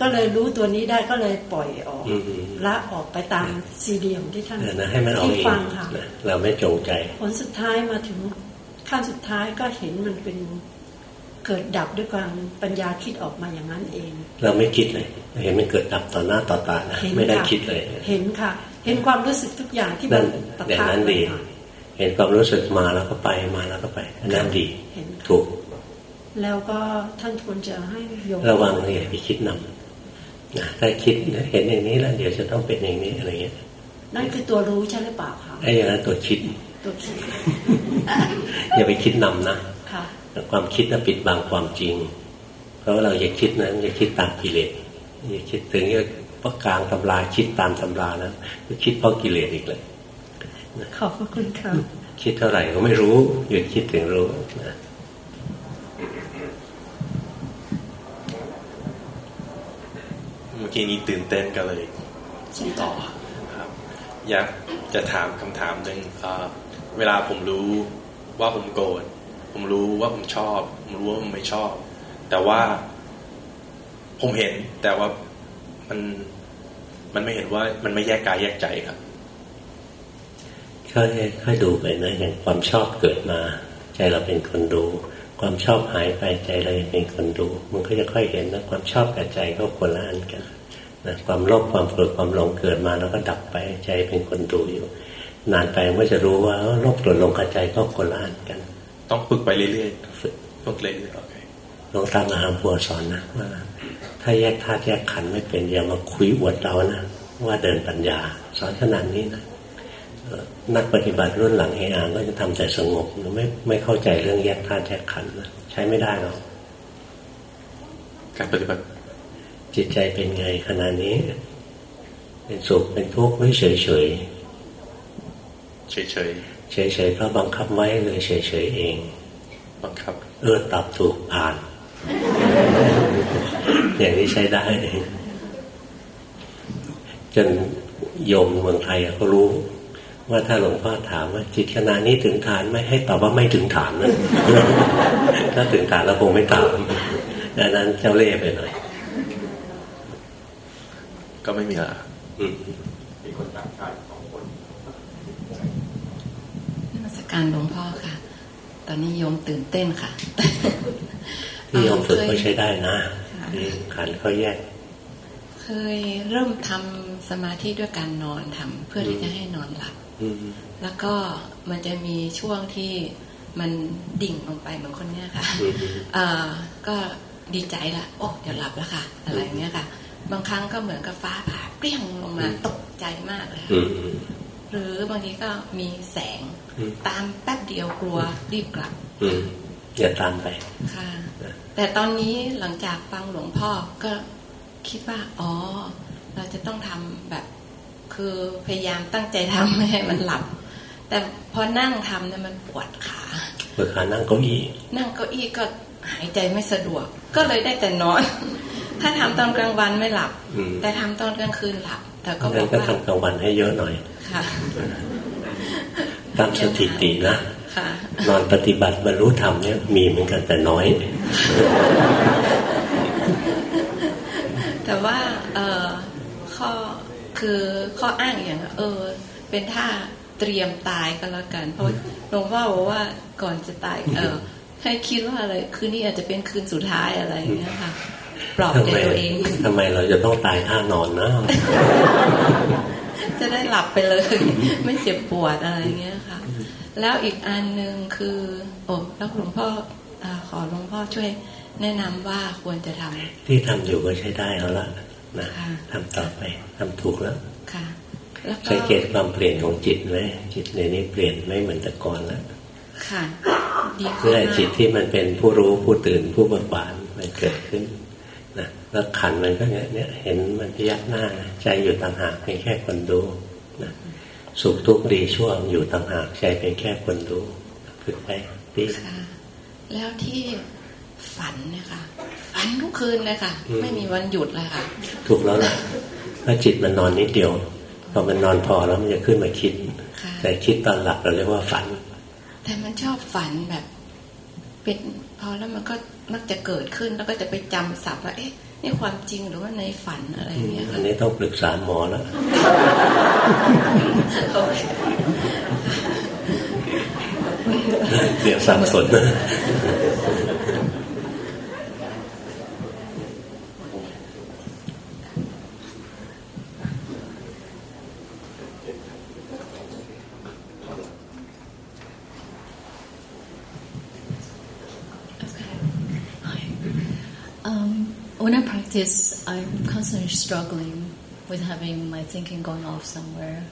ก็เลยรู้ตัวนี้ได้ก็เลยปล่อยออกอืมละออกไปตามซีดีของที่ท่านเออนะให้มันเอาที่เองฟังค่ะนะเราไม่จงใจ ผลสุดท้ายมาถึงขั้นสุดท้ายก็เห็นมันเป็นเกิดดับด้วยความปัญญาคิดออกมาอย่างนั้นเอง เราไม่คิดเลย เห็นมันเกิดดับต่อหน้าต่อตานะเห็นไม่ได้ค่ะคิดเลย เห็นค่ะ เห็นความรู้สึกทุกอย่างที่มันั่นนปะอย่างทะนั้นดีค่ะเห็นความรู้สึกมาแล้วก็ไปมาแล้วก็ไปอันนั้นดีเห็นถูก แล้วก็ท่านควรจะให้โยมระวังอย่าไปคิดนำนะ ถ้าคิดเห็นอย่างนี้แล้วเดี๋ยวจะต้องเป็นอย่างนี้อะไรเงี้ยนั่นคือตัวรู้ใช่หรือเปล่าคะไอ้อย่างนั้นตัวคิดตัวคิดอย่าไปคิดนำนะค่ะความคิดน่ะปิดบังความจริง เพราะว่าเราอย่าคิดนะอย่าคิดตามกิเลสอย่าคิดถึงว่าประกลางตำราคิดตามตำรานะก็คิดเพราะกิเลสอีกเลยขอบพระคุณค่ะคิดเท่าไหร่ก็ไม่รู้หยุดคิดถึงรู้นะ เมื่อ กี้นี้ตื่นเต้นก็เลยต่อครับ อยากจะถามคำถามหนึ่งอ่าเวลาผมรู้ว่าผมโกรธผมรู้ว่าผมชอบ ผมรู้ว่าผมไม่ชอบ แต่ว่าผมเห็นแต่ว่ามันมันไม่เห็นว่ามันไม่แยกกายแยกใจครับค่อยค่อยดูไปนะอย่างความชอบเกิดมา ใจเราเป็นคนดู ความชอบหายไปใจเรายังเป็นคนดู มันก็จะค่อยเห็นนะความชอบกับใจก็คนละอันกัน นะความโลภความโกรธความหลงเกิดมาแล้วก็ดับไปใจเป็นคนดูอยู่ นานไปมันก็จะรู้ว่าเออโลภโกรธหลงกับใจก็คนละอันกัน ต้องฝึกไปเรื่อยฝึกๆฝึกเรื่อยๆโอเคหลวงตามหาบัวสอนนะว่าถ้าแยกธาตุแยกขันธ์ไม่เป็นอย่ามาคุยอวดเรานะว่าเดินปัญญา สอนขนาดนี้นะเอ่อนักปฏิบัติรุ่นหลังเออางก็จะทำแต่สงบไม่ไม่เข้าใจเรื่องแยกธาตุแยกขันธ์นะใช้ไม่ได้หรอกการปฏิบัติ จิตใจเป็นไงขณะนี้ เป็นสุขเป็นทุกข์ไม่เฉยเฉยเฉยเฉยเฉยๆเพราะบังคับไว้เลยเฉยเฉยๆเองๆบังคับ เออตอบถูกผ่าน อย่างนี้ใช้ได้ จนโยมเมืองไทยก็รู้ ว่าถ้าหลวงพ่อถามว่า จิตขณะนี้ถึงฐานไหม่ให้ตอบว่าไม่ถึงฐานนะถ้าถึงฐานแล้วคงไม่ตอบดังนั้นเจ้าเล่ห์ไปหน่อย ก็ไม่มีละอืมมีคนต่างชาติสองคนนมัสการหลวงพ่อค่ะ ตอนนี้โยมตื่นเต้นค่ะที่โยมฝึกก็เคยใช้ได้นะค่ะที่ขันเขาแยก เคยเริ่มทำสมาธิด้วยการนอนทำเพื่อที่จะให้นอนหลับอืมแล้วก็มันจะมีช่วงที่มันดิ่งลงไปเหมือนคนเนี้ยค่ะอืมเอ่อก็ดีใจละโอ้เดี๋ยวหลับแล้วค่ะ อะไรอย่างเงี้ยค่ะ บางครั้งก็เหมือนกับฟ้าผ่าเปรี้ยงลงมาตกใจมากเลยค่ะอืมอืมหรือบางทีก็มีแสงอืมตามแป๊บเดียวกลัวรีบกลับอืมอย่าตามไปค่ะ แต่ตอนนี้หลังจากฟังหลวงพ่อก็คิดว่า อ๋อ เราจะต้องทำแบบ คือพยายามตั้งใจทำไม่ให้มันหลับ แต่พอนั่งทำเนี่ยมันปวดขาปวดขานั่งเก้าอี้ นั่งเก้าอี้ก็ หายใจไม่สะดวก ก็เลยได้แต่นอน ถ้าทำตอนกลางวันไม่หลับอืมแต่ทำตอนกลางคืนหลับ แต่ก็บงั้อนกก็ว่าทำกลางวันให้เยอะหน่อยค่ะตามสถิตินะค่ะนอนปฏิบัติบรรลุธรรมเนี่ยมีเหมือนกันแต่น้อย แต่ว่าเออข้อคือข้ออ้างอย่างเออ เป็นท่าเตรียมตายก็แล้วกัน เพราะหลวงพ่อบอกว่าก่อนจะตายเออ ให้คิดว่าอะไร คืนนี้อาจจะเป็นคืนสุดท้ายอะไรอย่างเงี้ยค่ะปลอบทำใจไมตัวเองทำไมเราจะต้องตายท่านอนนะ จะได้หลับไปเลย ไม่เจ็บปวดอะไรอย่างเงี้ยค่ะ แล้วอีกอันหนึ่งคือ โอ้แล้วหลวงพ่ออาขอหลวงพ่อช่วย แนะนำว่าควรจะทำที่ทำอยู่ก็ใช้ได้แล้วละนะทำต่อไปทำถูกแล้วค่ะแล้วก็สังเกตความเปลี่ยนของจิตไหมจิตในนี้เปลี่ยนไม่เหมือนแต่ก่อนแล้ว ค่ะดีเพื่ขึ้อนจิตที่มันเป็นผู้รู้ผู้ตื่นผู้เบิกบานมันเกิดขึ้นนะแล้วขันมันก็เนี่ยเนี่ยเห็นมันพยักหน้านะใจอยู่ต่างหากเป็นแค่คนดูนะสุขทุกข์ดีชั่วอยู่ต่างหากใจเป็นแค่คนดูฝึกไปดีค่ะแล้วที่ฝันเนี่ยค่ะฝันทุกคืนเลยค่ะ ไม่มีวันหยุดเลยค่ะ ถูกแล้วล่ะถ้าจิตมันนอนนิดเดียวพอมันนอนพอแล้วมันจะขึ้นมาคิดค่ะแต่คิดตอนหลับเราเรียกว่าฝัน แต่มันชอบฝันแบบเป็นพอแล้วมันก็มักจะเกิดขึ้นแล้วก็จะไปจำศัพท์ว่าเอ๊ะนี่ความจริงหรือว่าในฝันอะไรอย่างเงี้ยอัค่ะนนี้ต้องปรึกษาหมอแล้วโอเคเดี๋ยวสับสน practice, I'm constantly struggling with having my thinking going off somewhere.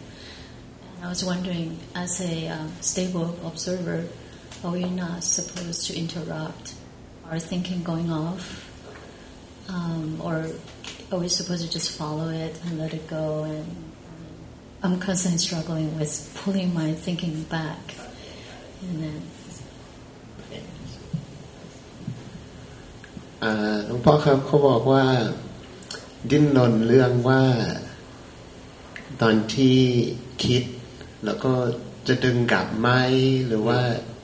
And I was wondering, as a um, stable observer, are we not supposed to interrupt our thinking going off? Um, or are we supposed to just follow it and let it go? And I'm constantly struggling with pulling my thinking back. And then หลวงพ่อครับเขาบอกว่าดิ้นรนเรื่องว่า ตอนที่คิด แล้วก็จะดึงกลับไหมหรือว่า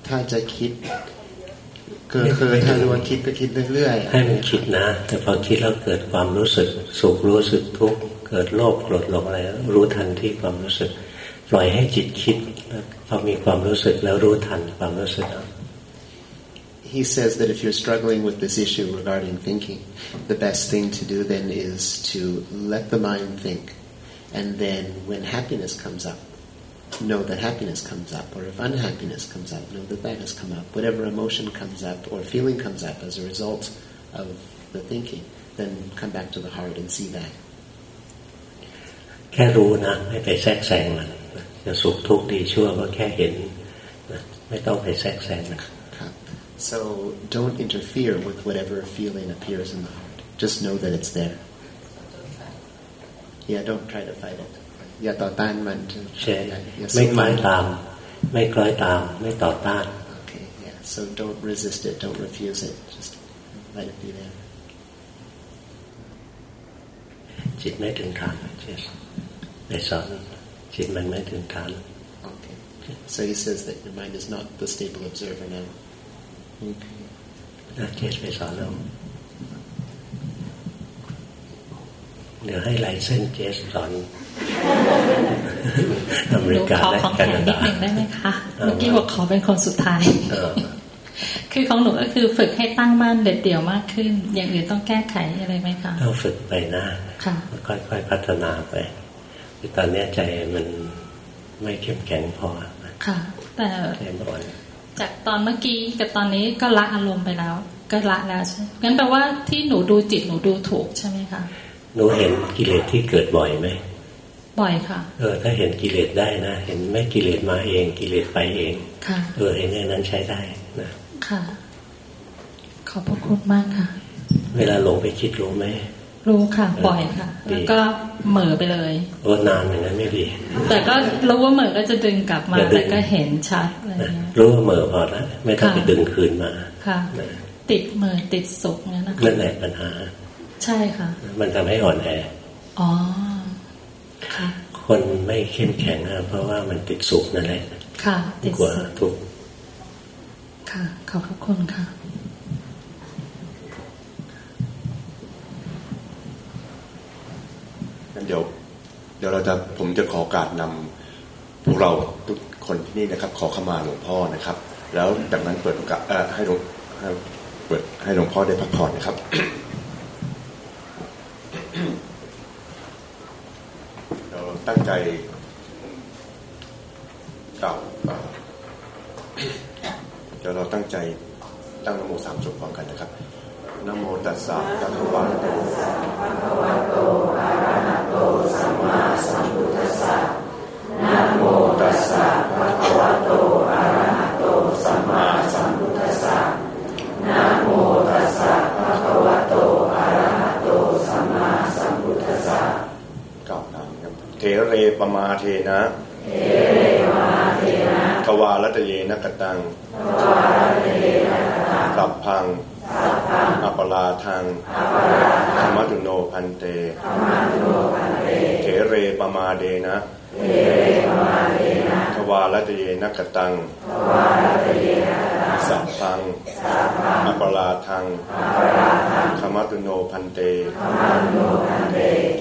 ถ้าจะคิดก็คือถ้ารู้ว่าคิดก็คิดเรื่อยๆให้มันคิดนะ แต่พอคิดแล้วเกิดความรู้สึกสุขรู้สึกทุกข์เกิดโลภโกรธหลงอะไรรู้ทันที่ความรู้สึก ปล่อยให้จิตคิดแล้วพอมีความรู้สึกแล้วรู้ทันความรู้สึกเอา He says that if you're struggling with this issue regarding thinking, the best thing to do then is to let the mind think. And then when happiness comes up, know that happiness comes up. Or if unhappiness comes up, know that that has come up. Whatever emotion comes up or feeling comes up as a result of the thinking, then come back to the heart and see that. แค่รู้นะ ไม่ไปแทรกแซงมันจะสุขทุกข์ดีชั่วก็แค่เห็นนะไม่ต้องไปแทรกแซงมัน So don't interfere with whatever feeling appears in the heart. Just know that it's there. Yeah, don't try to fight it. อย่าต่อต้านมัน ใช่ อย่า ไม่ สู้ คล้ มั อน ยตาม ไม่คล้อยตาม ไม่ต่อต้าน Okay, yeah. So don't resist it. Don't refuse it. Just let it be there. จิตไม่ถึงฐานเจสไปสอนจิตมันไม่ถึงฐาน Okay. So he says that your mind is not the stable observer now. Okay. นะเจสไปสอนเราเดี๋ยวให้ไลเส้นเจสสอนอเมหรินูกาขอและของแคแถมนานิดดาหนึ่งได้ไหมคะเออเมื่อกี้บอกขอเป็นคนสุดท้ายเออคือของหนูก็คือฝึกให้ตั้งมั่นเด็ดเดี่ยวมากขึ้น อย่างอื่นต้องแก้ไขอะไรไหมคะต้องฝึกไปนะค่ะค่อยๆพัฒนาไปคือตอนเนี้ยใจมันไม่เข้มแข็งพอนะค่ะ แต่ใจมันอ่อน จากตอนเมื่อกี้กับตอนนี้ก็ละอารมณ์ไปแล้ว ก็ละแล้วใช่ไหมงั้นแปลว่าที่หนูดูจิตหนูดูถูกใช่ไหมคะหนูเห็นกิเลสที่เกิดบ่อยไหมบ่อยค่ะ เออ ถ้าเห็นกิเลสได้นะ เห็นไม่กิเลสมาเอง กิเลสไปเองค่ะเออเห็นอย่างนั้นใช้ได้นะค่ะ ขอบพระคุณมากค่ะ เวลาหลงไปคิดรู้ไหม รู้ค่ะปล่อยค่ะ แล้วก็เหม่อไปเลยโอ้นานอย่างนั้นไม่ดี แต่ก็รู้ว่าเหม่อก็จะดึงกลับมาแต่ก็เห็นชัดอะไรเงี้ยรู้ว่าเหม่อพอแล้วไม่ต้องไปดึงคืนมาค่ะ ติดเหม่อติดสุกเนี่ยนะคะนั่นแหละปัญหา ใช่ค่ะ มันทำให้อ่อนแออ๋อค่ะ คนไม่เข้มแข็งอะเพราะว่ามันติดสุขนั่นแหละ ค่ะ ติดกว่าสุกทุกข์ค่ะขอบพระคุณค่ะ งั้นเดี๋ยวเดี๋ยวเราจะผมจะขอกาสนำพวกเราทุกคนที่นี่นะครับ ขอขมาหลวงพ่อนะครับ แล้วจากนั้นเปิดโอกาสให้หลวงให้เปิดให้หลวงพ่อได้พักผ่อนนะครับเราตั้งใจกล่าวเอ่อเดี๋ยวเราตั้งใจตั้งนโมสามจบพร้อมกันนะครับ นโมตัสสะภะคะวะโตนะโมตัสสะภะคะวะโตอะระหะโตสัมมาสัมพุทธัสสะนะโมตัสสะภะคะวะโตอะระหะโตสัมมาสัมพุทธัสสะกล่าวตามครับเทเรปมาเทนะเทเรปมาเทนะทวารัตเยนะกตังทวารัตเยนะกตังสัพพังสัพพัง อปลาทังอปลาทังธรรมตุโนพันเตธรรมตุโนพันเต เถเรปมาเดนะทวารัตเยนักตัง สัพพังอัปลาทังธรรมตุโนพันเต เ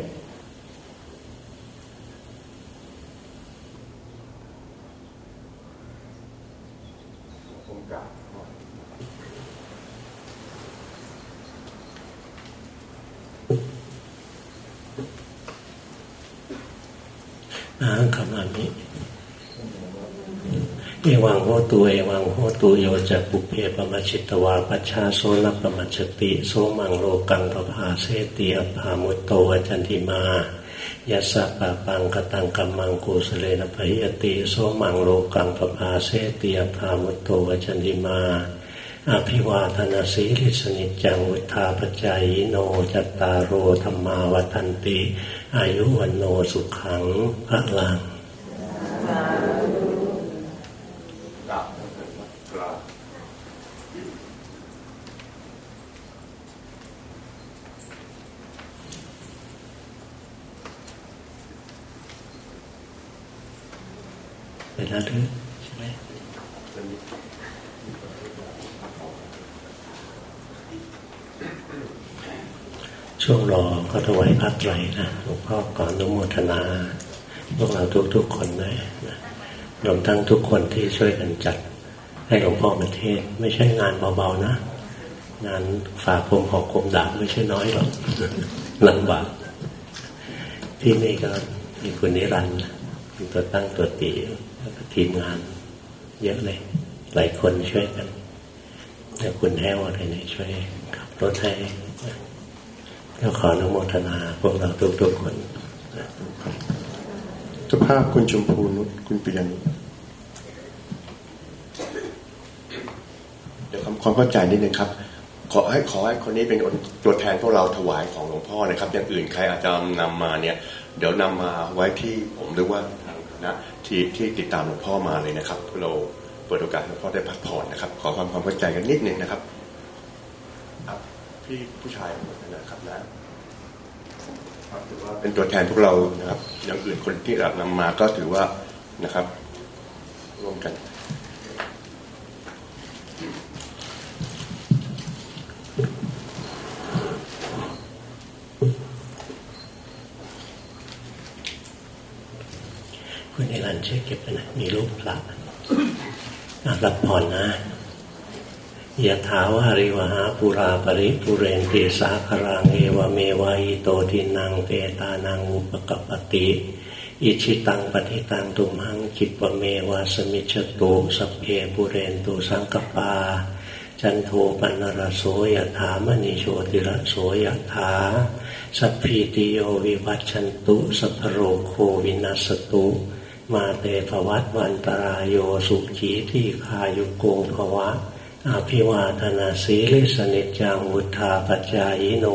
อาคำามิเอวังโหตุเอวังโหตุโยจะปุเพปมัชชิตวาปัชชาโซนปมัชติโสมังโลกังปภาเสติอภามุตโตวจันติมายัสะปะปังกตังกัมมังกุสเลนะพหิยติโสมังโลกังปภาเสติอภามุตโตวจันติมาอภิวาทนาสีลิสนิจจังวุธาปจายโนจัตตารโอธรรมาวันติ อายุวันโนสุขังพระลังกราบกราบเวลาหรือใช่ไหมช่วงรอก็ ถวายพระไตรนะหลวงพ่อก่อนนุโมทนา พวกเราทุกๆคนด้วยนะรวมทั้งทุกคนที่ช่วยกันจัด ให้หลวงพ่อมาเทศ ไม่ใช่งานเบาๆนะ งานฝากผมหอกคมดาบไม่ใช่น้อยหรอกลำบาก ที่นี่ก็มีคุณนิรันดร์เป็นตัวตั้งตัวตีแล้วก็ทีมงาน เยอะเลย หลายคนช่วยกันแล้วคุณแห้วอะไรเนี่ยช่วยขับรถให้ ก็ขออนุโมทนาพวกเราทุกๆคนเจ้าภาพคุณชมพูนุชคุณปิยนุชเดี๋ยวคำความเข้าใจนิดนึงครับ ขอให้ขอให้คนนี้เป็นตัวแทนพวกเราถวายของหลวงพ่อนะครับ อย่างอื่นใครอาจจะนำมาเนี่ย เดี๋ยวนำมาไว้ที่ผมหรือว่าทางคณะที่ที่ติดตามหลวงพ่อมาเลยนะครับเราเปิดโอกาสหลวงพ่อได้พักผ่อนนะครับ ขอความความเข้าใจกันนิดนึงนะครับครับพี่ผู้ชายนะครับนะครับถือว่าเป็นตัวแทนพวกเรานะครับ อย่างอื่นคนที่รับนำมาก็ถือว่านะครับ ร่วมกันคุณนิรันช่วยเก็บไปนะมีรูปพระอะรับผ่อนนะ ยะถาวาริวหาปุราปริปุเรนติสาครังเอวเมวายโตทินังเปตานังอุปกปติอิชิตังปฏิตังตุมหังคิปเมวาสมิจตุสเพปุเรนตุสังกปา จันโทปันนรโสยถามณีโชติระโสยถาสัพพีติโยวิวัชชันตุสัพโรโควินัสตุมาเตภวัตวันตรายโยสุขีที่คายุโกภวะ อภิวาทนาสีลิสนิจังวุธาปจายโน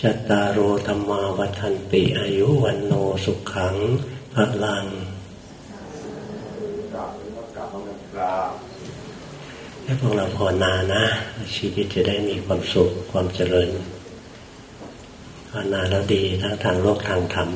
จัตตารโอธรรมาวัฏันติอายุวันโนสุขังพลังให้พวกเราภาวนานะ ชีวิตจะได้มีความสุขความเจริญภาวนาแล้วดีทั้งทางโลกทางธรรม